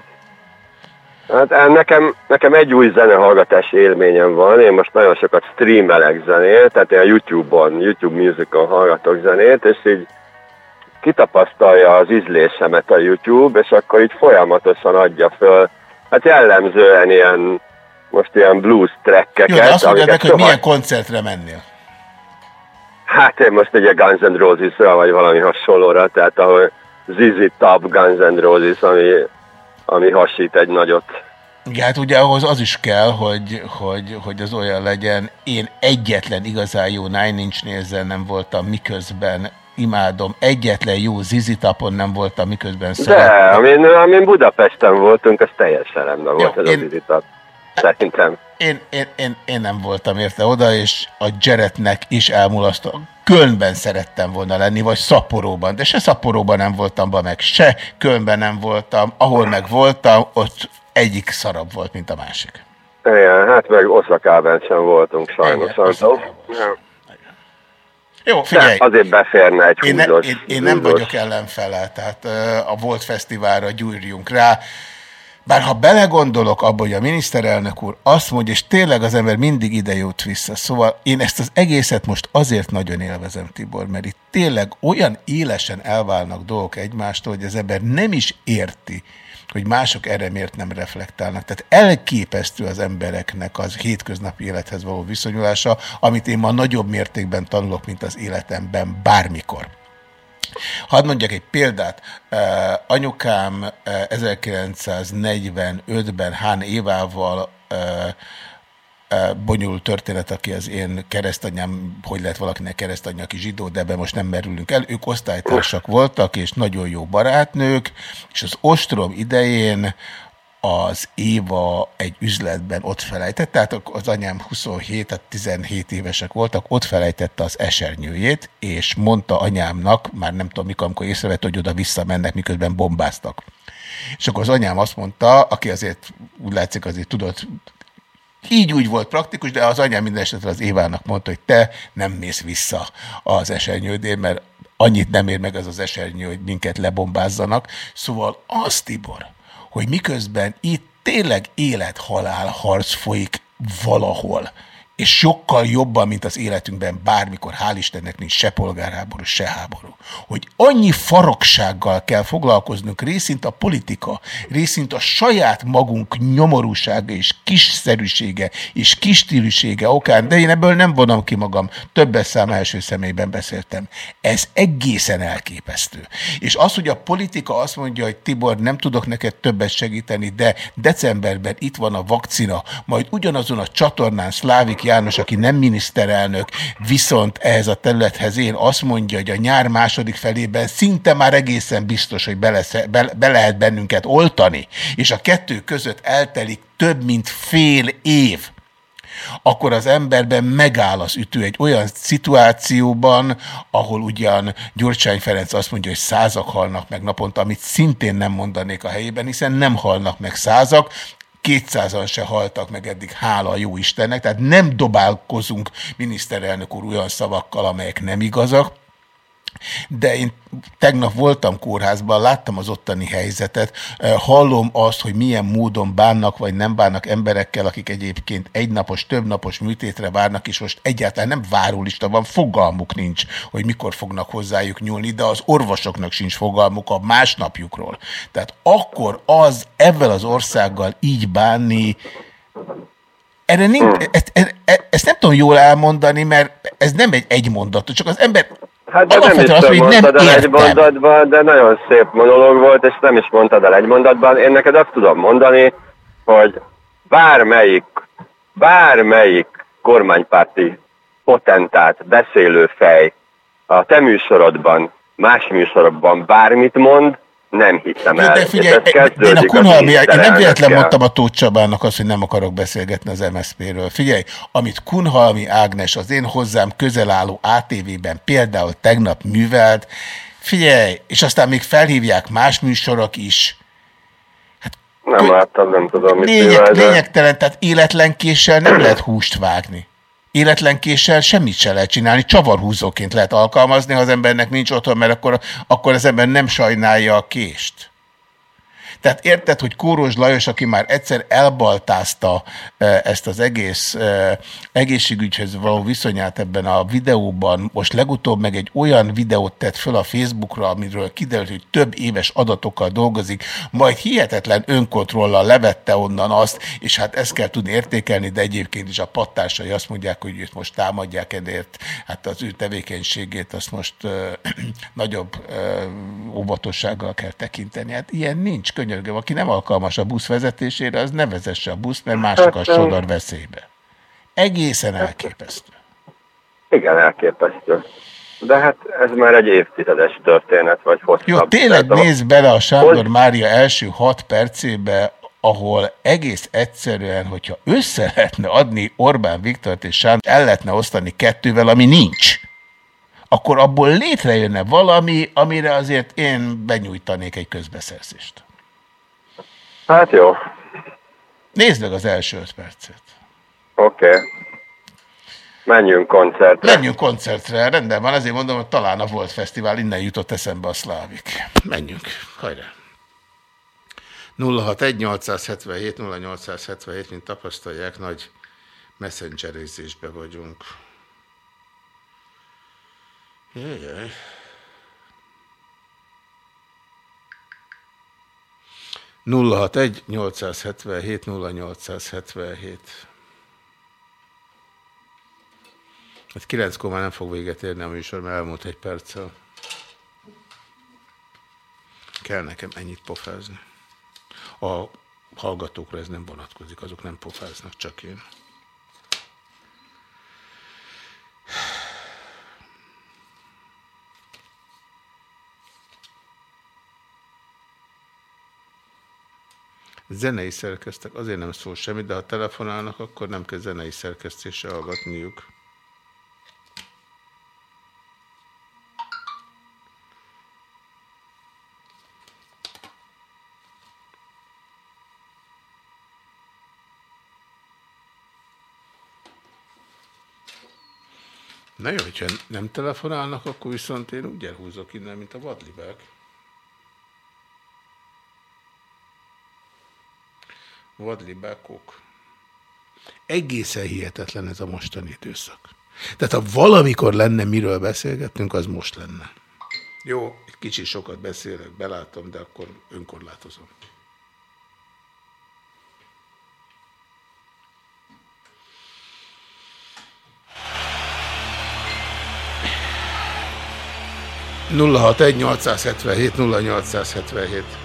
Hát eh, nekem, nekem egy új zenehallgatási élményem van, én most nagyon sokat streamelek zenét, tehát én a YouTube-on, YouTube Music-on hallgatok zenét, és így kitapasztalja az ízlésemet a YouTube, és akkor így folyamatosan adja föl, hát jellemzően ilyen, most ilyen blues trackeket. Jó, de azt mondjad meg, hogy milyen koncertre mennél. Hát én most egy Guns N' Roses-ra, vagy valami hasonlóra, tehát ahol ZZ Top Guns N' Roses, ami, ami hasít egy nagyot. Igen, hát ugye ahhoz az is kell, hogy, hogy, hogy az olyan legyen. Én egyetlen igazán jó Nine Inch Nails-zel nem voltam, miközben imádom. Egyetlen jó Zizi Tapon nem voltam, miközben De, szeretem. amin, amin Budapesten voltunk, az teljesen rendben volt ez a ZZ Top. Szerintem. Én, én, én, én nem voltam érte oda, és a Jarednek is elmulasztó. Kölnben szerettem volna lenni, vagy Szaporóban, de se Szaporóban nem voltam, ba meg se Kölnben nem voltam. Ahol meg voltam, ott egyik szarabb volt, mint a másik. Igen, hát meg Oszakában sem voltunk sajnos. Igen, Jó, figyelj. De azért beférne egy Én, ne, húzós. én, én nem húzós. vagyok ellenfele, tehát a Volt Fesztiválra gyújjunk rá. Bár ha belegondolok abba, hogy a miniszterelnök úr azt mondja, és tényleg az ember mindig ide jut vissza, szóval én ezt az egészet most azért nagyon élvezem, Tibor, mert itt tényleg olyan élesen elválnak dolgok egymástól, hogy az ember nem is érti, hogy mások erre miért nem reflektálnak. Tehát elképesztő az embereknek az hétköznapi élethez való viszonyulása, amit én ma nagyobb mértékben tanulok, mint az életemben bármikor. Hadd mondjak egy példát. Anyukám uh, 1945-ben Hán Évával bonyolult történet, aki az én keresztanyám, hogy lehet valakinek keresztanyja, aki zsidó, de ebben most nem merülünk el. Ők osztálytársak voltak, és nagyon jó barátnők, és az ostrom idején az Éva egy üzletben ott felejtett, tehát az anyám 27, tehát 17 évesek voltak, ott felejtette az esernyőjét, és mondta anyámnak, már nem tudom mikor, amikor észrevett, hogy oda visszamennek, miközben bombáztak. És akkor az anyám azt mondta, aki azért úgy látszik azért tudott, így úgy volt praktikus, de az anyám minden esetre az Évának mondta, hogy te nem mész vissza az esernyődén, mert annyit nem ér meg ez az esernyő, hogy minket lebombázzanak. Szóval az, Tibor, hogy miközben itt tényleg élet-halál harc folyik valahol, és sokkal jobban, mint az életünkben bármikor, hál' Istennek nincs se polgárháború, se háború. Hogy annyi faroksággal kell foglalkoznunk, részint a politika, részint a saját magunk nyomorúsága és kiszerűsége és kistílűsége okán, de én ebből nem vonom ki magam, többes szám első személyben beszéltem. Ez egészen elképesztő. És az, hogy a politika azt mondja, hogy Tibor, nem tudok neked többet segíteni, de decemberben itt van a vakcina, majd ugyanazon a csatornán Szlávik János, aki nem miniszterelnök, viszont ehhez a területhez én azt mondja, hogy a nyár második felében szinte már egészen biztos, hogy be, lehet bennünket oltani, és a kettő között eltelik több mint fél év, akkor az emberben megáll az ütő egy olyan szituációban, ahol ugyan Gyurcsány Ferenc azt mondja, hogy százak halnak meg naponta, amit szintén nem mondanék a helyében, hiszen nem halnak meg százak, kétszázan se haltak meg eddig, hála a jó Istennek, tehát nem dobálkozunk miniszterelnök úr olyan szavakkal, amelyek nem igazak, de én tegnap voltam kórházban, láttam az ottani helyzetet, hallom azt, hogy milyen módon bánnak, vagy nem bánnak emberekkel, akik egyébként egynapos, többnapos műtétre várnak, és most egyáltalán nem várólista van, fogalmuk nincs, hogy mikor fognak hozzájuk nyúlni, de az orvosoknak sincs fogalmuk a másnapjukról. Tehát akkor az ebben az országgal így bánni, erre nincs, ezt, ezt, ezt nem tudom jól elmondani, mert ez nem egy egymondat, csak az ember Hát de nem is te hogy nem mondtad el egy mondatban, de nagyon szép monológ volt, és nem is mondtad el egy mondatban. Én neked azt tudom mondani, hogy bármelyik, bármelyik kormánypárti potentát, beszélő fej a te műsorodban, más műsorokban bármit mond, nem hiszem el. De figyelj, én a Kunhalmi, én nem véletlen mondtam a Tóth Csabának azt, hogy nem akarok beszélgetni az MSZP-ről. Figyelj, amit Kunhalmi Ágnes az én hozzám közel álló ATV-ben például tegnap művelt, figyelj, és aztán még felhívják más műsorok is. Hát Nem láttam, nem tudom, mit Lényeg, művel, de... lényegtelen, tehát életlen késsel nem lehet húst vágni. Életlen késsel semmit se lehet csinálni, csavarhúzóként lehet alkalmazni, ha az embernek nincs otthon, mert akkor, akkor az ember nem sajnálja a kést. Tehát érted, hogy Kóros Lajos, aki már egyszer elbaltázta e, ezt az egész e, egészségügyhöz való viszonyát ebben a videóban, most legutóbb meg egy olyan videót tett föl a Facebookra, amiről kiderült, hogy több éves adatokkal dolgozik, majd hihetetlen önkontrollal levette onnan azt, és hát ezt kell tudni értékelni, de egyébként is a pattársai azt mondják, hogy őt most támadják edért, hát az ő tevékenységét azt most ö, nagyobb ö, óvatossággal kell tekinteni. Hát ilyen nincs, könyörgöm. Aki nem alkalmas a busz vezetésére, az ne vezesse a buszt, mert másokat Hát, sodor veszélybe. Egészen elképesztő. Igen, elképesztő. De hát ez már egy évtizedes történet, vagy hosszabb. Jó, tényleg nézd bele a Sándor Mária első hat percébe, ahol egész egyszerűen, hogyha össze lehetne adni Orbán Viktort és Sándor, el lehetne osztani kettővel, ami nincs, akkor abból létrejönne valami, amire azért én benyújtanék egy közbeszerzést. Hát jó, Nézd meg az első öt percet. oké. Okay. Menjünk koncertre. Menjünk koncertre, rendben van, ezért mondom, hogy talán a Volt Fesztivál, innen jutott eszembe a szlávik. Menjünk, hajrá! 061 877 0877, mint tapasztalják, nagy messengerizésbe vagyunk. Jajjaj. Nulla hat egy 877 0877 Hát kilenckor már nem fog véget érni a műsor, mert elmúlt egy perccel. Kell nekem ennyit pofázni. A hallgatókra ez nem vonatkozik, azok nem pofáznak, csak én. Zenei szerkeztek, azért nem szól semmit, de ha telefonálnak, akkor nem kell zenei szerkesztéssel hallgatniuk. Na jó, hogyha nem telefonálnak, akkor viszont én úgy elhúzok innen, mint a vadlibák. Vadlibákok. Egészen hihetetlen ez a mostani időszak. Tehát ha valamikor lenne miről beszélgetnünk, az most lenne. Jó, egy kicsit sokat beszélek, belátom, de akkor önkorlátozom. nulla hat egy 877 0877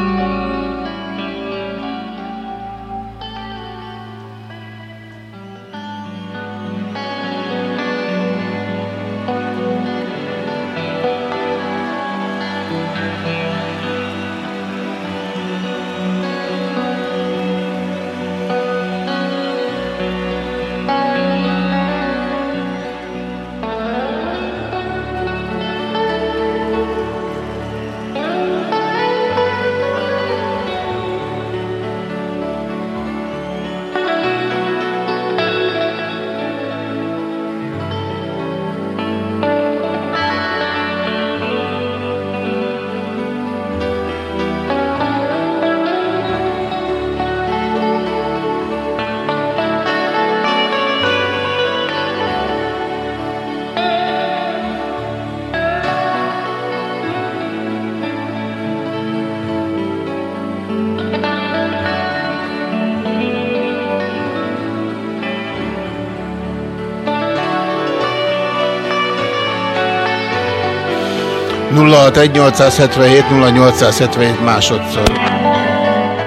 061 0877 másodszor.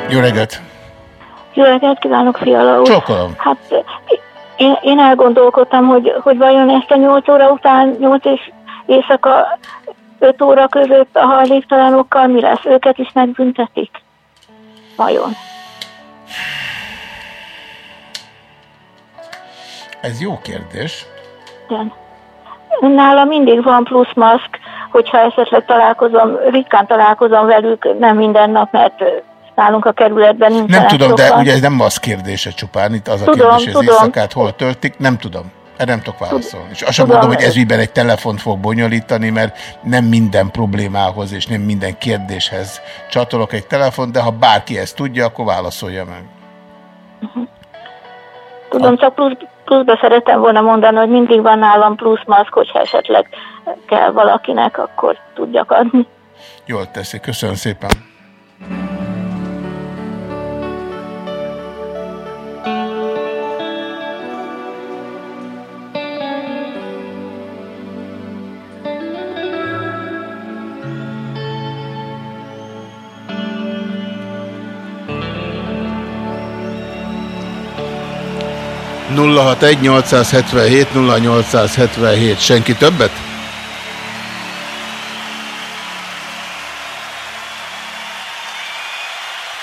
Jó reggelt! Jó reggelt kívánok, Fiala úr! Csókolom. Hát én, én elgondolkodtam, hogy, hogy vajon ezt a 8 óra után, 8 és éjszaka 5 óra között a hajléktalanokkal mi lesz? Őket is megbüntetik? Vajon? Ez jó kérdés. Igen. Nála mindig van plusz maszk, hogyha esetleg találkozom, ritkán találkozom velük, nem minden nap, mert nálunk a kerületben nincs. Nem tudom, de ugye ez nem az kérdése csupán, itt az a Tudom, kérdés, hogy az éjszakát hol töltik, nem tudom. Erre nem tudok válaszolni. És azt sem mondom, hogy ezügyben egy telefont fog bonyolítani, mert nem minden problémához és nem minden kérdéshez csatolok egy telefon, de ha bárki ezt tudja, akkor válaszolja meg. Tudom, csak plusz, pluszba szeretem volna mondani, hogy mindig van nálam plusz maszk, hogyha esetleg kell valakinek, akkor tudjak adni. Jól teszi, köszönöm szépen. Nulla hat egy 877 0877 Senki többet?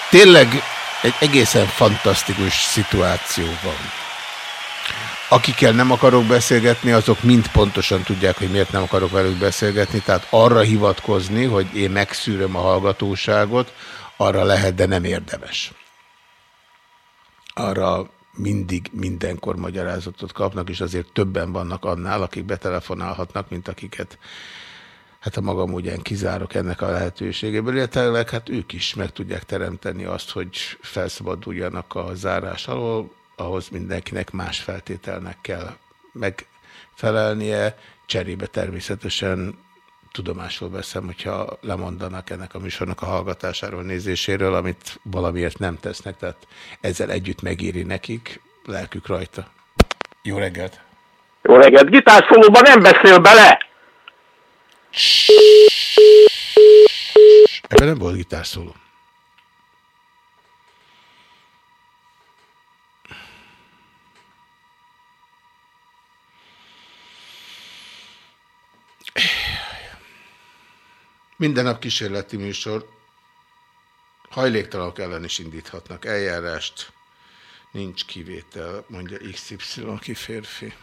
Tényleg egy egészen fantasztikus szituáció van. Akikkel nem akarok beszélgetni, azok mind pontosan tudják, hogy miért nem akarok velük beszélgetni, tehát arra hivatkozni, hogy én megszűröm a hallgatóságot, arra lehet, de nem érdemes. Arra mindig, mindenkor magyarázatot kapnak, és azért többen vannak annál, akik betelefonálhatnak, mint akiket hát a magam ugyan kizárok ennek a lehetőségéből, illetve hát ők is meg tudják teremteni azt, hogy felszabaduljanak a zárás alól, ahhoz mindenkinek más feltételnek kell megfelelnie, cserébe természetesen tudomásul veszem, hogyha lemondanak ennek a műsornak a hallgatásáról, nézéséről, amit valamiért nem tesznek, tehát ezzel együtt megéri nekik, lelkük rajta. Jó reggelt! Jó reggelt! Gitárszólóban nem beszél bele! Ebben nem volt gitárszóló. Minden nap kísérleti műsor. Hajléktalanok ellen is indíthatnak eljárást. Nincs kivétel, mondja XY, aki férfi.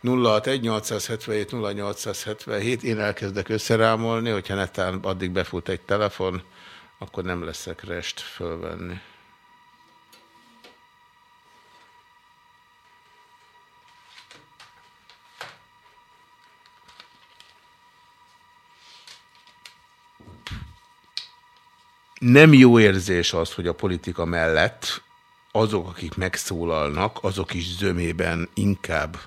061 0877 én elkezdek összerámolni, hogyha netán addig befut egy telefon, akkor nem leszek rest fölvenni. Nem jó érzés az, hogy a politika mellett azok, akik megszólalnak, azok is zömében inkább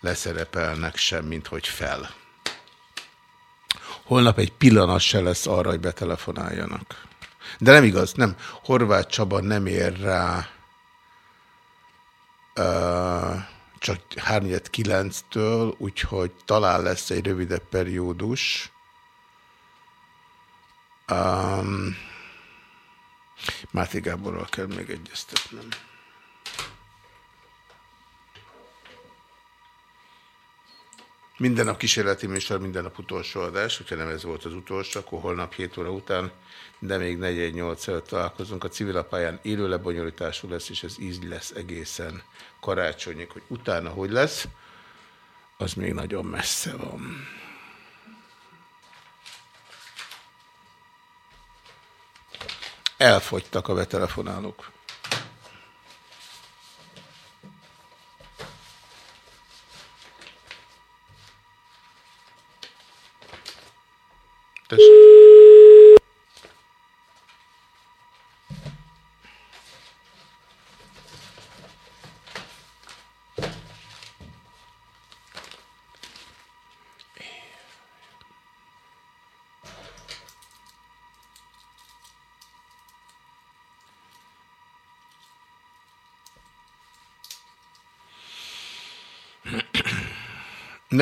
leszerepelnek sem, mint hogy fel. Holnap egy pillanat se lesz arra, hogy betelefonáljanak. De nem igaz, nem. Horváth Csaba nem ér rá uh, csak 3-9-től, úgyhogy talán lesz egy rövidebb periódus. Um, Máté Gáborral kell még egyeztetnem. Minden nap kísérleti műsor, minden nap utolsó adás, hogyha nem ez volt az utolsó, akkor holnap 7 óra után, de még 418 előtt találkozunk. A civilapályán élő lebonyolítású lesz, és ez így lesz egészen karácsonyig, hogy utána hogy lesz, az még nagyon messze van. Elfogytak a betelefonálók. Tessék.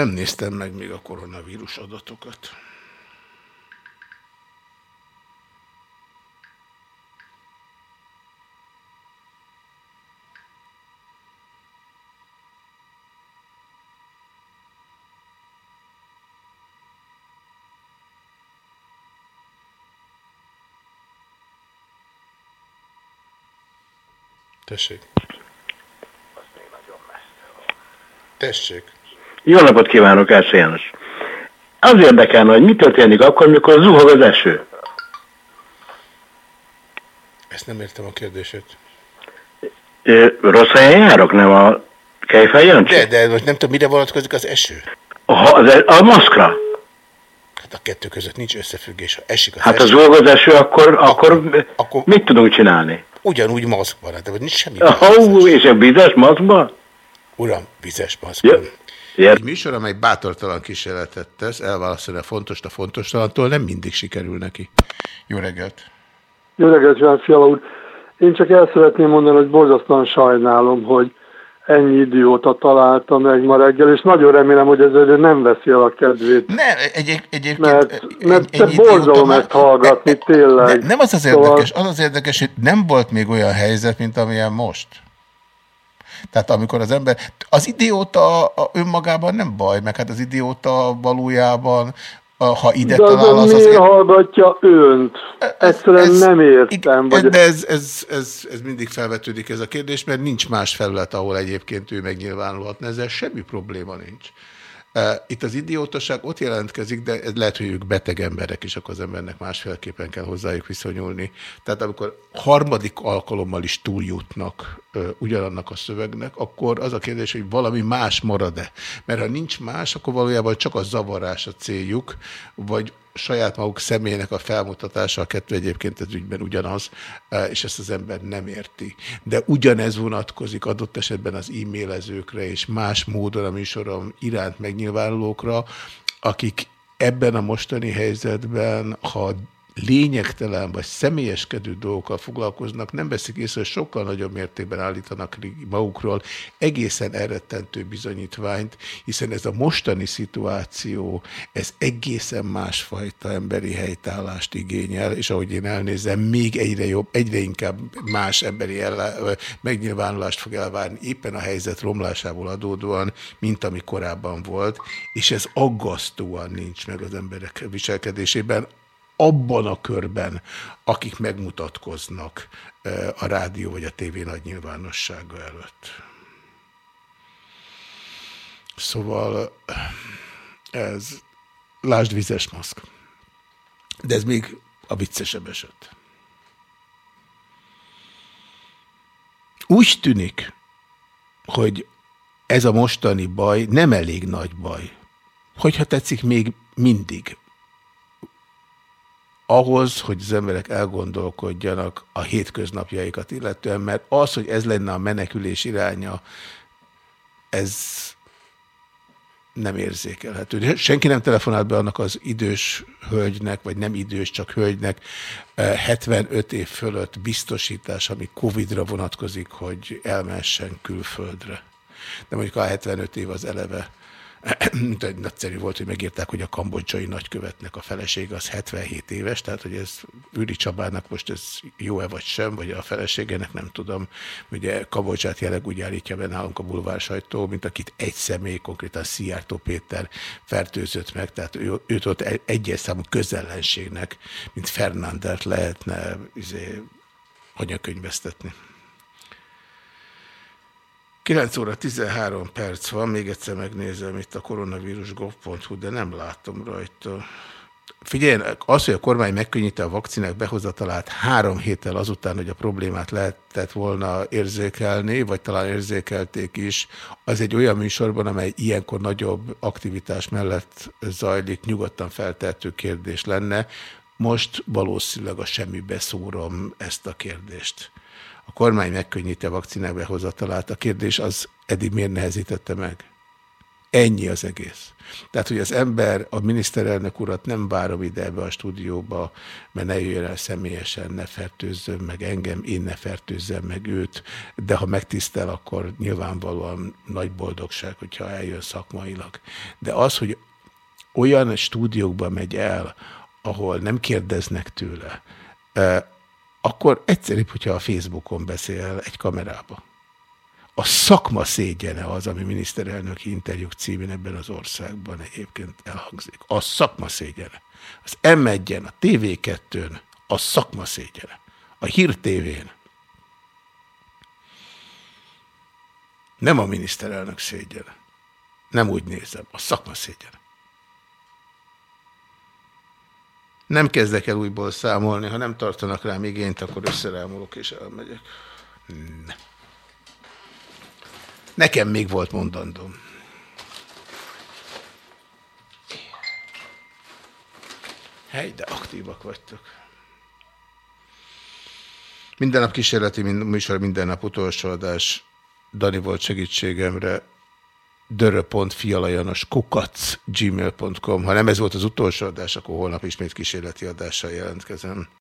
nem néztem meg még a koronavírus adatokat. Tessék. Tessék. Jó napot kívánok, Ása János. Az érdekelne, hogy mi történik akkor, mikor zuhog az eső. Ezt nem értem a kérdését. Ö, rossz helyen járok, nem a Kejfel Jancsi? De, de most nem tudom, mire vonatkozik az eső. A, az, a maszkra. Hát a kettő között nincs összefüggés. Ha esik az Hát eső, az az eső, akkor, akkor, akkor mit tudunk csinálni? ugyanúgy maszkban, de nincs semmi. Ó, és a vizes maszkba? Uram, vizes maszkban. Ja. Egy műsor, amely bátortalan kísérletet tesz, elválasztani a fontos a fontos talantól, nem mindig sikerül neki. Jó reggelt! Jó reggelt, Ján Fiala úr. Én csak el szeretném mondani, hogy borzasztóan sajnálom, hogy ennyi idióta találta meg ma reggel, és nagyon remélem, hogy ez ő nem veszi el a kedvét. Nem, egy, egyébként... Mert, mert te ennyi borzalom ezt hallgatni, tényleg. De nem az az Szóval- érdekes, az az érdekes, hogy nem volt még olyan helyzet, mint amilyen most. Tehát amikor az ember, az idióta önmagában nem baj, meg hát az idióta valójában, ha ide De talál, az miért azért... hallgatja önt? Egyszerűen nem értem. Vagy De ez, ez, ez, ez mindig felvetődik ez a kérdés, mert nincs más felület, ahol egyébként ő megnyilvánulhatna. Ezzel semmi probléma nincs. Itt az idiótaság ott jelentkezik, de lehet, hogy ők beteg emberek, és akkor az embernek másféleképpen kell hozzájuk viszonyulni. Tehát amikor harmadik alkalommal is túljutnak ugyanannak a szövegnek, akkor az a kérdés, hogy valami más marad-e. Mert ha nincs más, akkor valójában csak a zavarás a céljuk, vagy saját maguk személynek a felmutatása, a kettő egyébként ez ügyben ugyanaz, eh, és ezt az ember nem érti. De ugyanez vonatkozik adott esetben az e-mailezőkre, és más módon a műsorom iránt megnyilvánulókra, akik ebben a mostani helyzetben, ha lényegtelen vagy személyeskedő dolgokkal foglalkoznak, nem veszik észre, hogy sokkal nagyobb mértékben állítanak magukról egészen elrettentő bizonyítványt, hiszen ez a mostani szituáció, ez egészen másfajta emberi helytállást igényel, és ahogy én elnézem, még egyre jobb, egyre inkább más emberi megnyilvánulást fog elvárni éppen a helyzet romlásából adódóan, mint ami korábban volt, és ez aggasztóan nincs meg az emberek viselkedésében, abban a körben, akik megmutatkoznak a rádió vagy a tévé nagy nyilvánossága előtt. Szóval ez, lásd vizes maszk. De ez még a viccesebb eset. Úgy tűnik, hogy ez a mostani baj nem elég nagy baj. Hogyha tetszik, még mindig ahhoz, hogy az emberek elgondolkodjanak a hétköznapjaikat illetően, mert az, hogy ez lenne a menekülés iránya, ez nem érzékelhető. Senki nem telefonált be annak az idős hölgynek, vagy nem idős, csak hölgynek, eh, 75 év fölött biztosítás, ami Covid-ra vonatkozik, hogy elmehessen külföldre. De mondjuk a 75 év az eleve de nagyszerű volt, hogy megírták, hogy a kambodzsai nagykövetnek a felesége az 77 éves, tehát hogy ez Üri Csabának most ez jó-e vagy sem, vagy a feleségének nem tudom. Ugye Kambodzsát jelenleg úgy állítja be nálunk a bulvár sajtó, mint akit egy személy, konkrétan Szijjártó Péter fertőzött meg, tehát ő, őt ott egy- egyes számú közellenségnek, mint Fernándert lehetne izé, anyakönyvesztetni. 9 óra 13 perc van, még egyszer megnézem itt a koronavírus.gov.hu, de nem látom rajta. Figyelj, az, hogy a kormány megkönnyíti a vakcinák behozatalát három héttel azután, hogy a problémát lehetett volna érzékelni, vagy talán érzékelték is, az egy olyan műsorban, amely ilyenkor nagyobb aktivitás mellett zajlik, nyugodtan feltehető kérdés lenne. Most valószínűleg a semmibe szúrom ezt a kérdést. A kormány megkönnyíti a vakcinák behozatalát. A kérdés az eddig miért nehezítette meg? Ennyi az egész. Tehát, hogy az ember, a miniszterelnök urat nem várom ide ebbe a stúdióba, mert ne jöjjön el személyesen, ne fertőzzön meg engem, én ne fertőzzem meg őt, de ha megtisztel, akkor nyilvánvalóan nagy boldogság, hogyha eljön szakmailag. De az, hogy olyan stúdiókba megy el, ahol nem kérdeznek tőle, akkor egyszerűbb, hogyha a Facebookon beszél egy kamerába. A szakma szégyene az, ami miniszterelnöki interjúk címén ebben az országban egyébként elhangzik. A szakma szégyene. Az M1-en, a TV2-n a szakma szégyene. A Hír TV-n. Nem a miniszterelnök szégyen. Nem úgy nézem, a szakma szégyen. Nem kezdek el újból számolni, ha nem tartanak rám igényt, akkor összerámolok és elmegyek. Ne. Nekem még volt mondandóm. Hely, de aktívak vagytok. Minden nap kísérleti műsor, minden nap utolsó adás. Dani volt segítségemre. Kukac gmail.com. Ha nem ez volt az utolsó adás, akkor holnap ismét kísérleti adással jelentkezem.